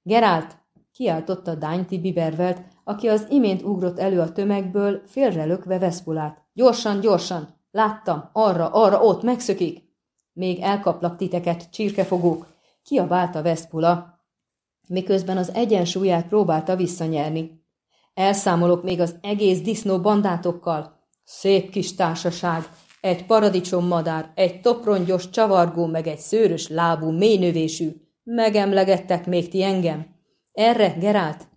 Gerált! kiáltotta Dányti Bibervelt, aki az imént ugrott elő a tömegből, félrelökve Veszpulát. Gyorsan, gyorsan! Láttam! Arra, arra, ott, megszökik! Még elkaplak titeket, csirkefogók! Kiabálta Veszpula, miközben az egyensúlyát próbálta visszanyerni. Elszámolok még az egész disznó bandátokkal. Szép kis társaság, egy madár, egy toprongyos csavargó, meg egy szőrös lábú, mélynövésű. Megemlegettek még ti engem? Erre, Gerált?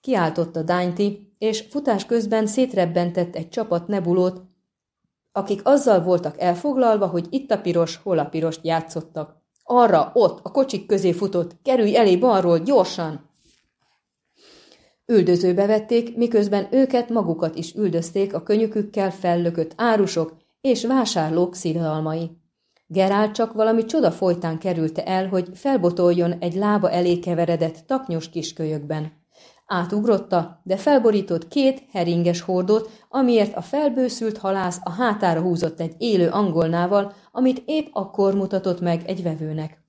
Kiáltotta Dányti, és futás közben szétrebbentett egy csapat nebulót, akik azzal voltak elfoglalva, hogy itt a piros, hol a pirost játszottak. Arra, ott, a kocsik közé futott, kerülj elé balról, gyorsan! Üldözőbe vették, miközben őket magukat is üldözték a könyökükkel fellökött árusok és vásárlók szidalmai. Gerált csak valami csoda folytán kerülte el, hogy felbotoljon egy lába elé keveredett taknyos kiskölyökben. Átugrotta, de felborított két heringes hordót, amiért a felbőszült halász a hátára húzott egy élő angolnával, amit épp akkor mutatott meg egy vevőnek.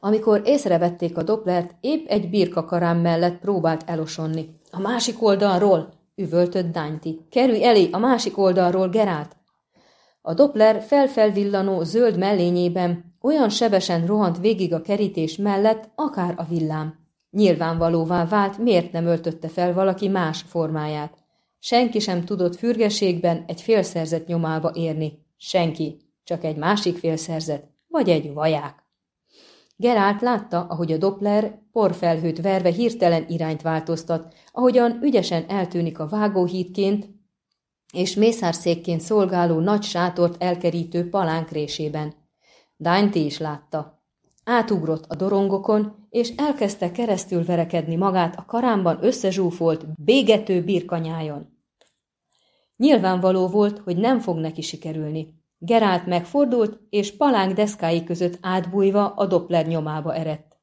Amikor észrevették a doplert, épp egy birkakarám mellett próbált elosonni. A másik oldalról, üvöltött Dányti. Kerülj elé, a másik oldalról, Gerált! A Doppler felfelvillanó zöld mellényében olyan sebesen rohant végig a kerítés mellett, akár a villám. Nyilvánvalóvá vált, miért nem öltötte fel valaki más formáját. Senki sem tudott fürgeségben egy félszerzet nyomába érni. Senki, csak egy másik félszerzet, vagy egy vaják. Gerált látta, ahogy a Doppler porfelhőt verve hirtelen irányt változtat, ahogyan ügyesen eltűnik a vágóhídként és mészárszékként szolgáló nagy sátort elkerítő palánk résében. Dainty is látta. Átugrott a dorongokon, és elkezdte keresztül verekedni magát a karámban összezsúfolt, bégető birkanyájon. Nyilvánvaló volt, hogy nem fog neki sikerülni. Gerált megfordult, és palánk deszkái között átbújva a Doppler nyomába erett.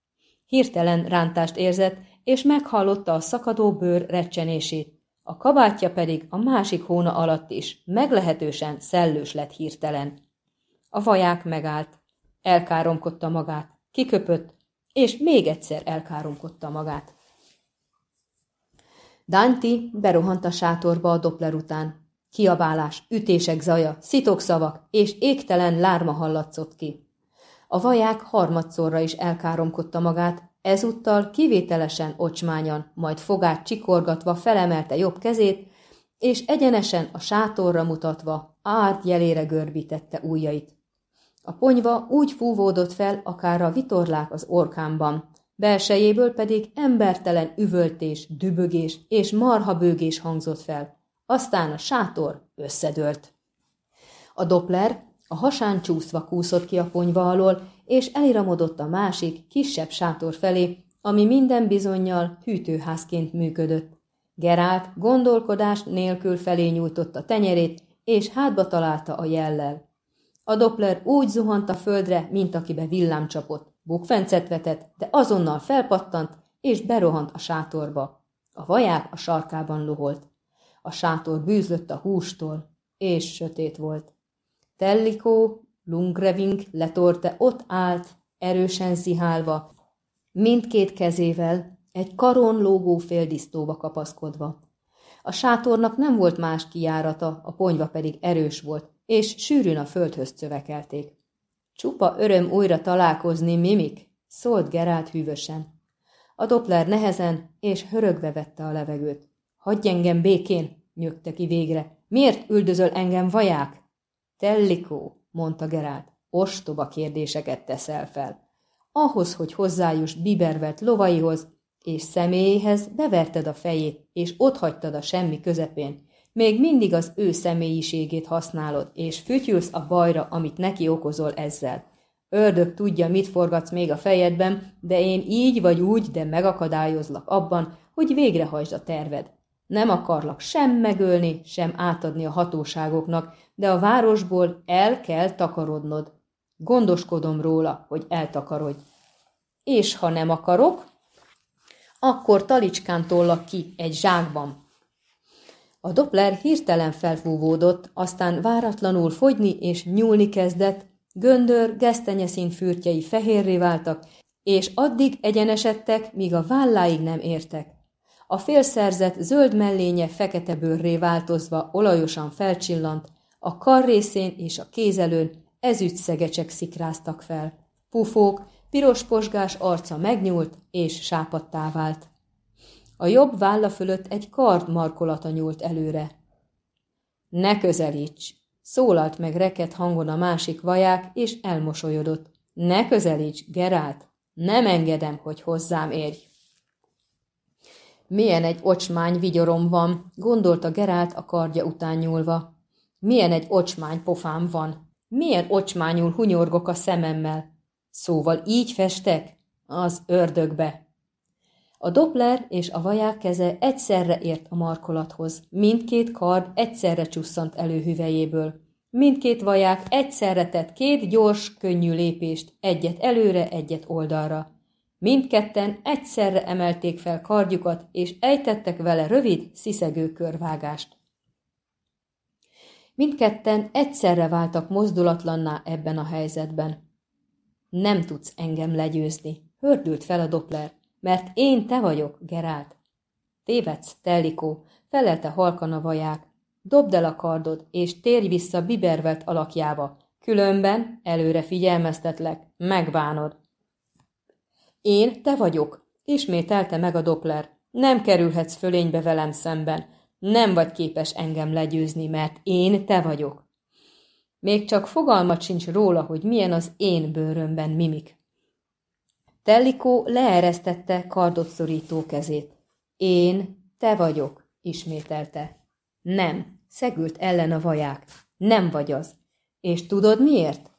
Hirtelen rántást érzett, és meghallotta a szakadó bőr recsenését. A kabátja pedig a másik hóna alatt is meglehetősen szellős lett hirtelen. A vaják megállt, elkáromkodta magát, kiköpött, és még egyszer elkáromkodta magát. Danti berohant a sátorba a Doppler után. Kiabálás, ütések zaja, szitokszavak és égtelen lárma hallatszott ki. A vaják harmadszorra is elkáromkodta magát, ezúttal kivételesen ocsmányan, majd fogát csikorgatva felemelte jobb kezét, és egyenesen a sátorra mutatva árt jelére görbítette ujjait. A ponyva úgy fúvódott fel, akár a vitorlák az orkámban, belsejéből pedig embertelen üvöltés, dübögés és marhabőgés hangzott fel. Aztán a sátor összedőlt. A Doppler a hasán csúszva kúszott ki a ponyva alól, és eliramodott a másik, kisebb sátor felé, ami minden bizonyal hűtőházként működött. Gerált gondolkodás nélkül felé nyújtotta tenyerét, és hátba találta a jellel. A Doppler úgy zuhant a földre, mint akibe villám csapott. Bukfencet vetett, de azonnal felpattant, és berohant a sátorba. A vaják a sarkában loholt. A sátor bűzlött a hústól, és sötét volt. Tellikó, Lungreving letorte ott állt, erősen zihálva, mindkét kezével, egy karon lógó féldisztóba kapaszkodva. A sátornak nem volt más kijárata, a ponyva pedig erős volt, és sűrűn a földhöz szövekelték. Csupa öröm újra találkozni, mimik, szólt Gerált hűvösen. A Doppler nehezen és hörögve vette a levegőt. Hagyj engem békén, nyögte ki végre. Miért üldözöl engem vaják? Tellikó, mondta Gerált, ostoba kérdéseket teszel fel. Ahhoz, hogy hozzájuss bibervet lovaihoz, és személyéhez beverted a fejét, és otthagytad a semmi közepén. Még mindig az ő személyiségét használod, és fütyülsz a bajra, amit neki okozol ezzel. Ördög tudja, mit forgatsz még a fejedben, de én így vagy úgy, de megakadályozlak abban, hogy végrehajtsd a terved. Nem akarlak sem megölni, sem átadni a hatóságoknak, de a városból el kell takarodnod. Gondoskodom róla, hogy eltakarodj. És ha nem akarok, akkor talicskán tollak ki egy zsákban. A Doppler hirtelen felfúvódott, aztán váratlanul fogyni és nyúlni kezdett, göndör, gesztenyeszín fürtjei fehérré váltak, és addig egyenesedtek, míg a válláig nem értek. A félszerzet zöld mellénye fekete bőrré változva olajosan felcsillant, a karrészén és a kézelőn ezüst szegecsek szikráztak fel. Pufók, piros posgás arca megnyúlt és sápadtá vált. A jobb válla fölött egy kard markolata nyúlt előre. Ne közelíts! Szólalt meg reket hangon a másik vaják, és elmosolyodott. Ne közelíts, Gerált! Nem engedem, hogy hozzám érj! Milyen egy ocsmány vigyorom van, gondolta Gerált a kardja után nyúlva. Milyen egy ocsmány pofám van. Milyen ocsmányul hunyorgok a szememmel. Szóval így festek? Az ördögbe. A Doppler és a vaják keze egyszerre ért a markolathoz. Mindkét kard egyszerre csusszant elő hüvelyéből. Mindkét vaják egyszerre tett két gyors, könnyű lépést, egyet előre, egyet oldalra. Mindketten egyszerre emelték fel kardjukat, és ejtettek vele rövid, sziszegő körvágást. Mindketten egyszerre váltak mozdulatlanná ebben a helyzetben. Nem tudsz engem legyőzni, hördült fel a Doppler, mert én te vagyok, Gerált. Tévedsz, Tellikó, felelte halkan a vaják. dobd el a kardod, és térj vissza bibervelt alakjába, különben előre figyelmeztetlek, megbánod. Én te vagyok, ismételte meg a Doppler. Nem kerülhetsz fölénybe velem szemben, nem vagy képes engem legyőzni, mert én te vagyok. Még csak fogalmat sincs róla, hogy milyen az én bőrömben mimik. Tellikó leeresztette kardot szorító kezét. Én te vagyok, ismételte. Nem, szegült ellen a vaják. Nem vagy az. És tudod miért?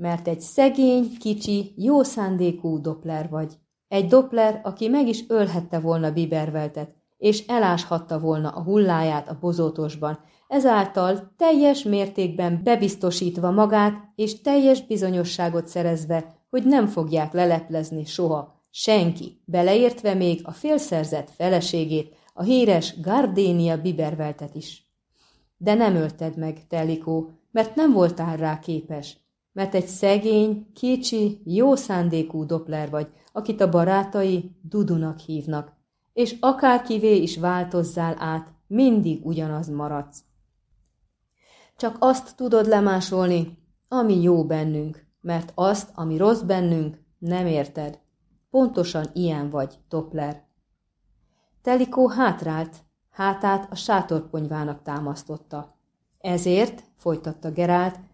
Mert egy szegény, kicsi, jó szándékú Doppler vagy. Egy Doppler, aki meg is ölhette volna Biberveltet, és eláshatta volna a hulláját a bozótosban, ezáltal teljes mértékben bebiztosítva magát, és teljes bizonyosságot szerezve, hogy nem fogják leleplezni soha, senki, beleértve még a félszerzett feleségét, a híres Gardénia Biberveltet is. De nem ölted meg, Telikó, mert nem voltál rá képes, mert egy szegény, kicsi, jó szándékú Doppler vagy, akit a barátai Dudunak hívnak, és akárkivé is változzál át, mindig ugyanaz maradsz. Csak azt tudod lemásolni, ami jó bennünk, mert azt, ami rossz bennünk, nem érted. Pontosan ilyen vagy, Doppler. Telikó hátrált, hátát a sátorponyvának támasztotta. Ezért, folytatta Gerált,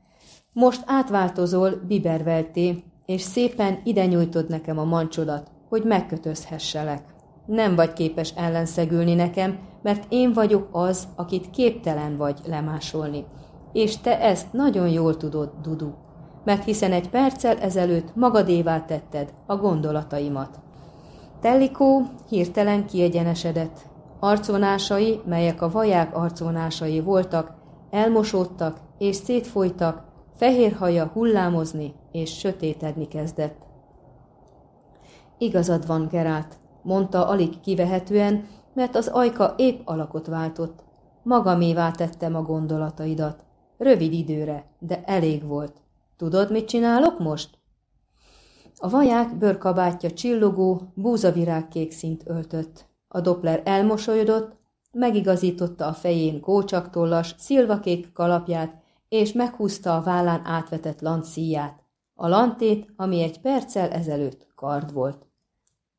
most átváltozol bibervelté, és szépen ide nyújtod nekem a mancsodat, hogy megkötözhesselek. Nem vagy képes ellenszegülni nekem, mert én vagyok az, akit képtelen vagy lemásolni. És te ezt nagyon jól tudod, Dudu, mert hiszen egy perccel ezelőtt magadévá tetted a gondolataimat. Tellikó hirtelen kiegyenesedett. Arcvonásai, melyek a vaják arcvonásai voltak, elmosódtak és szétfolytak, fehér haja hullámozni és sötétedni kezdett. Igazad van, Gerát, mondta alig kivehetően, mert az ajka épp alakot váltott. Magamévá tettem a gondolataidat. Rövid időre, de elég volt. Tudod, mit csinálok most? A vaják bőrkabátja csillogó, búzavirágkék szint öltött. A Doppler elmosolyodott, megigazította a fején kócsaktollas, szilvakék kalapját, és meghúzta a vállán átvetett lancíját, a lantét, ami egy perccel ezelőtt kard volt.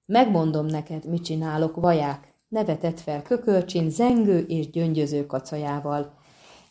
Megmondom neked, mit csinálok, vaják, nevetett fel kökölcsin, zengő és gyöngyöző kacajával.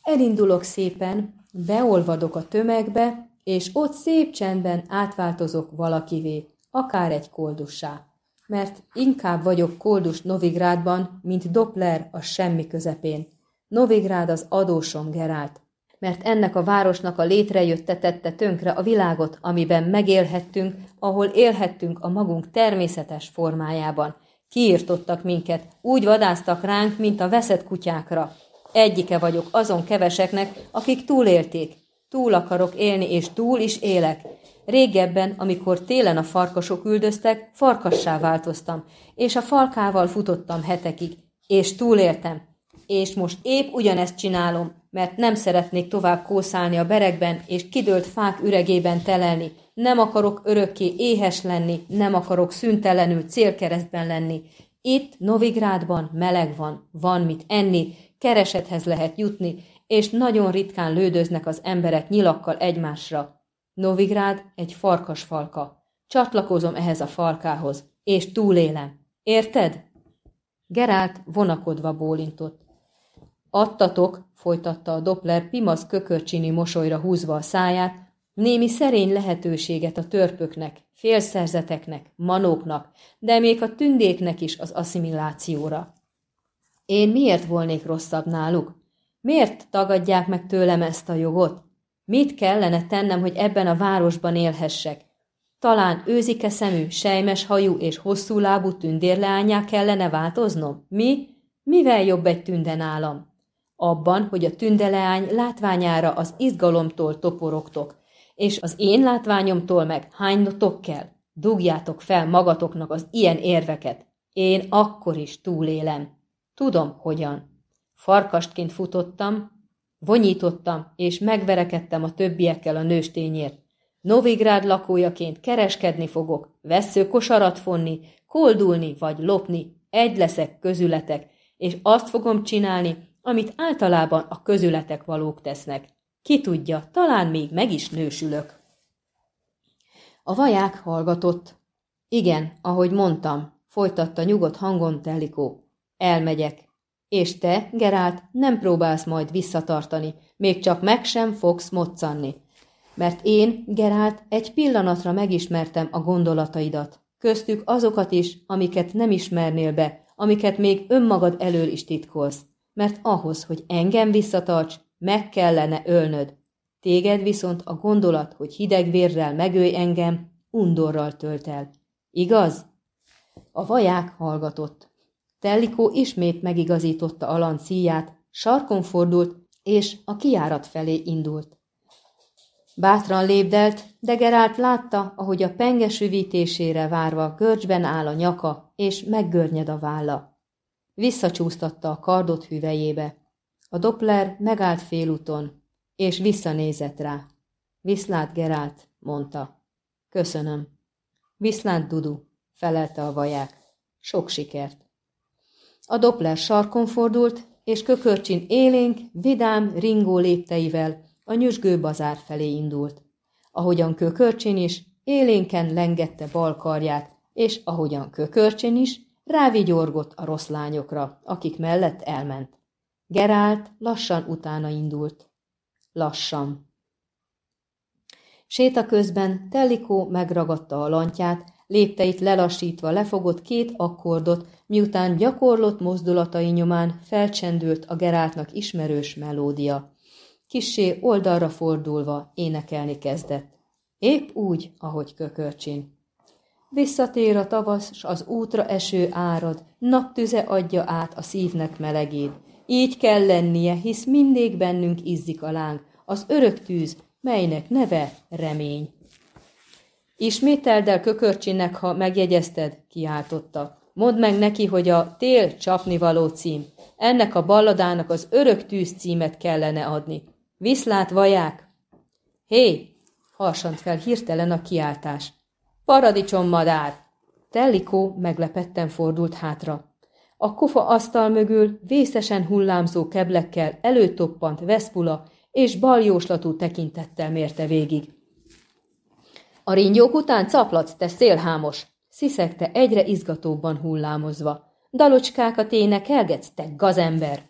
Elindulok szépen, beolvadok a tömegbe, és ott szép csendben átváltozok valakivé, akár egy koldussá. Mert inkább vagyok koldus Novigrádban, mint Doppler a semmi közepén. Novigrád az adósom, Gerált, mert ennek a városnak a létrejötte tette tönkre a világot, amiben megélhettünk, ahol élhettünk a magunk természetes formájában. Kiirtottak minket, úgy vadáztak ránk, mint a veszett kutyákra. Egyike vagyok azon keveseknek, akik túlélték. Túl akarok élni, és túl is élek. Régebben, amikor télen a farkasok üldöztek, farkassá változtam, és a falkával futottam hetekig, és túléltem. És most épp ugyanezt csinálom, mert nem szeretnék tovább kószálni a berekben és kidőlt fák üregében telelni. Nem akarok örökké éhes lenni, nem akarok szüntelenül célkeresztben lenni. Itt, Novigrádban meleg van, van mit enni, keresethez lehet jutni, és nagyon ritkán lődöznek az emberek nyilakkal egymásra. Novigrád egy farkas falka. Csatlakozom ehhez a falkához, és túlélem. Érted? Gerált vonakodva bólintott. Adtatok, folytatta a Doppler pimasz kökörcsini mosolyra húzva a száját, némi szerény lehetőséget a törpöknek, félszerzeteknek, manóknak, de még a tündéknek is az asszimilációra. Én miért volnék rosszabb náluk? Miért tagadják meg tőlem ezt a jogot? Mit kellene tennem, hogy ebben a városban élhessek? Talán őzike szemű, sejmes hajú és hosszú lábú tündérleányá kellene változnom? Mi? Mivel jobb egy tünde nálam? Abban, hogy a tündeleány látványára az izgalomtól toporogtok, és az én látványomtól meg hánynotok kell. Dugjátok fel magatoknak az ilyen érveket. Én akkor is túlélem. Tudom, hogyan. Farkastként futottam, vonyítottam, és megverekedtem a többiekkel a nőstényért. Novigrád lakójaként kereskedni fogok, vesző kosarat fonni, koldulni vagy lopni, egy leszek közületek, és azt fogom csinálni, amit általában a közületek valók tesznek. Ki tudja, talán még meg is nősülök. A vaják hallgatott. Igen, ahogy mondtam, folytatta nyugodt hangon Telikó. Elmegyek. És te, Gerált, nem próbálsz majd visszatartani, még csak meg sem fogsz moccanni. Mert én, Gerált, egy pillanatra megismertem a gondolataidat, köztük azokat is, amiket nem ismernél be, amiket még önmagad elől is titkolsz. Mert ahhoz, hogy engem visszatarts, meg kellene ölnöd. Téged viszont a gondolat, hogy hideg vérrel megölj engem, undorral tölt el. Igaz? A vaják hallgatott. Tellikó ismét megigazította a lancíját, sarkon fordult, és a kiárat felé indult. Bátran lépdelt, de Gerált látta, ahogy a penge süvítésére várva görcsben áll a nyaka, és meggörnyed a válla. Visszacsúsztatta a kardot hüvejébe. A Doppler megállt félúton, és visszanézett rá. Viszlát, Gerált, mondta. Köszönöm. Viszlát, Dudu, felelte a vaják. Sok sikert. A Doppler sarkon fordult, és kökörcsin élénk, vidám, ringó lépteivel a nyüzsgő bazár felé indult. Ahogyan kökörcsin is, élénken lengette bal karját, és ahogyan kökörcsin is, rávigyorgott a rossz lányokra, akik mellett elment. Gerált lassan utána indult. Lassan. Séta közben Tellikó megragadta a lantját, lépteit lelassítva lefogott két akkordot, miután gyakorlott mozdulatai nyomán felcsendült a Geráltnak ismerős melódia. Kissé oldalra fordulva énekelni kezdett. Épp úgy, ahogy kökörcsin. Visszatér a tavasz, s az útra eső árad, naptüze adja át a szívnek melegét. Így kell lennie, hisz mindig bennünk izzik a láng, az örök tűz, melynek neve remény. Ismételd el kökörcsinnek, ha megjegyezted, kiáltotta. Mondd meg neki, hogy a tél csapnivaló cím. Ennek a balladának az örök tűz címet kellene adni. Viszlát vaják! Hé! Harsant fel hirtelen a kiáltás. Paradicsom madár! Tellikó meglepetten fordult hátra. A kufa asztal mögül vészesen hullámzó keblekkel előtoppant Veszpula, és baljóslatú tekintettel mérte végig. A ringyók után caplatsz, te szélhámos! sziszegte egyre izgatóbban hullámozva. Dalocskákat énekelgetsz, te gazember!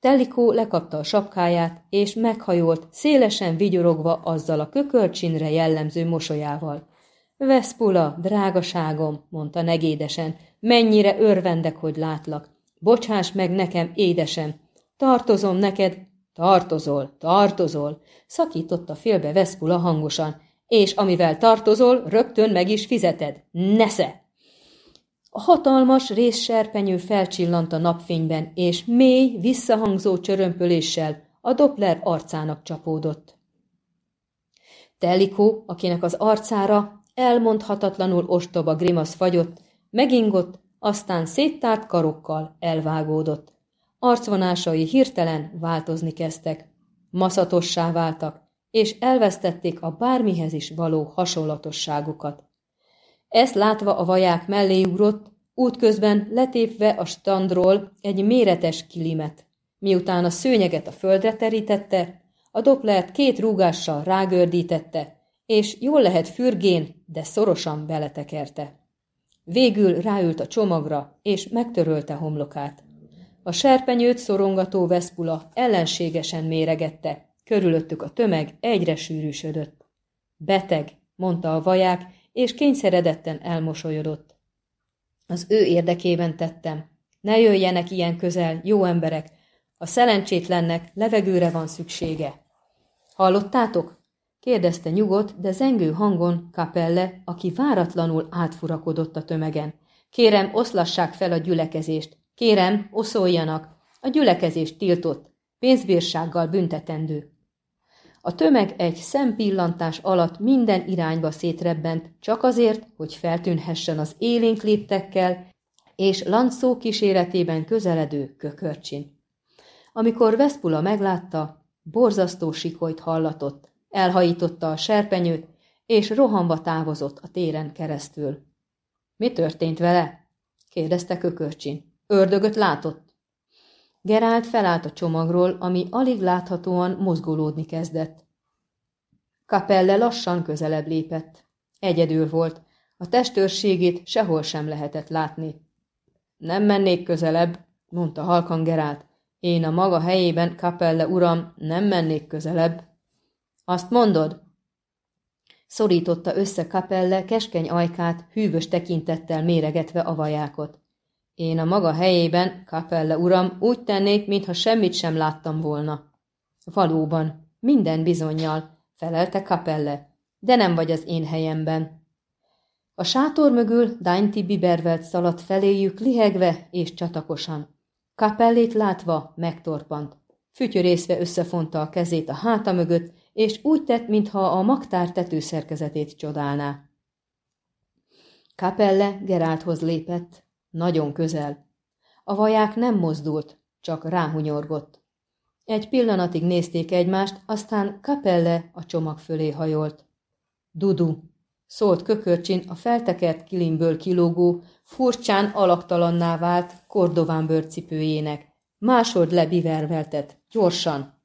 Tellikó lekapta a sapkáját, és meghajolt, szélesen vigyorogva azzal a kökölcsinre jellemző mosolyával. Veszpula, drágaságom, mondta negédesen, mennyire örvendek, hogy látlak. Bocsáss meg nekem, édesem, tartozom neked, tartozol, tartozol, szakította félbe Veszpula hangosan, és amivel tartozol, rögtön meg is fizeted. Nesze! A hatalmas rézserpenyő felcsillant a napfényben, és mély, visszahangzó csörömpöléssel a Doppler arcának csapódott. Telikó, akinek az arcára elmondhatatlanul ostoba grimasz fagyott, megingott, aztán széttárt karokkal elvágódott. Arcvonásai hirtelen változni kezdtek. Maszatossá váltak, és elvesztették a bármihez is való hasonlatosságukat. Ezt látva a vaják mellé ugrott, útközben letépve a standról egy méretes kilimet. Miután a szőnyeget a földre terítette, a doplert két rúgással rágördítette, és jól lehet fürgén, de szorosan beletekerte. Végül ráült a csomagra, és megtörölte homlokát. A serpenyőt szorongató Veszpula ellenségesen méregette, Körülöttük a tömeg egyre sűrűsödött. Beteg, mondta a vaják, és kényszeredetten elmosolyodott. Az ő érdekében tettem. Ne jöjjenek ilyen közel, jó emberek. A szelencsétlennek levegőre van szüksége. Hallottátok? Kérdezte nyugodt, de zengő hangon Kapelle, aki váratlanul átfurakodott a tömegen. Kérem, oszlassák fel a gyülekezést. Kérem, oszoljanak. A gyülekezést tiltott. Pénzbírsággal büntetendő. A tömeg egy szempillantás alatt minden irányba szétrebbent, csak azért, hogy feltűnhessen az élénk léptekkel és lancszó kíséretében közeledő kökörcsin. Amikor Veszpula meglátta, borzasztó sikolyt hallatott, elhajította a serpenyőt, és rohanva távozott a téren keresztül. Mi történt vele? kérdezte kökörcsin. Ördögöt látott? Gerált felállt a csomagról, ami alig láthatóan mozgolódni kezdett. Kapelle lassan közelebb lépett. Egyedül volt, a testőrségét sehol sem lehetett látni. Nem mennék közelebb, mondta halkan Gerált. Én a maga helyében, Kapelle uram, nem mennék közelebb. Azt mondod? Szorította össze Kapelle keskeny ajkát, hűvös tekintettel méregetve a vajákot. Én a maga helyében, Kapelle uram, úgy tennék, mintha semmit sem láttam volna. Valóban, minden bizonyal, felelte Kapelle, de nem vagy az én helyemben. A sátor mögül Dainty Bibervelt szaladt feléjük lihegve és csatakosan. Kapellét látva megtorpant. Fütyörészve összefonta a kezét a háta mögött, és úgy tett, mintha a magtár tetőszerkezetét csodálná. Kapelle Gerálthoz lépett, nagyon közel. A vaják nem mozdult, csak ráhunyorgott. Egy pillanatig nézték egymást, aztán Kapelle a csomag fölé hajolt. Dudu, szólt kökörcsin a feltekert kilimből kilógó, furcsán alaktalanná vált kordován bőrcipőjének. Másod le biverveltet, gyorsan!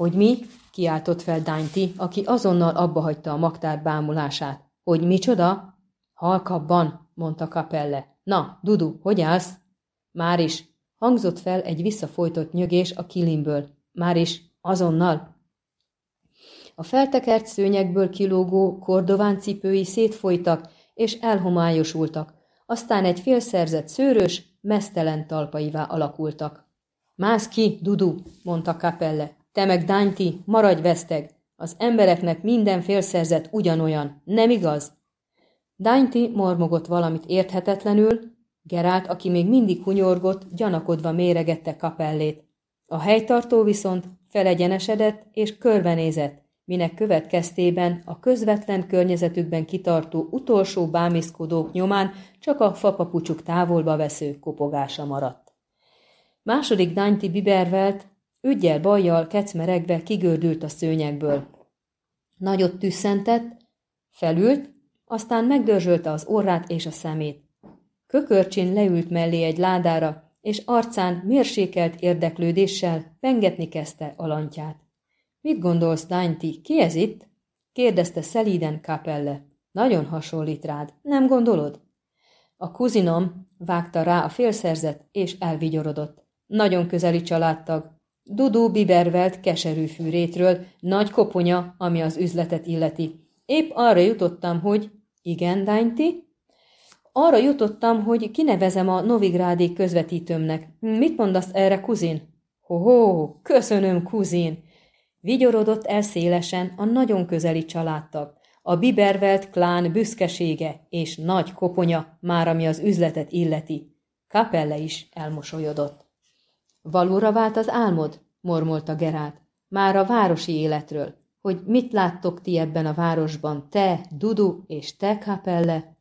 Hogy mi? kiáltott fel Dainty, aki azonnal abba hagyta a magtár bámulását. Hogy micsoda? Halkabban, mondta Kapelle. Na, Dudu, hogy állsz? Már is. Hangzott fel egy visszafolytott nyögés a kilimből. Már is. Azonnal. A feltekert szőnyekből kilógó kordován cipői szétfolytak és elhomályosultak, aztán egy félszerzett szőrös, mesztelen talpaivá alakultak. Mász ki, Dudu, mondta Kapelle. Te meg Dánti, maradj veszteg. Az embereknek minden félszerzet ugyanolyan, nem igaz? Dainty mormogott valamit érthetetlenül, Gerált, aki még mindig hunyorgott, gyanakodva méregette kapellét. A helytartó viszont felegyenesedett és körbenézett, minek következtében a közvetlen környezetükben kitartó utolsó bámiszkodók nyomán csak a fapapucsuk távolba vesző kopogása maradt. Második Dainty bibervelt, ügyel bajjal kecmeregve kigördült a szőnyekből. Nagyot tüsszentett, felült, aztán megdörzsölte az orrát és a szemét. Kökörcsin leült mellé egy ládára, és arcán mérsékelt érdeklődéssel pengetni kezdte a lantját. Mit gondolsz, Dainty, ki ez itt? kérdezte szelíden Kapelle. Nagyon hasonlít rád, nem gondolod? A kuzinom vágta rá a félszerzet, és elvigyorodott. Nagyon közeli családtag. Dudu bibervelt keserű fűrétről, nagy koponya, ami az üzletet illeti. Épp arra jutottam, hogy igen, Dainty? Arra jutottam, hogy kinevezem a Novigrádi közvetítőmnek. Mit mondasz erre, kuzin? Ho-ho, köszönöm, kuzin! Vigyorodott el szélesen a nagyon közeli családtag, a Bibervelt klán büszkesége és nagy koponya, már ami az üzletet illeti. Kapelle is elmosolyodott. Valóra vált az álmod? mormolta Gerált. Már a városi életről hogy mit láttok ti ebben a városban, te, Dudu és te, Kapelle?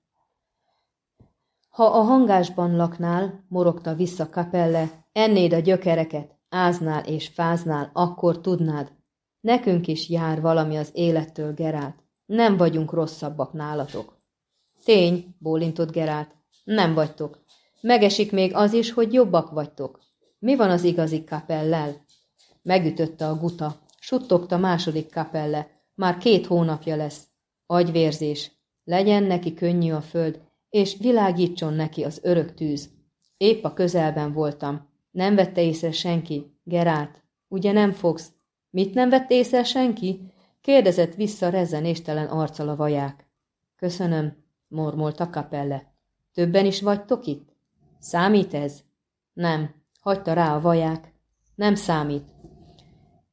Ha a hangásban laknál, morogta vissza Kapelle, ennéd a gyökereket, áznál és fáznál, akkor tudnád. Nekünk is jár valami az élettől, Gerált. Nem vagyunk rosszabbak nálatok. Tény, bólintott Gerált. Nem vagytok. Megesik még az is, hogy jobbak vagytok. Mi van az igazi kapellel? Megütötte a guta. Suttogta második kapelle. Már két hónapja lesz. Agyvérzés. Legyen neki könnyű a föld, és világítson neki az örök tűz. Épp a közelben voltam. Nem vette észre senki. Gerált, ugye nem fogsz? Mit nem vett észre senki? Kérdezett vissza rezzenéstelen arccal a vaják. Köszönöm, mormolta kapelle. Többen is vagytok itt? Számít ez? Nem, hagyta rá a vaják. Nem számít.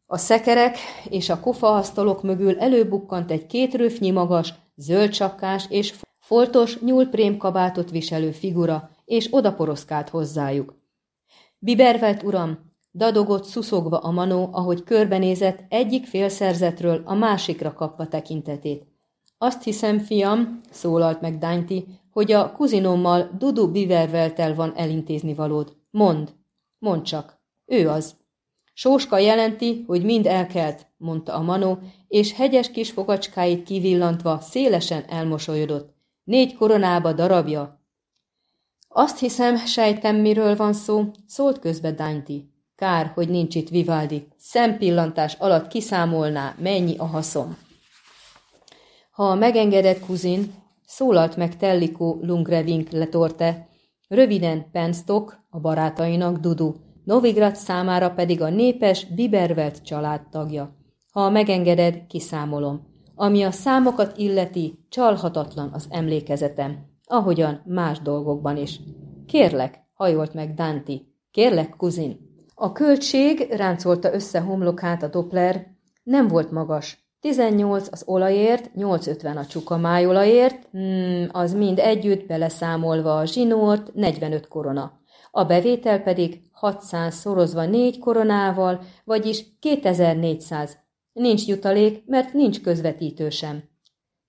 A szekerek és a kofaasztalok mögül előbukkant egy két röfnyi magas, zöld sapkás és foltos nyúlprém kabátot viselő figura, és odaporoszkált hozzájuk. Bibervelt uram, dadogott szuszogva a manó, ahogy körbenézett egyik félszerzetről a másikra kapva tekintetét. Azt hiszem, fiam, szólalt meg Dainty, hogy a kuzinommal Dudu Biverveltel van elintézni valód. Mond, mondd csak, ő az. Sóska jelenti, hogy mind elkelt, mondta a manó, és hegyes kis fogacskáit kivillantva szélesen elmosolyodott. Négy koronába darabja. Azt hiszem, sejtem, miről van szó, szólt közbe Dainty. Kár, hogy nincs itt Vivaldi. Szempillantás alatt kiszámolná, mennyi a haszom. Ha megengedett kuzin, szólalt meg Tellikó Lungrevink letorte, röviden Penstok, a barátainak Dudu, Novigrad számára pedig a népes Bibervelt családtagja. Ha megengeded, kiszámolom. Ami a számokat illeti, csalhatatlan az emlékezetem, ahogyan más dolgokban is. Kérlek, hajolt meg Danti. Kérlek, kuzin. A költség, ráncolta össze homlokát a Doppler, nem volt magas. 18 az olajért, 8,50 a csukamájolajért, hmm, az mind együtt beleszámolva a zsinort, 45 korona. A bevétel pedig 600 szorozva 4 koronával, vagyis 2400. Nincs jutalék, mert nincs közvetítő sem.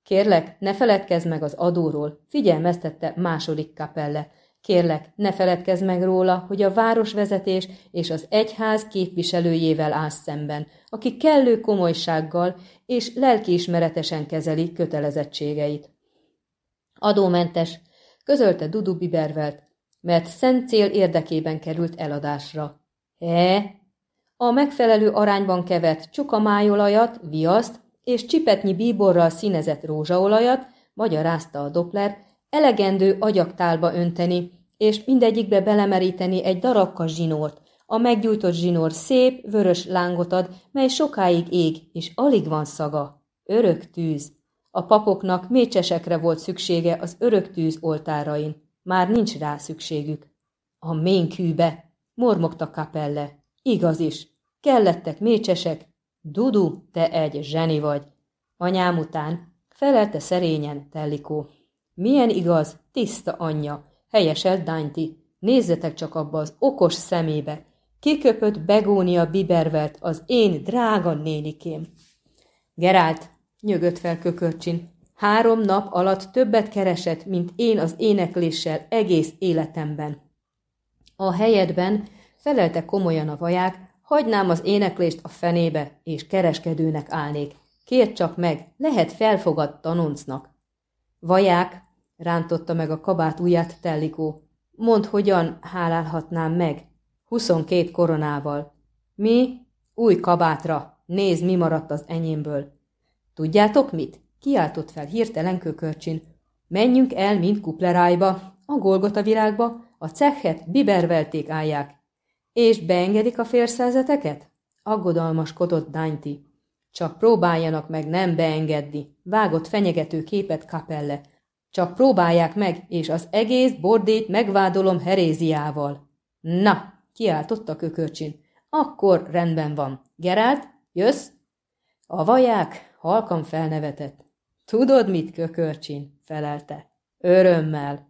Kérlek, ne feledkezz meg az adóról, figyelmeztette második kapelle. Kérlek, ne feledkezz meg róla, hogy a városvezetés és az egyház képviselőjével állsz szemben, aki kellő komolysággal és lelkiismeretesen kezeli kötelezettségeit. Adómentes, közölte Dudu Bibervelt, mert szent cél érdekében került eladásra. E? A megfelelő arányban kevert csukamájolajat, viaszt és csipetnyi bíborral színezett rózsaolajat, magyarázta a Doppler, elegendő agyaktálba önteni, és mindegyikbe belemeríteni egy darabka zsinort. A meggyújtott zsinór szép, vörös lángot ad, mely sokáig ég, és alig van szaga. Örök tűz. A papoknak mécsesekre volt szüksége az örök tűz oltárain. Már nincs rá szükségük. A ménkűbe, mormogta kapelle. Igaz is. Kellettek mécsesek. Dudu, te egy zseni vagy. Anyám után, felelte szerényen Tellikó. Milyen igaz, tiszta anyja, helyeselt Dainty. Nézzetek csak abba az okos szemébe. Kiköpött begónia bibervelt az én drága nénikém. Gerált, nyögött fel kökörcsin, három nap alatt többet keresett, mint én az énekléssel egész életemben. A helyedben felelte komolyan a vaják, hagynám az éneklést a fenébe, és kereskedőnek állnék. Kérd csak meg, lehet felfogad tanoncnak. Vaják, rántotta meg a kabát ujját Tellikó. Mondd, hogyan hálálhatnám meg? Huszonkét koronával. Mi? Új kabátra. Nézd, mi maradt az enyémből. Tudjátok mit? Kiáltott fel hirtelen kökörcsin. Menjünk el, mint kuplerájba, a Golgota virágba, a cechet bibervelték állják. És beengedik a férszerzeteket? Aggodalmaskodott Dainty. Csak próbáljanak meg nem beengedni, vágott fenyegető képet Kapelle. Csak próbálják meg, és az egész bordét megvádolom heréziával. Na, kiáltotta kökörcsin. Akkor rendben van. Gerált, jössz? A vaják halkan felnevetett. Tudod mit, kökörcsin? felelte. Örömmel.